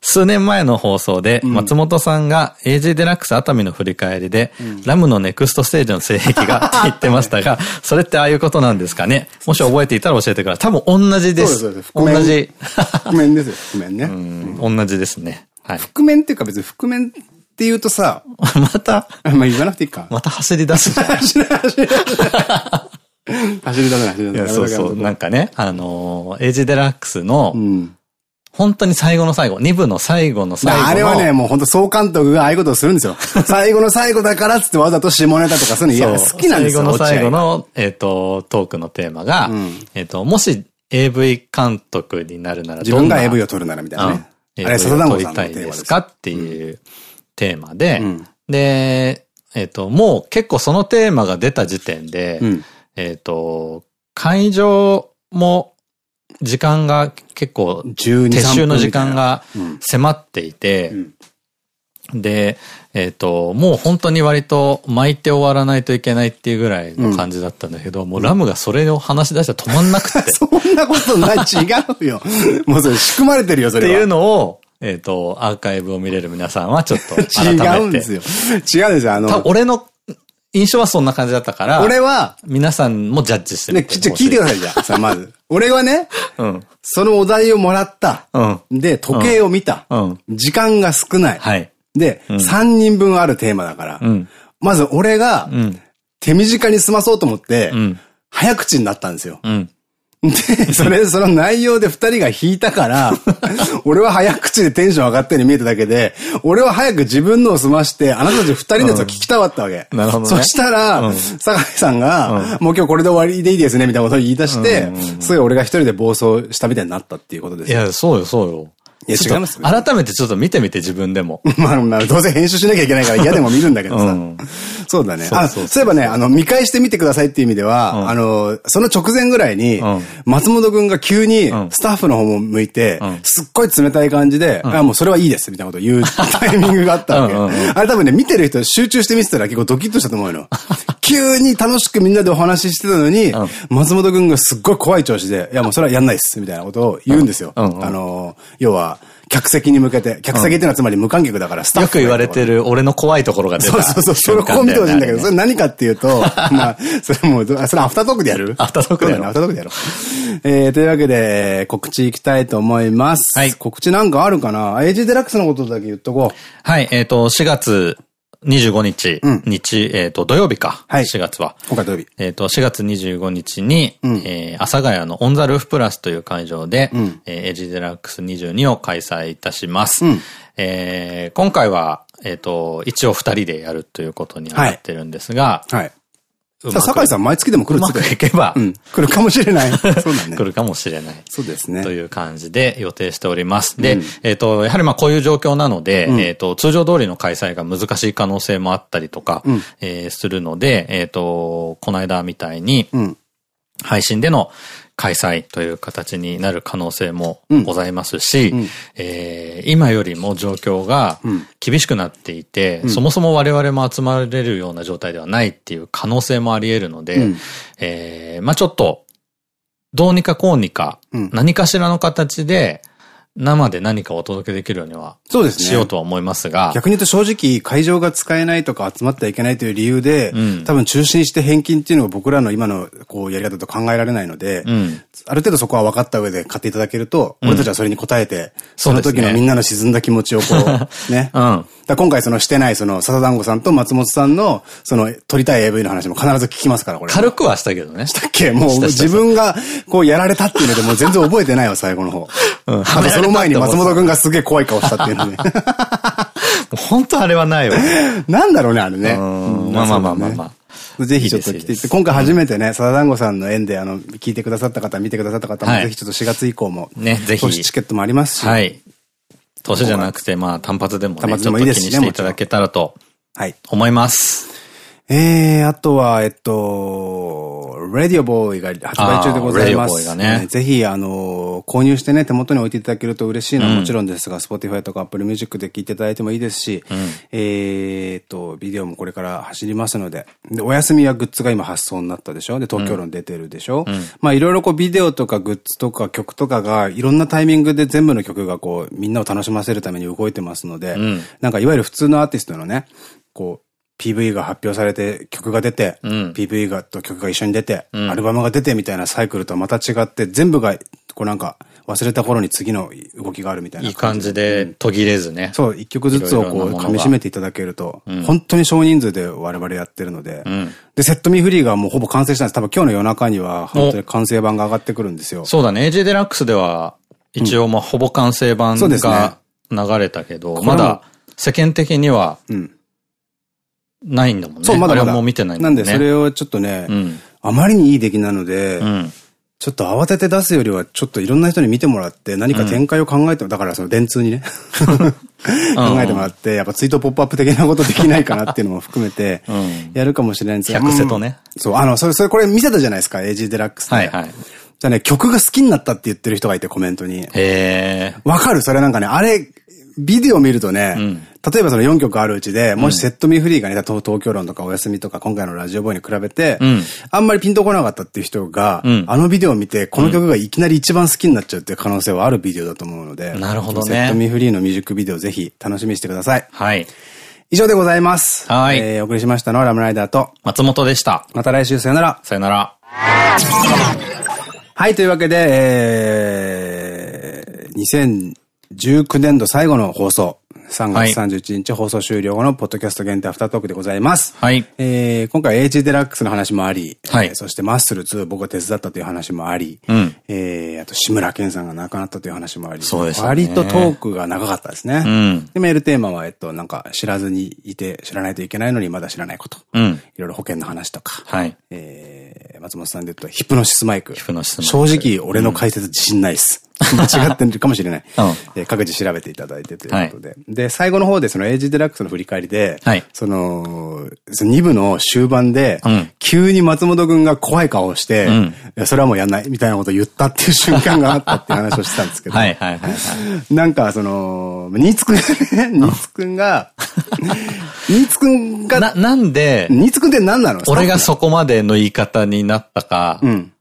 Speaker 2: 数年前の放送で、松本さんが AJ デラックス熱海の振り返りで、ラムのネクストステージの性癖がって言ってましたが、それってああいうことなんですかねもし覚えていたら教えてください。多分同じです。そうです。同じ。
Speaker 1: 覆面ですよ、覆面
Speaker 2: ね。*laughs* 同じですね。
Speaker 1: はい。覆面っていうか別に覆面って言うとさ、*laughs*
Speaker 2: また、
Speaker 1: まあ言わなくていいか。
Speaker 2: また走り出すじゃん。
Speaker 1: 走りだめ走りだめ。
Speaker 2: そうそう。なんかね、あのー、エイジデラックスの、うん、本当に最後の最後、2部の最後の最後の。
Speaker 1: あれはね、もう本当総監督がああいうことをするんですよ。*laughs* 最後の最後だからっつってわざと下ネタとかするのいや、好きなんです
Speaker 2: よ。最後の最後の、えっ、と、トークのテーマが、うん、えっと、もし AV 監督になるなら
Speaker 1: 自分が AV を撮るならみたいなね。
Speaker 2: うん、あれ、サザダンゴさんのテーマですかっていうテーマで、うん、で、えっ、と、もう結構そのテーマが出た時点で、えっと、会場も時間が結構、撤収の時間が迫っていて、で、えっ、と、もう本当に割と巻いて終わらないといけないっていうぐらいの感じだったんだけど、うん、もうラムがそれを話し出したら止まんなくて。*laughs*
Speaker 1: そんなことない、違うよ。もうそれ仕組まれてるよ、そ
Speaker 2: れは。っていうのを、えっと、アーカイブを見れる皆さんはちょっと
Speaker 1: 違うんですよ。違うんですよ、あの。
Speaker 2: 俺の印象はそんな感じだったから。
Speaker 1: 俺は、
Speaker 2: 皆さんもジャッジして
Speaker 1: る。ね、ちょ、聞いてください、じゃあ。さあ、まず。俺はね、うん、そのお題をもらった。うん、で、時計を見た。うん、時間が少ない。はい、で、うん、3人分あるテーマだから。うん、まず俺が、手短に済まそうと思って、早口になったんですよ。うんで、それ、その内容で二人が引いたから、*laughs* 俺は早口でテンション上がったように見えただけで、俺は早く自分のを済まして、あなたたち二人のやつを聞きたかったわけ。
Speaker 2: なるほど、
Speaker 1: そしたら、坂井さんが、もう今日これで終わりでいいですね、みたいなことを言い出して、すごい俺が一人で暴走したみたいになったっていうことです
Speaker 2: いや、そうよ、そうよ。
Speaker 1: いや、違います。
Speaker 2: 改めてちょっと見てみて、自分でも。*laughs*
Speaker 1: まあ、まあ、どうせ編集しなきゃいけないから *laughs* 嫌でも見るんだけどさ。うん、そうだね。あ、そういえばね、あの、見返してみてくださいっていう意味では、うん、あの、その直前ぐらいに、松本くんが急にスタッフの方も向いて、すっごい冷たい感じで、あ、もうそれはいいです、みたいなことを言うタイミングがあったわけ。*laughs* あれ多分ね、見てる人集中して見てたら結構ドキッとしたと思うの。急に楽しくみんなでお話ししてたのに、松本くんがすっごい怖い調子で、いやもうそれはやんないっす、みたいなことを言うんですよ。あの、要は、客席に向けて、客席っていうのはつまり無観客だからスタッ
Speaker 2: フ。よく言われてる俺の怖いところが出た。
Speaker 1: そうそうそう、それここ見てほしいんだけど、それ何かっていうと、*laughs* まあ、それもう、それアフタートークでやる？
Speaker 2: アフタートークでや
Speaker 1: る。アフタートークでやろう。えー、というわけで、告知いきたいと思います。はい。告知なんかあるかな？エイジデラックスのことだけ言っとこう。
Speaker 2: はい、えっ、と、4月25日、うん、日、えっ、ー、と、土曜日か。はい。4月は。
Speaker 1: 今回土曜日。
Speaker 2: えっと、4月25日に、うん、えー、阿佐ヶ谷のオンザルーフプラスという会場で、うん、えー、エイジデラックス22を開催いたします。うん、えー、今回は、えっ、ー、と、一応二人でやるということになってるんですが、はい、はい
Speaker 1: さあ、酒井さん毎月でも来る
Speaker 2: っていけば、
Speaker 1: うん、来るかもしれない。そうだね。
Speaker 2: 来るかもしれない。
Speaker 1: そうですね。
Speaker 2: という感じで予定しております。で、うん、えっと、やはりまあこういう状況なので、うん、えっと、通常通りの開催が難しい可能性もあったりとか、うん、えー、するので、えっと、この間みたいに、配信での開催という形になる可能性もございますし、うん。えー、今よりも状況が厳しくなっていて、うん、そもそも我々も集まれるような状態ではないっていう可能性もあり得るので、うん、えー、まあちょっと、どうにかこうにか、何かしらの形で、生で何かお届けできるようには、そうですね。しようとは思いますが。
Speaker 1: 逆に言うと正直、会場が使えないとか集まってはいけないという理由で、うん、多分中止にして返金っていうのが僕らの今のこうやり方と考えられないので、うん、ある程度そこは分かった上で買っていただけると、俺たちはそれに応えて、その時のみんなの沈んだ気持ちをこう、*laughs* ね。うん。だ今回そのしてないその笹団子さんと松本さんのその撮りたい AV の話も必ず聞きますから、これ。
Speaker 2: 軽くはしたけどね。
Speaker 1: したっけ？もう自分がこうやられたっていうのでもう全然覚えてないわ、最後の方。うん。その前に松本くんがすげえ怖い顔したっていうのね。*laughs*
Speaker 2: 本当あれはないわ。*laughs*
Speaker 1: なんだろうね、あれね。
Speaker 2: まあまあまあまあまあ。
Speaker 1: ぜひちょっと来ていって、今回初めてね、サダダンゴさんの縁で、あの、聞いてくださった方、見てくださった方も、ぜひちょっと4月以降も、ね、ぜひ。投資チケットもありますし。
Speaker 2: はい。投資じゃなくて、まあ、単発でもね、単発でもいいですしね。していただけたらと、はい。思います。
Speaker 1: ええー、あとは、えっと、ラディオボーイが発売中でございます。ね。ぜひ、あの、購入してね、手元に置いていただけると嬉しいのはもちろんですが、うん、Spotify とか Apple Music で聴いていただいてもいいですし、うん、えっと、ビデオもこれから走りますので、で、お休みはグッズが今発送になったでしょ？で、東京論出てるでしょ、うん、まあ、いろいろこう、ビデオとかグッズとか曲とかが、いろんなタイミングで全部の曲がこう、みんなを楽しませるために動いてますので、なんかいわゆる普通のアーティストのね、こう、PV が発表されて曲が出て、うん、PV がと曲が一緒に出て、うん、アルバムが出てみたいなサイクルとはまた違って、全部が、こうなんか、忘れた頃に次の動きがあるみたいな。
Speaker 2: いい感じで途切れずね。
Speaker 1: そう、一曲ずつをこう噛み締めていただけると、本当に少人数で我々やってるので、で、セットミフリーがもうほぼ完成したんです。多分今日の夜中には本当に完成版が上がってくるんですよ。
Speaker 2: そうだね。AJ デラックスでは一応まあほぼ完成版が流れたけど、まだ世間的には、ないんだもんね。そう、まだまだ。も見てない
Speaker 1: んだなんでそれをちょっとね、あまりにいい出来なので、ちょっと慌てて出すよりは、ちょっといろんな人に見てもらって、何か展開を考えても、だからその電通にね、*laughs* 考えてもらって、やっぱツイートポップアップ的なことできないかなっていうのも含めて、やるかもしれないんです
Speaker 2: けど。100セトね。
Speaker 1: そう、あの、それ、それこれ見せたじゃないですか、AG デラックスで。はいはい。じゃね、曲が好きになったって言ってる人がいて、コメントに。へわかるそれなんかね、あれ、ビデオ見るとね、うん、例えばその4曲あるうちで、もしセットミフリーがね、東東京論とかお休みとか今回のラジオボーイに比べて、うん、あんまりピンとこなかったっていう人が、うん、あのビデオを見て、この曲がいきなり一番好きになっちゃうっていう可能性はあるビデオだと思うので、
Speaker 2: なるほどね。
Speaker 1: セットミフリーのミュージックビデオぜひ楽しみにしてください。はい。以上でございます。はい。えー、お送りしましたのはラムライダーと
Speaker 2: 松本でした。
Speaker 1: また来週さよなら。
Speaker 2: さよなら。
Speaker 1: はい、というわけで、えー、2019年度最後の放送。3月31日放送終了後のポッドキャスト限定アフタートークでございます。はい。えー、今回 H デラックスの話もあり、はい。そしてマッスル2僕が手伝ったという話もあり、うん。えー、あと志村けんさんが亡くなったという話もあり、そうですね。割とトークが長かったですね。うん。で、メールテーマは、えっと、なんか知らずにいて知らないといけないのにまだ知らないこと。うん。いろいろ保険の話とか。はい。えー、松本さんで言うとヒプノシスマイク。ヒプノシスマイク。正直俺の解説自信ないっす。間違ってるかもしれない。うん、各自調べていただいてということで。はい、で、最後の方でそのエイジデラックスの振り返りで、はい、その、その2部の終盤で、うん、急に松本くんが怖い顔をして、うん、それはもうやんないみたいなことを言ったっていう瞬間があったっていう話をしてたんですけど、はいはいはいはい、なんかその、ニーツくんね、ニーツくんが、ニーツくんが、
Speaker 2: な、なんで、
Speaker 1: ニーツくんって何なの？
Speaker 2: 俺がそこまでの言い方になったか、うん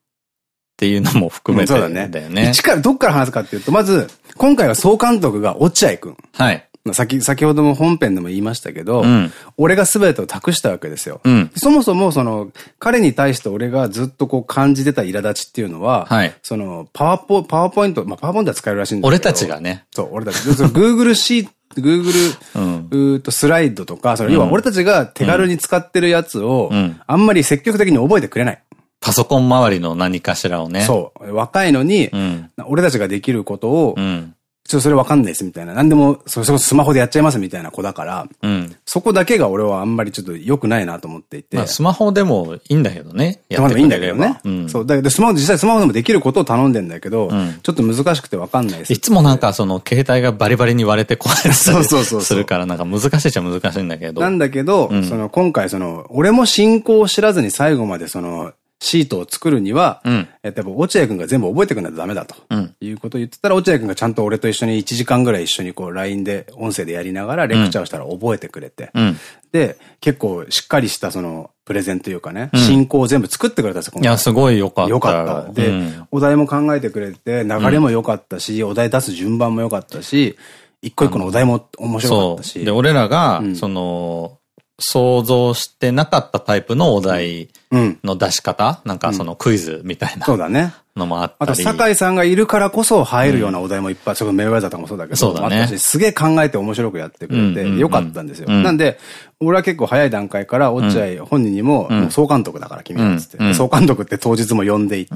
Speaker 2: っていうのも含めて、そうだね。だよね。
Speaker 1: 一から、どっから話すかっていうと、まず、今回は総監督が落合くん。はい。先、先ほども本編でも言いましたけど、うん、俺が全てを託したわけですよ。うん、そもそも、その、彼に対して俺がずっとこう感じてた苛立ちっていうのは、はい、その、パワポ、パワーポイント、まあ、パワーポイントは使えるらしいんだけど。
Speaker 2: 俺たちがね。
Speaker 1: そう、俺たち。Google シート、Google、うとスライドとか、その要は俺たちが手軽に使ってるやつを、あんまり積極的に覚えてくれない。
Speaker 2: パソコン周りの何かしらをね。
Speaker 1: そう。若いのに、うん、俺たちができることを、うん、ちょっとそれわかんないですみたいな。何でも、それこそスマホでやっちゃいますみたいな子だから、うん、そこだけが俺はあんまりちょっと良くないなと思っていて。ま
Speaker 2: あスマホでもいいんだけどね。
Speaker 1: やってもいいんだけどね。うん、そう。だけどスマホ、実際スマホでもできることを頼んでんだけど、うん、ちょっと難しくてわかんないです。
Speaker 2: いつもなんかその携帯がバリバリに割れて壊れたり *laughs* するからなんか難しいっちゃ難しいんだけど。
Speaker 1: なんだけど、その今回その、俺も進行を知らずに最後までその、シートを作るには、うん、えっと、やっぱ落合くんが全部覚えてくんないとダメだと。うん、いうことを言ってたら、落合くんがちゃんと俺と一緒に1時間ぐらい一緒にこう LINE で音声でやりながらレクチャーをしたら覚えてくれて。うん、で、結構しっかりしたその、プレゼンというかね、進行を全部作ってくれたんですよ、
Speaker 2: いや、すごい良かった。
Speaker 1: 良かった。で、お題も考えてくれて、流れも良かったし、お題出す順番も良かったし、一個一個のお題も面白かったし。
Speaker 2: で、俺らが、その、想像してなかったタイプのお題の出し方、うん、なんかそのクイズみたいな。そうだね。のもあったり。あと、
Speaker 1: 酒井さんがいるからこそ入るようなお題もいっぱい、ちょっとメイウェザーとかもそうだけど、そうだね。すげえ考えて面白くやってくれて、よかったんですよ。なんで、俺は結構早い段階から、落合本人にも、もう総監督だから君は、つって。総監督って当日も呼んでいて。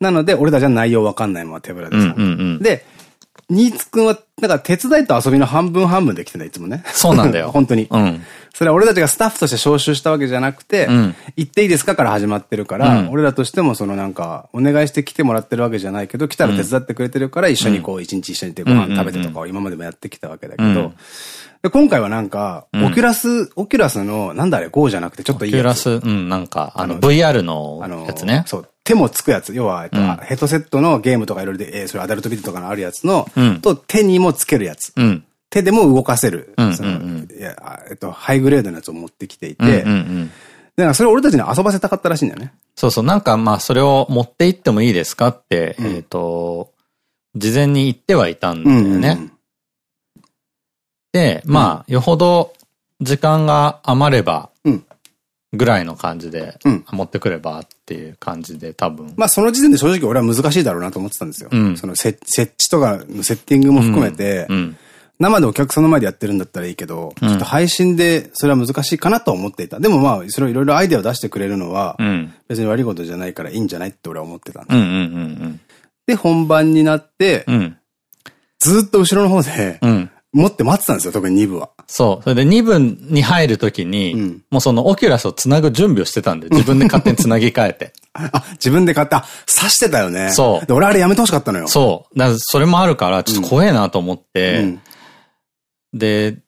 Speaker 1: なので、俺たちは内容わかんないまま手ぶらでさ。で、新津くんは、なんか手伝いと遊びの半分半分できてない、いつもね。
Speaker 2: そうなんだよ。*laughs*
Speaker 1: 本当に。うん。それは俺たちがスタッフとして招集したわけじゃなくて、うん、行っていいですかから始まってるから、うん、俺らとしてもそのなんか、お願いして来てもらってるわけじゃないけど、来たら手伝ってくれてるから一緒にこう、一日一緒にご飯食べてとかを今までもやってきたわけだけど、で今回はなんか、オキュラス、オキュラスの、なんだあれ、GO じゃなくてちょっといいや
Speaker 2: つ。オキュラス、うん、なんか、あの、VR のやつね。
Speaker 1: そう、手もつくやつ。要は、えっと、ヘッドセットのゲームとかいろいろで、えー、それアダルトビデオとかのあるやつの、と手にもつけるやつ。手でも動かせる、その、いや、えっと、ハイグレードのやつを持ってきていて、で、それを俺たちに遊ばせたかったらしいんだよね。
Speaker 2: そうそう、なんかまあ、それを持って行ってもいいですかって、うん、えっと、事前に言ってはいたんだよね。で、まあ、よほど時間が余れば、うん、ぐらいの感じで、持ってくればっていう感じで多分。
Speaker 1: まあその時点で正直俺は難しいだろうなと思ってたんですよ。うん、その設置とかのセッティングも含めて、生でお客さんの前でやってるんだったらいいけど、ちょっと配信でそれは難しいかなと思っていた。でもまあ、それいろいろアイデアを出してくれるのは、別に悪いことじゃないからいいんじゃないって俺は思ってたで、本番になって、ずっと後ろの方で、持って待ってたんですよ、特に2部は。
Speaker 2: そう。それで2部に入るときに、うん、もうそのオキュラスを繋ぐ準備をしてたんで、自分で勝手に繋ぎ替えて。*laughs*
Speaker 1: あ、自分で買った。刺してたよね。そう。で、俺あれやめてほしかったのよ。
Speaker 2: そう。だからそれもあるから、ちょっと怖えなと思って、うん、で、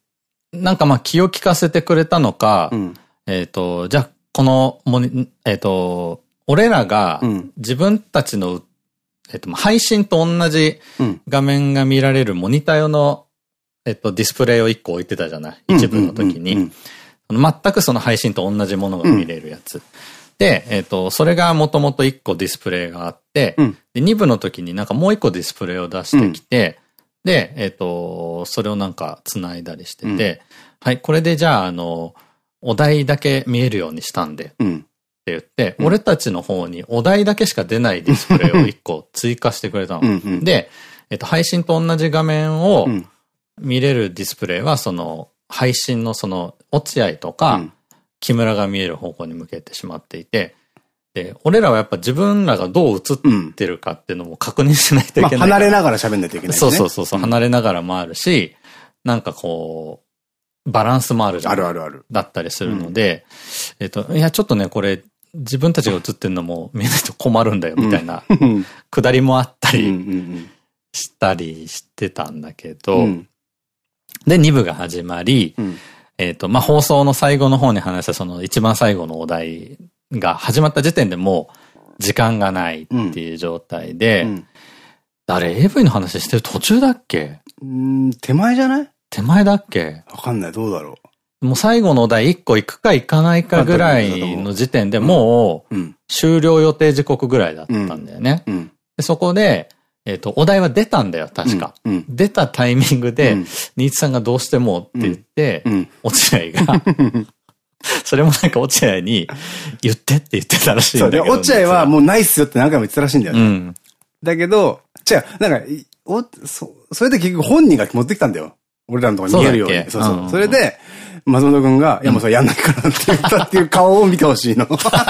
Speaker 2: なんかまあ気を利かせてくれたのか、うん、えっと、じゃあ、このモニ、えっ、ー、と、俺らが自分たちの、えっ、と、配信と同じ画面が見られるモニター用のえっと、ディスプレイを1個置いてたじゃない？一部の時に。全くその配信と同じものが見れるやつ。うん、で、えっと、それがもともと1個ディスプレイがあって、うん、で2部の時になんかもう1個ディスプレイを出してきて、うん、で、えっと、それをなんか繋いだりしてて、はい、これでじゃあ、あの、お題だけ見えるようにしたんで、って言って、俺たちの方にお題だけしか出ないディスプレイを1個追加してくれたの。で、えっと、配信と同じ画面を、見れるディスプレイは、その、配信のその、落合とか、木村が見える方向に向けてしまっていて、で、俺らはやっぱ自分らがどう映ってるかっていうのも確認しないといけない。
Speaker 1: 離れながら喋んないといけない、ね、
Speaker 2: そうそうそうそう、離れながらもあるし、なんかこう、バランスもあるじゃん。
Speaker 1: あるあるある。
Speaker 2: だったりするので、うん、えっと、いや、ちょっとね、これ、自分たちが映ってるのも見ないと困るんだよ、みたいな、くだりもあったりしたりしてたんだけど、うんで、2部が始まり、うん、えっと、まあ、放送の最後の方に話したその一番最後のお題が始まった時点でもう時間がないっていう状態で、うん、あれ AV の話してる途中だっけ？
Speaker 1: うん、手前じゃない？
Speaker 2: 手前だっけ？
Speaker 1: わかんない、どうだろ
Speaker 2: う。もう最後のお題1個行くか行かないかぐらいの時点でもう終了予定時刻ぐらいだったんだよね。でそこで、えっと、お題は出たんだよ、確か。うんうん、出たタイミングで、うん、新津さんがどうしてもって言って、落合が、*laughs* それもなんか落合に言ってって言ってたらしいんだけど。
Speaker 1: 落合はもうないっすよって何回も言ってたらしいんだよね。うん、だけど、違う、なんか、お、そ、それで結局本人が持ってきたんだよ。俺らのところに見えるように。そうそう。それで、松本くんが、いやもうそれやんないからって言ったっていう顔を見てほしいの。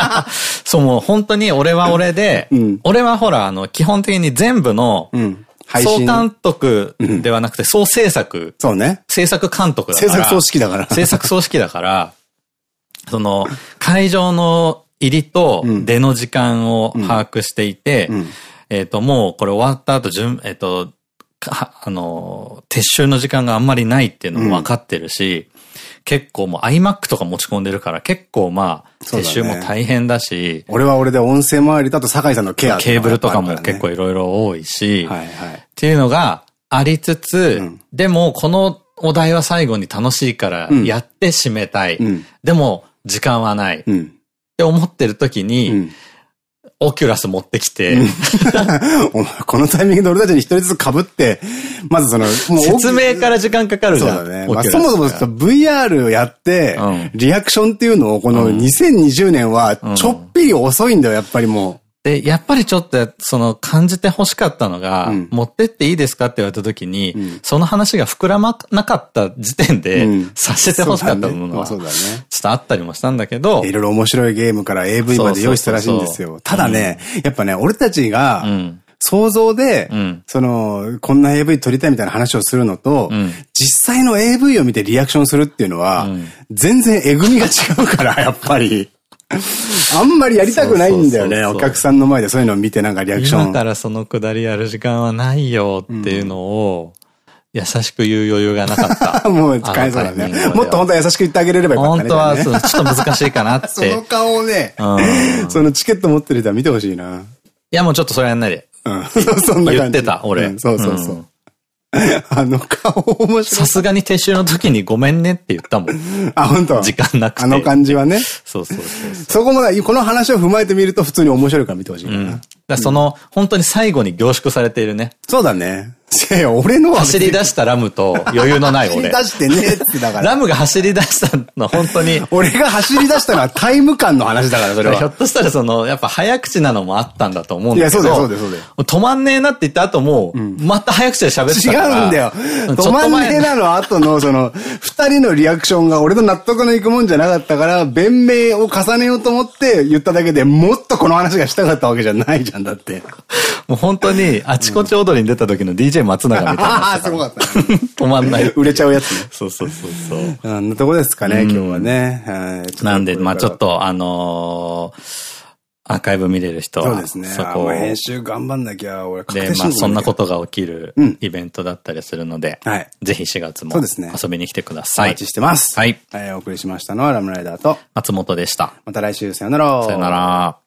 Speaker 1: *laughs*
Speaker 2: そう、もう本当に俺は俺で、うん、俺はほら、あの、基本的に全部の、うん総監督ではなくて総制作。
Speaker 1: そうね。
Speaker 2: 制作監督
Speaker 1: だから。制作総指揮だから。
Speaker 2: 制作総指揮だから、その、会場の入りと出の時間を把握していて、えっと、もうこれ終わった後、順、えっ、と、あの、撤収の時間があんまりないっていうのも分かってるし、結構もう iMac とか持ち込んでるから結構まあ、撤収も大変だし。
Speaker 1: 俺は俺で音声周りだと酒井さんのケア
Speaker 2: ケーブルとかも結構いろいろ多いし、はいはい、っていうのがありつつ、うん、でもこのお題は最後に楽しいからやって締めたい。うん、でも時間はない。うん、って思ってる時に、オキュラス持ってきて、*laughs*
Speaker 1: このタイミングで俺たちに一人ずつ被って、まずその、
Speaker 2: 説明から時間かかるじゃん。そうだね。
Speaker 1: まあ、そもそも VR をやって、リアクションっていうのをこの2020年はちょっぴり遅いんだよ、やっぱりもう。
Speaker 2: で、やっぱりちょっと、その、感じて欲しかったのが、うん、持ってっていいですかって言われた時に、うん、その話が膨らまなかった時点で、うん、させて欲しかったものは、ちょっとあったりもしたんだけど、
Speaker 1: いろいろ面白いゲームから AV まで用意したらしいんですよ。ただね、やっぱね、俺たちが、想像で、その、こんな AV 撮りたいみたいな話をするのと、実際の AV を見てリアクションするっていうのは、全然えぐみが違うから、やっぱり。*laughs* あんまりやりたくないんだよね。お客さんの前でそういうのを見てなんかリアクション。
Speaker 2: 今からそのくだりやる時間はないよっていうのを、優しく言う余裕がなかった。*laughs*
Speaker 1: もう使えそうだね。もっと本当は優しく言ってあげれればよかった
Speaker 2: ね。本当は、ちょっと難しいかなって。そ
Speaker 1: の顔をね、そのチケット持ってる人は見てほしいな。
Speaker 2: いやもうちょっとそれやんないで。うん。*laughs* そんな感じ。言ってた、俺。
Speaker 1: そうそうそう。*laughs* あの顔面白い。
Speaker 2: さすがに撤収の時にごめんねって言ったもん。*laughs*
Speaker 1: あ、本当？
Speaker 2: 時間なくて。
Speaker 1: あの感じはね。
Speaker 2: そうそうそう
Speaker 1: そこもこの話を踏まえてみると普通に面白いから見てほしいかな。
Speaker 2: だその、本当に最後に凝縮されているね。
Speaker 1: そうだね。いやいや、俺の
Speaker 2: 走り出したラムと余裕のない俺。
Speaker 1: 走り出してねってだから。
Speaker 2: ラムが走り出したの本当に。
Speaker 1: 俺が走り出したのはタイム感の話だから、それは。*laughs*
Speaker 2: ひょっとしたらその、やっぱ早口なのもあったんだと思うんだけど。
Speaker 1: いや、そうだよ、そうだよ、そうだ
Speaker 2: よ。止まんねえなって言った後も、また早口で喋ってた
Speaker 1: から。違うんだよ。止まんねえなの後の、その、二人のリアクションが俺の納得のいくもんじゃなかったから、弁明を重ねようと思って言っただけでもっとこの話がしたかったわけじゃないじゃん、だって。*laughs*
Speaker 2: もう本当に、あちこち踊りに出た時の DJ 松永みたいな。*laughs*
Speaker 1: ああ、すごかった。
Speaker 2: 止まんない。
Speaker 1: 売れちゃうやつね。
Speaker 2: そうそうそうそう。
Speaker 1: あんなとこですかね、今日は
Speaker 2: ね。なんで、まあちょっと、あのアーカイブ見れる人は。
Speaker 1: そうですね。そこ編集頑張んなきゃ、俺
Speaker 2: で、まあそんなことが起きるイベントだったりするので、はい。ぜひ4月も遊びに来てください。
Speaker 1: お待ちしてます。
Speaker 2: はい。
Speaker 1: えお送りしましたのはラムライダーと
Speaker 2: 松本でした。
Speaker 1: また来週さよなら。
Speaker 2: さよなら。